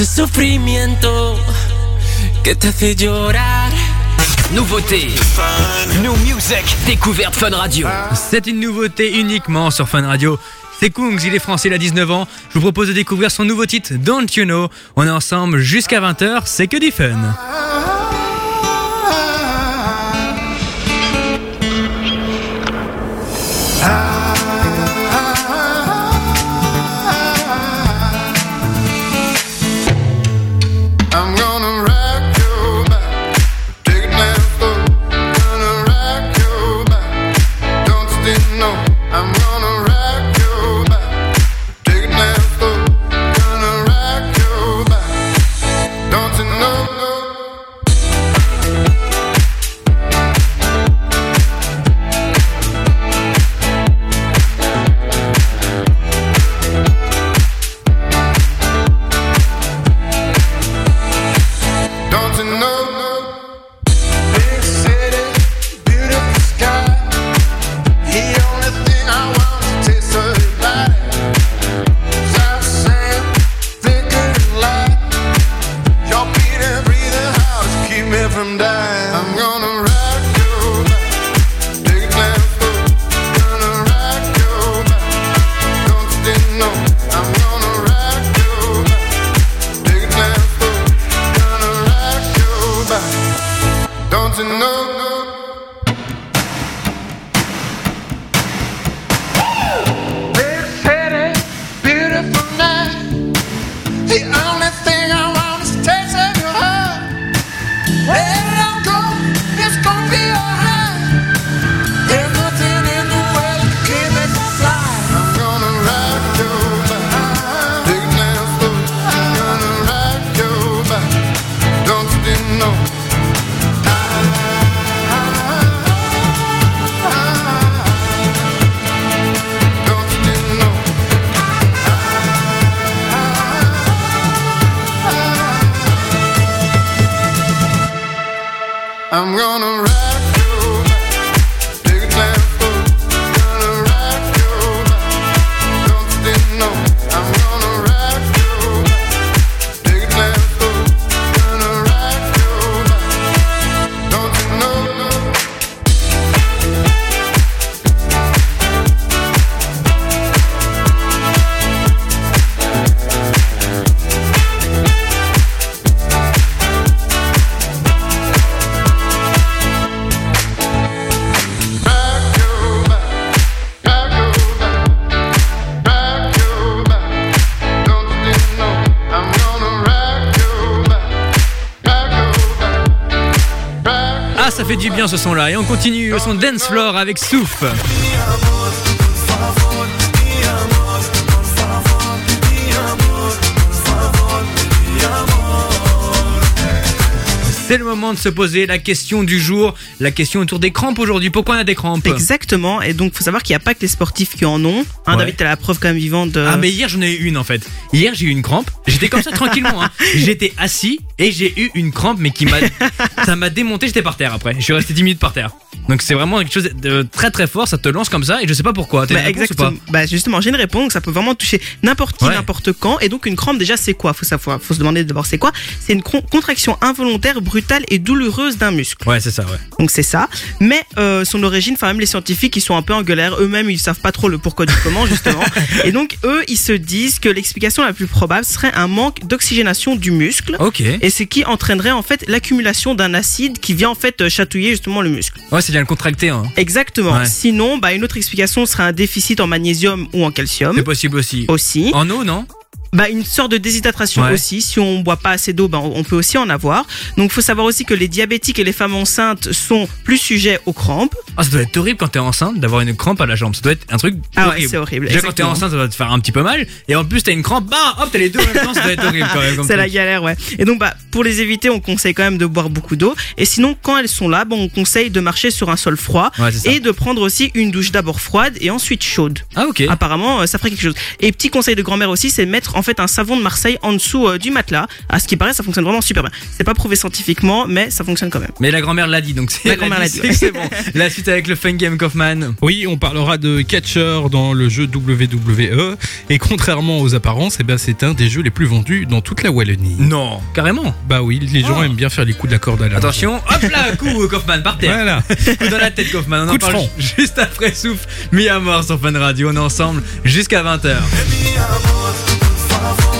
ese sufrimiento que te hace llorar. Nouveauté. New Music. Découverte Fun Radio. C'est une nouveauté uniquement sur Fun Radio. C'est Kungs, il est français, il a 19 ans. Je vous propose de découvrir son nouveau titre, Don't You Know. On est ensemble jusqu'à 20h, c'est que du fun. Ce son-là. Et on continue le son Dance Floor avec Souf. C'est le moment de se poser la question du jour, la question autour des crampes aujourd'hui. Pourquoi on a des crampes Exactement. Et donc, faut savoir qu'il n'y a pas que les sportifs qui en ont. Hein, Ouais. David, t'as la preuve quand même vivante de. Ah mais hier j'en ai eu une en fait. Hier j'ai eu une crampe. J'étais comme ça tranquillement. Hein. J'étais assis et j'ai eu une crampe mais qui m'a, ça m'a démonté. J'étais par terre après. Je suis resté 10 minutes par terre. Donc c'est vraiment quelque chose de très très fort. Ça te lance comme ça et je sais pas pourquoi. Bah, ou exactement. pas? Bah, justement, j'ai une réponse. Ça peut vraiment toucher n'importe qui, Ouais. n'importe quand. Et donc, une crampe, déjà, c'est quoi? Faut savoir, faut se demander d'abord c'est quoi? C'est une con- contraction involontaire, brutale et douloureuse d'un muscle. Ouais c'est ça ouais. Donc c'est ça. Mais euh, son origine, enfin même les scientifiques, ils sont un peu en galère. Eux-mêmes, ils savent pas trop le pourquoi du comment justement. et donc eux, ils se disent que l'explication la plus probable serait un manque d'oxygénation du muscle. Ok. Et ce qui entraînerait en fait l'accumulation d'un acide qui vient en fait chatouiller justement le muscle. Ouais c'est le. Hein. Exactement. Ouais. Sinon, bah, une autre explication serait un déficit en magnésium ou en calcium. C'est possible aussi. Aussi. En eau non? Bah, une sorte de déshydratation Ouais. aussi. Si on boit pas assez d'eau, bah, on peut aussi en avoir. Donc, faut savoir aussi que les diabétiques et les femmes enceintes sont plus sujets aux crampes. Ah, ça doit être horrible quand t'es enceinte d'avoir une crampe à la jambe. Ça doit être un truc Ah ouais, horrible. c'est horrible, Déjà quand t'es exactement. enceinte, ça doit te faire un petit peu mal. Et en plus, t'as une crampe, bah, hop, t'as les deux en même temps. Ça doit être horrible quand même. C'est la galère, ouais. Et donc, bah, pour les éviter, on conseille quand même de boire beaucoup d'eau. Et sinon, quand elles sont là, bon, on conseille de marcher sur un sol froid Ouais, et de prendre aussi une douche d'abord froide et ensuite chaude. Ah, ok. Apparemment, euh, ça ferait quelque chose. Et petit conseil de grand-mère aussi, c'est mettre en fait un savon de Marseille en dessous euh, du matelas. À ce qui paraît, ça fonctionne vraiment super bien. C'est pas prouvé scientifiquement, mais ça fonctionne quand même. Mais la grand-mère l'a dit, donc c'est La l'a ouais. bon. La suite avec le Fun Game Kaufman. Oui, on parlera de catcher dans le jeu WWE. Et contrairement aux apparences, eh ben, c'est un des jeux les plus vendus dans toute la Wallonie. Non, carrément. Bah oui, les gens Oh. aiment bien faire les coups de la corde à linge. Attention, hop là, coup Kaufman par terre. Voilà. Coup dans la tête Kaufman. On Coup en de parle front. juste après souffle. Mis à mort sur Fun Radio. On est ensemble jusqu'à 20h. Et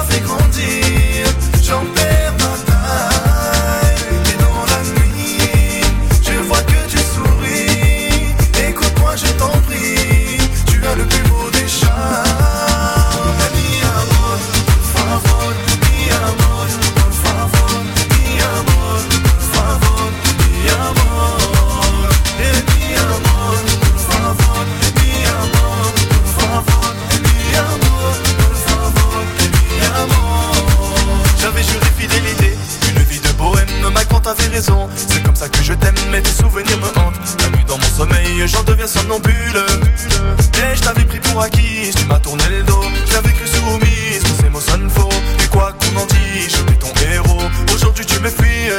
sommeil, j'en deviens somnambule. Et je t'avais pris pour acquis, tu m'as tourné le dos. Je l'avais cru soumise, que ces mots sonnent faux. Et quoi qu'on en dise, j'étais ton héros. Aujourd'hui tu me fuis,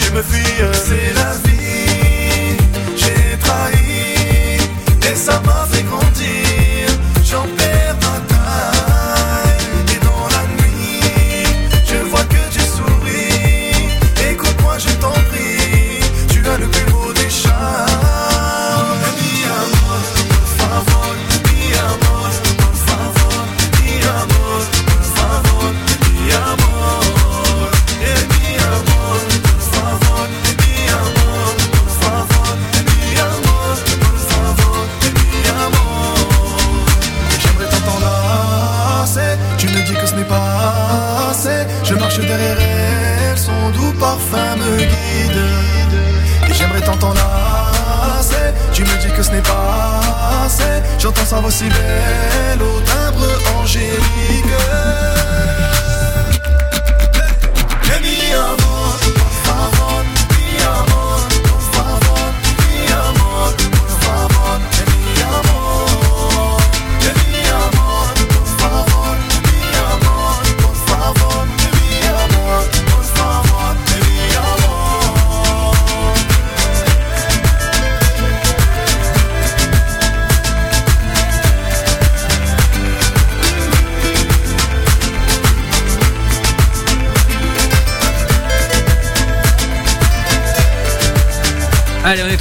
tu me fuis. J'entends sa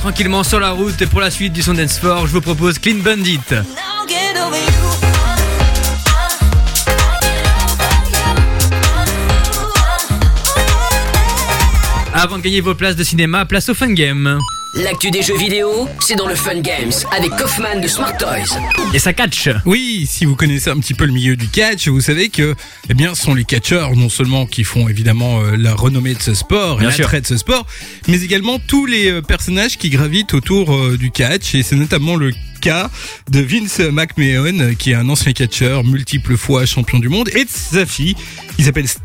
tranquillement sur la route et pour la suite du son Dance je vous propose Clean Bandit. Avant de gagner vos places de cinéma, place au Fun Game. L'actu des jeux vidéo, c'est dans le Fun Games avec Kaufman de Smart Toys. Et ça catch. Oui, si vous connaissez un petit peu le milieu du catch, vous savez que, eh bien, ce sont les catcheurs non seulement qui font évidemment euh, la renommée de ce sport Bien l'attrait de ce sport, mais également tous les euh, personnages qui gravitent autour euh, du catch. Et c'est notamment le cas de Vince McMahon, qui est un ancien catcheur, multiple fois champion du monde, et de sa fille, qui s'appelle St-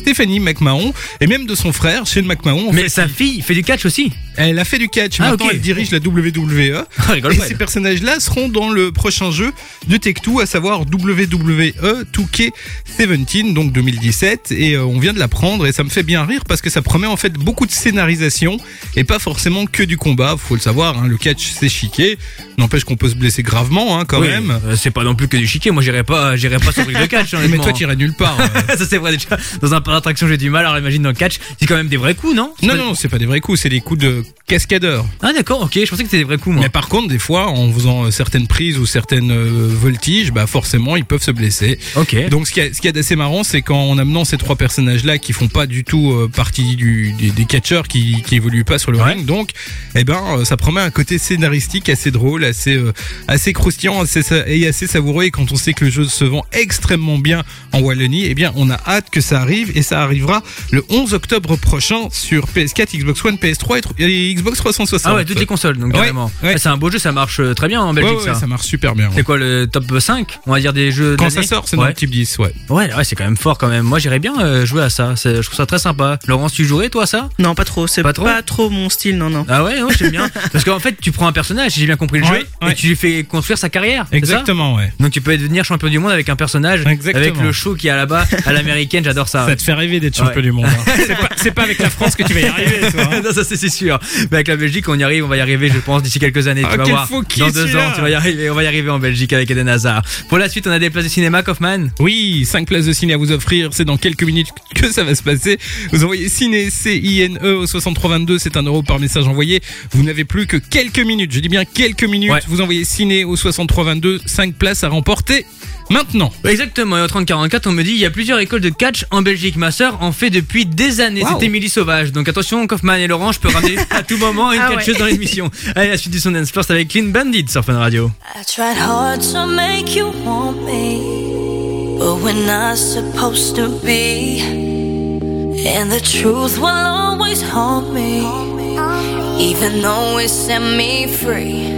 Stéphanie McMahon, et même de son frère, Shane McMahon. En Mais fait, sa fille fait du catch aussi. Elle a fait du catch, Ah, maintenant elle dirige la WWE. rigole et ces personnages-là seront dans le prochain jeu de Tech2, à savoir WWE 2K17, donc 2017. Et euh, on vient de l'apprendre et ça me fait bien rire parce que ça promet en fait beaucoup de scénarisation et pas forcément que du combat. Faut le savoir, hein, le catch c'est chiqué. N'empêche qu'on peut se blesser gravement hein, quand Oui, même. euh, C'est pas non plus que du chiquet. Moi, j'irais pas, j'irais pas sur le catch. Mais honnêtement. toi t'irais nulle part. ça c'est vrai déjà. Dans un parc d'attraction, j'ai du mal. Alors imagine dans le catch, c'est quand même des vrais coups, non? Non, non, c'est pas des vrais coups, c'est des coups de cascadeur. Ah d'accord, ok. Je pensais que c'était des vrais coups, moi. Mais par contre, des fois, en faisant euh, certaines prises ou certaines euh, voltiges, bah forcément, ils peuvent se blesser. Ok. Donc, ce qui, a- ce qui est d'assez marrant, c'est qu'en amenant ces trois personnages-là qui font pas du tout euh, partie du, des, des catcheurs qui, qui évoluent pas sur le ring, donc, eh ben, euh, ça promet un côté scénaristique assez drôle, assez, euh, assez croustillant, assez, et assez savoureux. Et quand on sait que le jeu se vend extrêmement bien en Wallonie, eh bien, on a hâte que ça arrive et ça arrivera le 11 octobre prochain sur PS4, Xbox One, PS3 et Xbox 360. Ah ouais, toutes les consoles, donc Ouais, carrément. ouais. Ouais, c'est un beau jeu, ça marche euh, très bien en Belgique, Ouais, ouais, ça. ça marche super bien. ouais. C'est quoi le top 5 On va dire des jeux. de Quand ça sort, c'est dans ouais. le type 10, ouais. Ouais, ouais, c'est quand même fort quand même. Moi, j'irais bien euh, jouer à ça. Je trouve ça très sympa. Laurence, tu jouerais toi à ça? Non, pas trop. C'est Pas pas trop trop, mon style, non, non. Ah ouais, non, j'aime bien. Parce qu'en fait, tu prends un personnage, si j'ai bien compris le Ouais, ouais. et tu lui fais construire sa carrière. ça Exactement, ouais. Donc tu peux devenir champion du monde avec un personnage, Exactement. avec le show qui est là-bas, à l'américaine, j'adore ça. Ça te fait rêver d'être champion Ouais. du monde. hein. C'est pas, avec la France que tu vas y arriver, toi. hein. non, ça c'est sûr. Mais avec la Belgique, on y arrive, on va y arriver, je pense, d'ici quelques années. Ah, tu vas voir. Dans deux ans, tu vas y arriver. On va y arriver en Belgique avec Eden Hazard. Pour la suite, on a des places de cinéma, Kaufman. Oui, 5 places de ciné à vous offrir. C'est dans quelques minutes que ça va se passer. Vous envoyez ciné, C-I-N-E au 6322. C'est un euro par message envoyé. Vous n'avez plus que quelques minutes. Je dis bien quelques minutes. Ouais. Vous envoyez ciné au 6322. 5 places à remporter maintenant. Exactement, et au 3044, on me dit il y a plusieurs écoles de catch en Belgique. Ma sœur en fait depuis des années. Wow. C'est Émilie Sauvage. Donc attention, Kaufman et Laurent, je peux ramener à tout moment une Ah ouais. catcheuse dans l'émission. Allez, la suite du son dance first avec Clean Bandit sur Fun Radio. I tried hard to make you want me, but we're not supposed to be. And the truth will always haunt me, even though it set me free.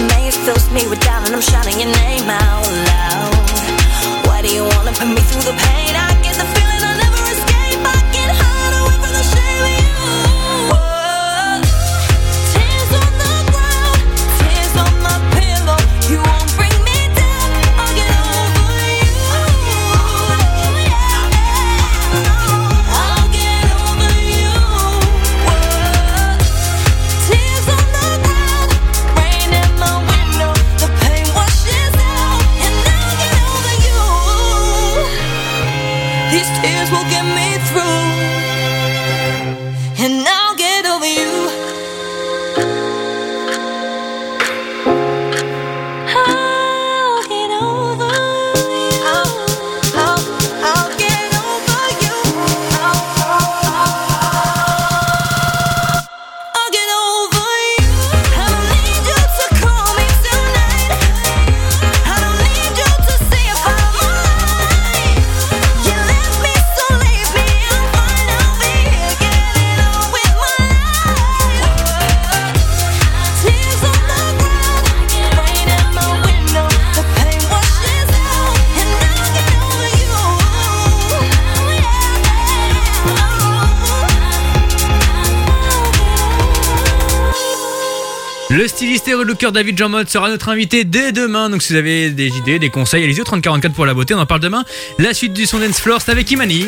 Remains fills me with doubt and I'm shouting your name out loud. Why do you wanna put me through the pain? I David Jean Mode sera notre invité dès demain. Donc si vous avez des idées, des conseils, allez-y au 3044 pour la beauté. On en parle demain. La suite du son dance floor, c'est avec Imani.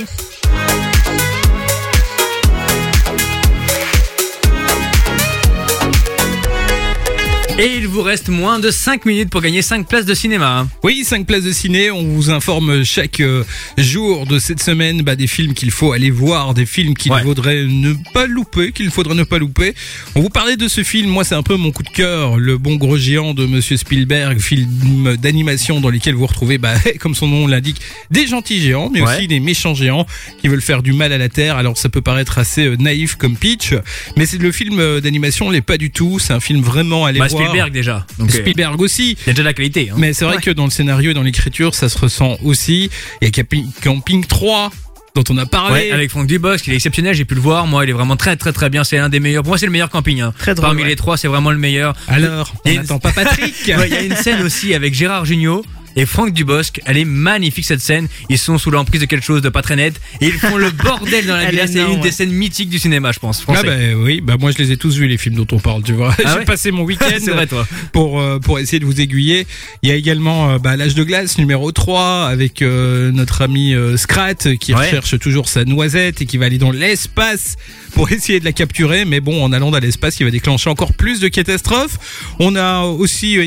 Et il vous reste moins de 5 minutes pour gagner 5 places de cinéma. Oui, 5 places de ciné. On vous informe chaque euh, jour de cette semaine bah, des films qu'il faut aller voir, des films qu'il vaudrait ne pas louper, qu'il faudrait ne pas louper. On vous parlait de ce film. Moi, c'est un peu mon coup de cœur, Le Bon Gros Géant de Monsieur Spielberg, film d'animation dans lequel vous retrouvez, bah, comme son nom l'indique, des gentils géants, mais Ouais. aussi des méchants géants qui veulent faire du mal à la Terre. Alors, ça peut paraître assez euh, naïf comme pitch, mais c'est le film euh, d'animation l'est pas du tout. C'est un film vraiment à aller Bah, voir. Spielberg déjà. Donc, euh, Spielberg aussi. Il y a déjà de la qualité. hein. Mais c'est vrai Ouais. que dans le scénario et dans l'écriture, ça se ressent aussi. Il y a Camping, Camping 3 dont on a parlé. Ouais, avec Franck Dubosc, il est exceptionnel, j'ai pu le voir. Moi, il est vraiment très très très bien. C'est l'un des meilleurs. Pour moi, c'est le meilleur camping. hein. Très drôle, Parmi ouais. les trois, c'est vraiment le meilleur. Alors, on une- n'attend pas Patrick. Ouais, Il y a une scène aussi avec Gérard Jugnot. Et Franck Dubosc, elle est magnifique cette scène. Ils sont sous l'emprise de quelque chose de pas très net et ils font le bordel dans la villa. est C'est une des scènes mythiques du cinéma, je pense. Ah bah oui, bah moi je les ai tous vus les films dont on parle, tu vois. Ah J'ai ouais passé mon week-end C'est vrai, toi. pour euh, pour essayer de vous aiguiller. Il y a également euh, bah, l'âge de glace numéro 3 avec euh, notre ami Scrat qui Ouais. recherche toujours sa noisette et qui va aller dans l'espace pour essayer de la capturer. Mais bon, en allant dans l'espace, il va déclencher encore plus de catastrophes. On a aussi euh,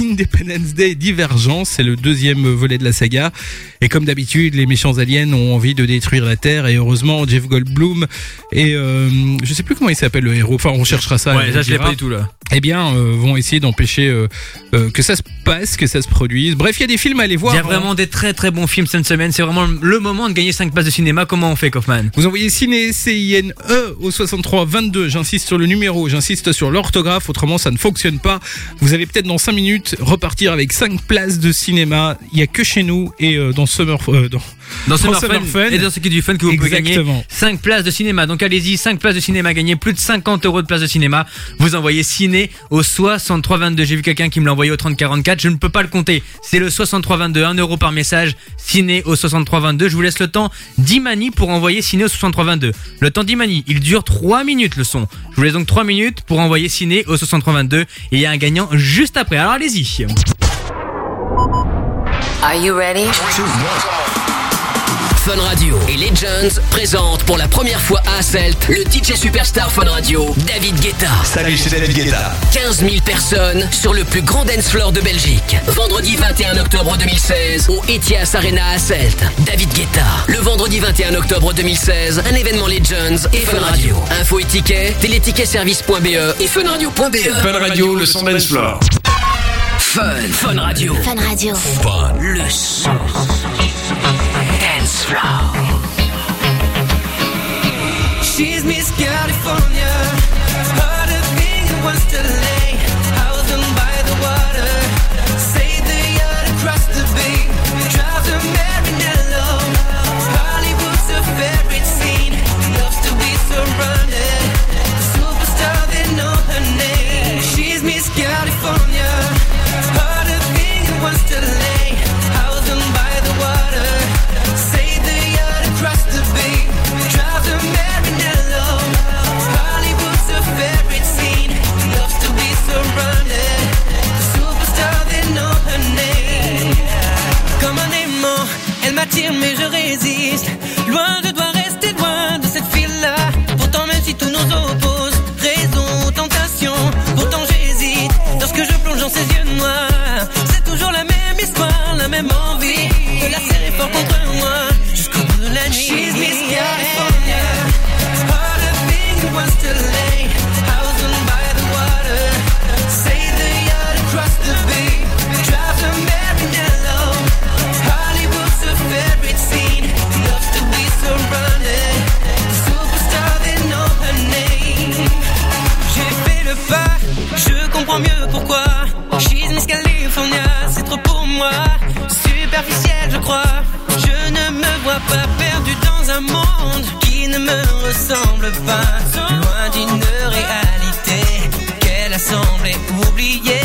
Independence Day Divergence, c'est le deuxième volet de la saga. Et comme d'habitude, les méchants aliens ont envie de détruire la Terre. Et heureusement, Jeff Goldblum et euh, je sais plus comment il s'appelle le héros. Enfin, on cherchera ça. Ouais, ça, je l'ai pas du tout là. Eh bien, euh, vont essayer d'empêcher euh, euh, que ça se passe, que ça se produise. Bref, il y a des films à aller voir. Il y a vraiment des très très bons films cette semaine. C'est vraiment le moment de gagner 5 places de cinéma. Comment on fait, Kaufman? Vous envoyez ciné C-I-N-E au 63 22. J'insiste sur le numéro, j'insiste sur l'orthographe, autrement ça ne fonctionne pas. Vous allez peut-être dans 5 minutes repartir avec 5 places de cinéma. Il y a que chez nous et euh, dans Summer euh, dans, Dans Summer Summer Fun, Fun. et dans ce qui est du fun que vous pouvez gagner Exactement. 5 places de cinéma. Donc allez-y, 5 places de cinéma gagner plus de 50 euros de places de cinéma. Vous envoyez ciné au 6322. J'ai vu quelqu'un qui me l'a envoyé au 3044. Je ne peux pas le compter. C'est le 6322, 1 euro par message. Ciné au 6322. Je vous laisse le temps d'Imani pour envoyer ciné au 6322. Le temps d'Imani, il dure 3 minutes le son. Je vous laisse donc 3 minutes pour envoyer ciné au 6322 et il y a un gagnant juste après. Alors allez-y. Are you ready? Fun Radio et Legends présentent pour la première fois à Asselt le DJ Superstar Fun Radio, David Guetta. Salut, c'est David Guetta. 15 000 personnes sur le plus grand dance floor de Belgique. Vendredi 21 octobre 2016 au Etias Arena à Celt. David Guetta. Le vendredi 21 octobre 2016, un événement Legends et Fun Radio. Info et tickets, téléticketservice.be et funradio.be. Fun Radio, le son dance floor. Fun, Fun Radio. Fun Radio. Le son. She's Miss California. Out by the water. The yacht across the bay. Drive to. Hollywood's a. Loves to be surrounded. Mais je résiste. Loin, je dois moi. Superficiel, je crois. Je ne me vois pas perdu dans un monde qui ne me ressemble pas. Loin d'une réalité qu'elle a semblé oublier.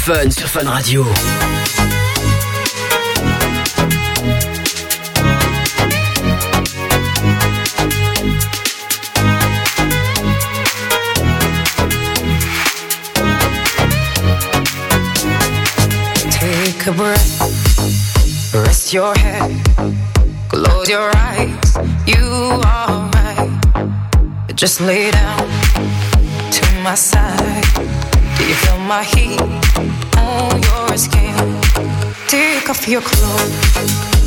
Fun sur Fun Radio. Take a breath, rest your head, close your eyes. You are right. Just lay down to my side. You feel my heat on your skin? Take off your clothes,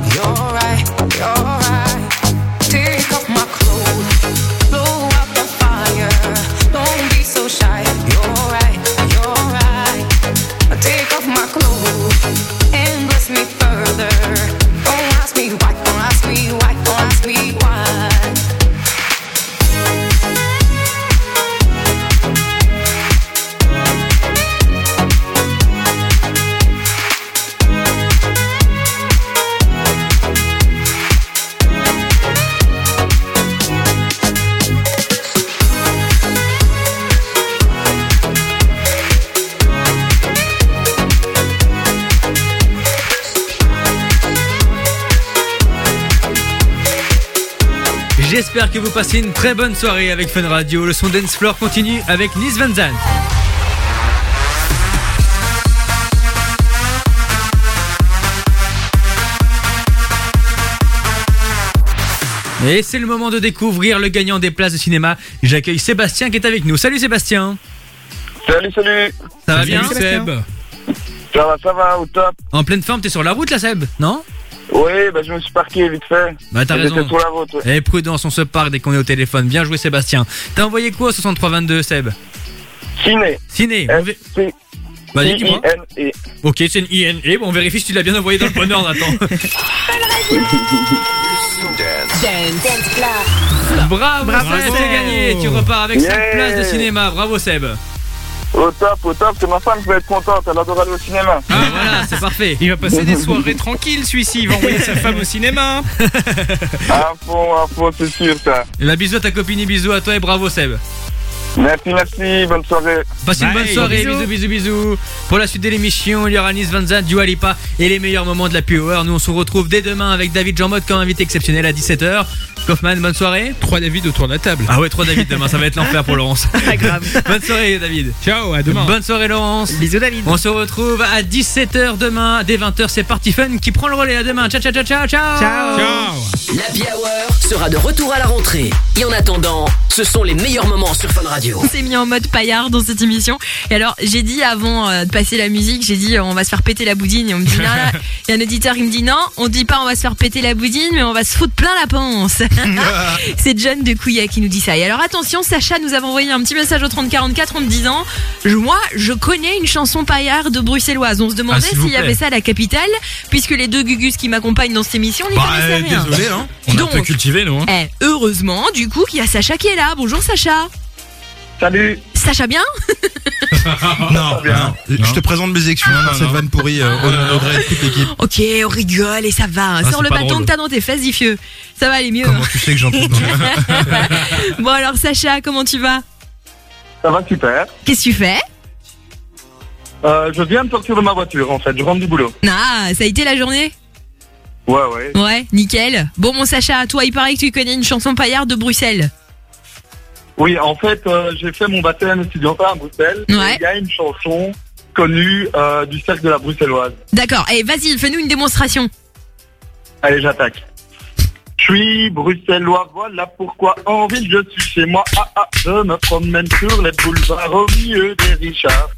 Passez une très bonne soirée avec Fun Radio. Le son Dance Floor continue avec Nice Van Zandt. Et c'est le moment de découvrir le gagnant des places de cinéma. J'accueille Sébastien qui est avec nous. Salut Sébastien. Salut, salut. Ça va Salut, bien Seb. Ça va, ça va, au top. En pleine forme, t'es sur la route là Seb Non? Bah je me suis parqué vite fait. Bah t'as raison. sur la route. ouais. Et prudence, on se parle dès qu'on est au téléphone. Bien joué Sébastien. T'as envoyé quoi au 6322 Seb? Ciné. Ciné. Vas-y, dis-moi. I-N-E. Ok, c'est une INE. Bon, on vérifie si tu l'as bien envoyé dans le bon ordre. Attends. Bravo, Bravo, Seb, Seb. c'est gagné. Tu repars avec 5 Yeah. places de cinéma. Bravo Seb. Au top, au top, c'est ma femme qui va être contente, elle adore aller au cinéma. Ah voilà, c'est parfait. Il va passer des soirées tranquilles, celui-ci. Il va envoyer sa femme au cinéma. À fond, à fond, c'est sûr ça. Et bah, bisous à ta copine et bisous à toi et bravo Seb. Merci, merci, bonne soirée. Passez une Bye. bonne soirée, bisous. bisous, bisous, Pour la suite de l'émission, il y aura Nice Van Zandt, Dua Lipa et les meilleurs moments de la Power. Nous, on se retrouve dès demain avec David Jean Mode comme invité exceptionnel à 17h. Kaufman, bonne soirée. Trois David autour de la table. Ah ouais, trois David demain, ça va être l'enfer pour Laurence. bonne soirée, David. Ciao, à demain. Bonne soirée, Laurence. Bisous David. On se retrouve à 17h demain, dès 20h, c'est Party Fun qui prend le relais à demain. Ciao, ciao, ciao, ciao, ciao. Ciao. L'Happy Hour sera de retour à la rentrée. Et en attendant, ce sont les meilleurs moments sur Fun Radio. Radio. On s'est mis en mode paillard dans cette émission. Et alors, j'ai dit avant euh, de passer la musique, j'ai dit euh, on va se faire péter la boudine. Et on me dit non, là, il y a un auditeur qui me dit non, on dit pas on va se faire péter la boudine, mais on va se foutre plein la panse. C'est John de Couillet qui nous dit ça. Et alors attention, Sacha nous a envoyé un petit message au 3044 en me disant moi, je connais une chanson paillard de bruxelloise. On se demandait Ah, s'il y avait ça à la capitale, puisque les deux gugus qui m'accompagnent dans cette émission n'y Bah, connaissaient euh, rien. désolé, hein. On a un peu Donc, cultivé, nous. Hein. eh, heureusement, du coup, qu'il y a Sacha qui est là. Bonjour Sacha. Salut. Sacha bien Non, non, je te présente mes excuses pour cette vanne pourrie euh, au nom d'Audrey et de toute l'équipe. Ok, on rigole et ça va. Ah, Sors le bâton que t'as dans tes fesses, Diffieux. Ça va aller mieux. Comment tu sais que j'en trouve dans bon alors Sacha, comment tu vas? Ça va super. Qu'est-ce que tu fais? Euh, je viens de sortir de ma voiture en fait, je rentre du boulot. Ah, ça a été la journée? Ouais, ouais. Ouais, nickel. Bon mon Sacha, toi il paraît que tu connais une chanson paillarde de Bruxelles. Oui, en fait, euh, j'ai fait mon baptême étudiantin à Bruxelles. et. Il y a une chanson connue euh, du cercle de la bruxelloise. D'accord, et vas-y, fais-nous une démonstration. Allez, j'attaque. Je suis bruxellois, voilà pourquoi en ville je suis chez moi. Ah ah, je me promène sur les boulevards au milieu des Richards.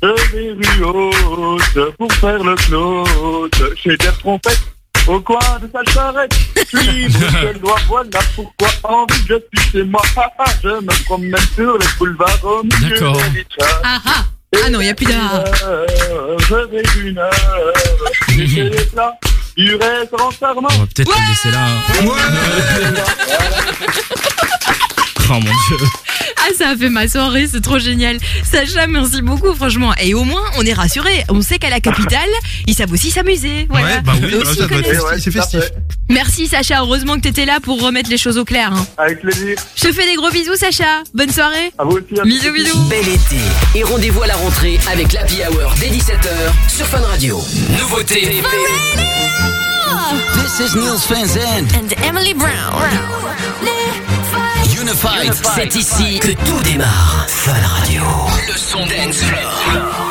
De des rues hautes pour faire le close. Chez des trompettes au coin de sa charrette. Je suis bruxellois, voilà pourquoi en ville je suis chez moi. Ah ah, je me promène sur les boulevards au milieu D'accord. des Richards. Ah ah Ah non, il y a plus de. Euh, Je vais d'une heure. J'ai fait les plats du restaurant charmant. On va peut-être la laisser là. Oh mon dieu. Ah ça a fait ma soirée, c'est trop génial. Sacha, merci beaucoup franchement. Et au moins on est rassurés. On sait qu'à la capitale, ils savent aussi s'amuser. Voilà. Ouais, bah oui, Eux aussi, ça ils doit être connaissent. festif, c'est festif. Merci Sacha, heureusement que t'étais là pour remettre les choses au clair. hein. Avec plaisir. Je te fais des gros bisous Sacha. Bonne soirée. À vous aussi. Bisous bisous. Bel été et rendez-vous à la rentrée avec l'Happy Hour dès 17h sur Fun Radio. Nouveauté. This is Niels Van Zandt. And Emily Brown. Unified. C'est ici que tout démarre. Fun Radio. Le son dance floor.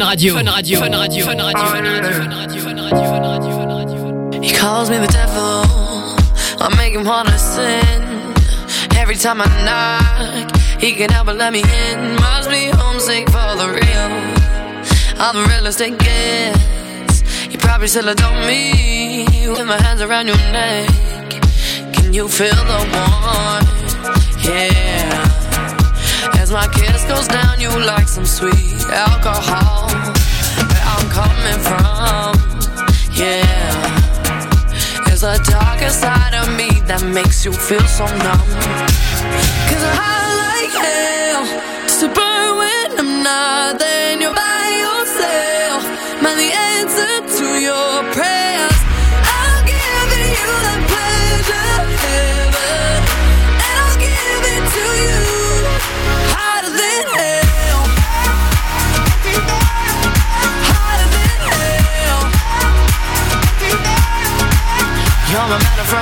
Fun Radio. Fun Radio. Fun Radio. Fun Radio. Fun Radio. Fun Radio. Fun Radio. Fun Radio. Fun Radio. He calls me the devil. I make him wanna sin. Every time I knock, he can help but let me in. Must be homesick for the real. I'm the realest it gets. You probably still adore me with my hands around your neck. Can you feel the warmth? Yeah. As my kiss goes down, you like some sweet alcohol. Where I'm coming from, yeah. It's the darker side of me that makes you feel so numb. Cause I like hell to burn when I'm not there. and You're by yourself. Man, the answer to your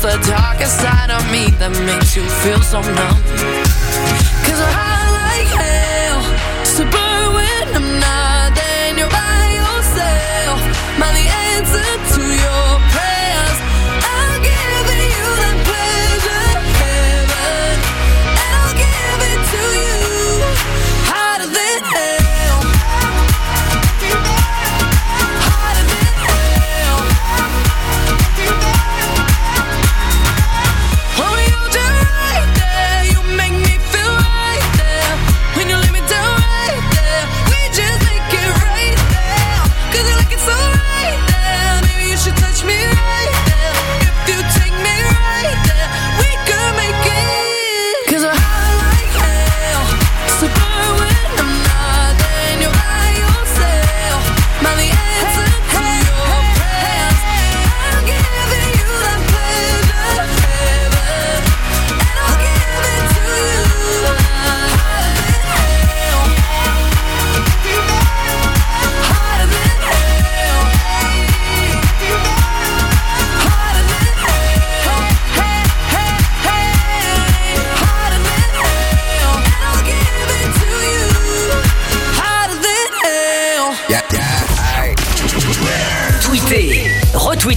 It's the darkest side of me that makes you feel so numb. Cause I like hell to burn when I'm not there. and You're by yourself. Man, the answer to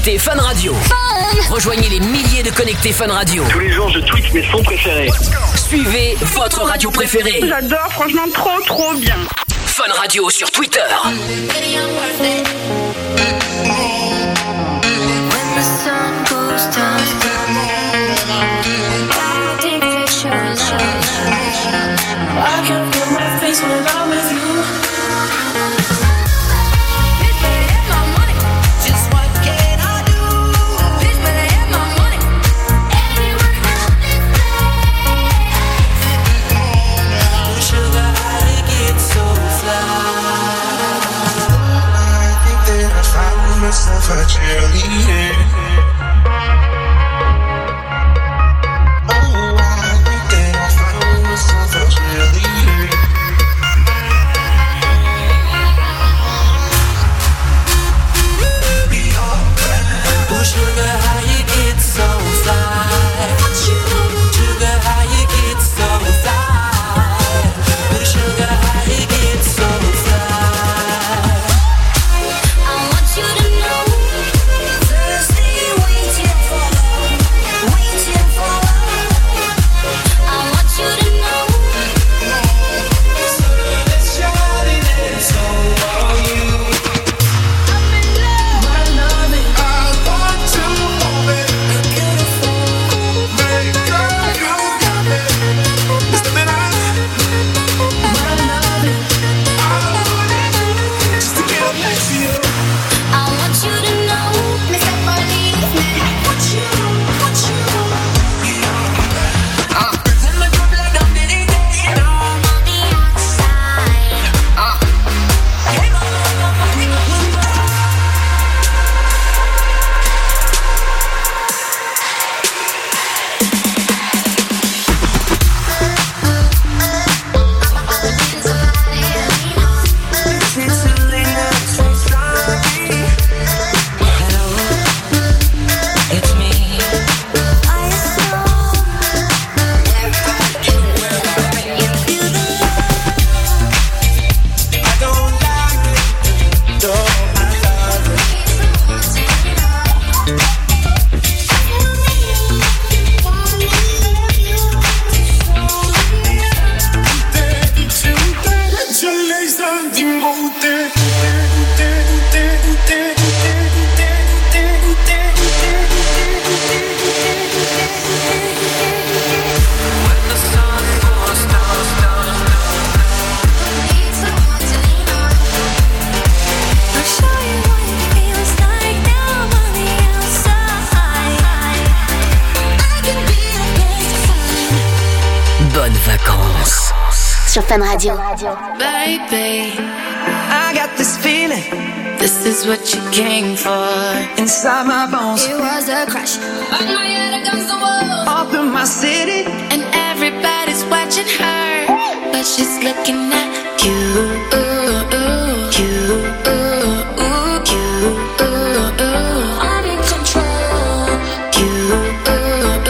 retweetez Fun Radio. Rejoignez les milliers de connectés Fun Radio. Tous les jours, je tweete mes sons préférés. Suivez votre radio préférée. J'adore, franchement, trop, trop bien. Fun Radio sur Twitter. touch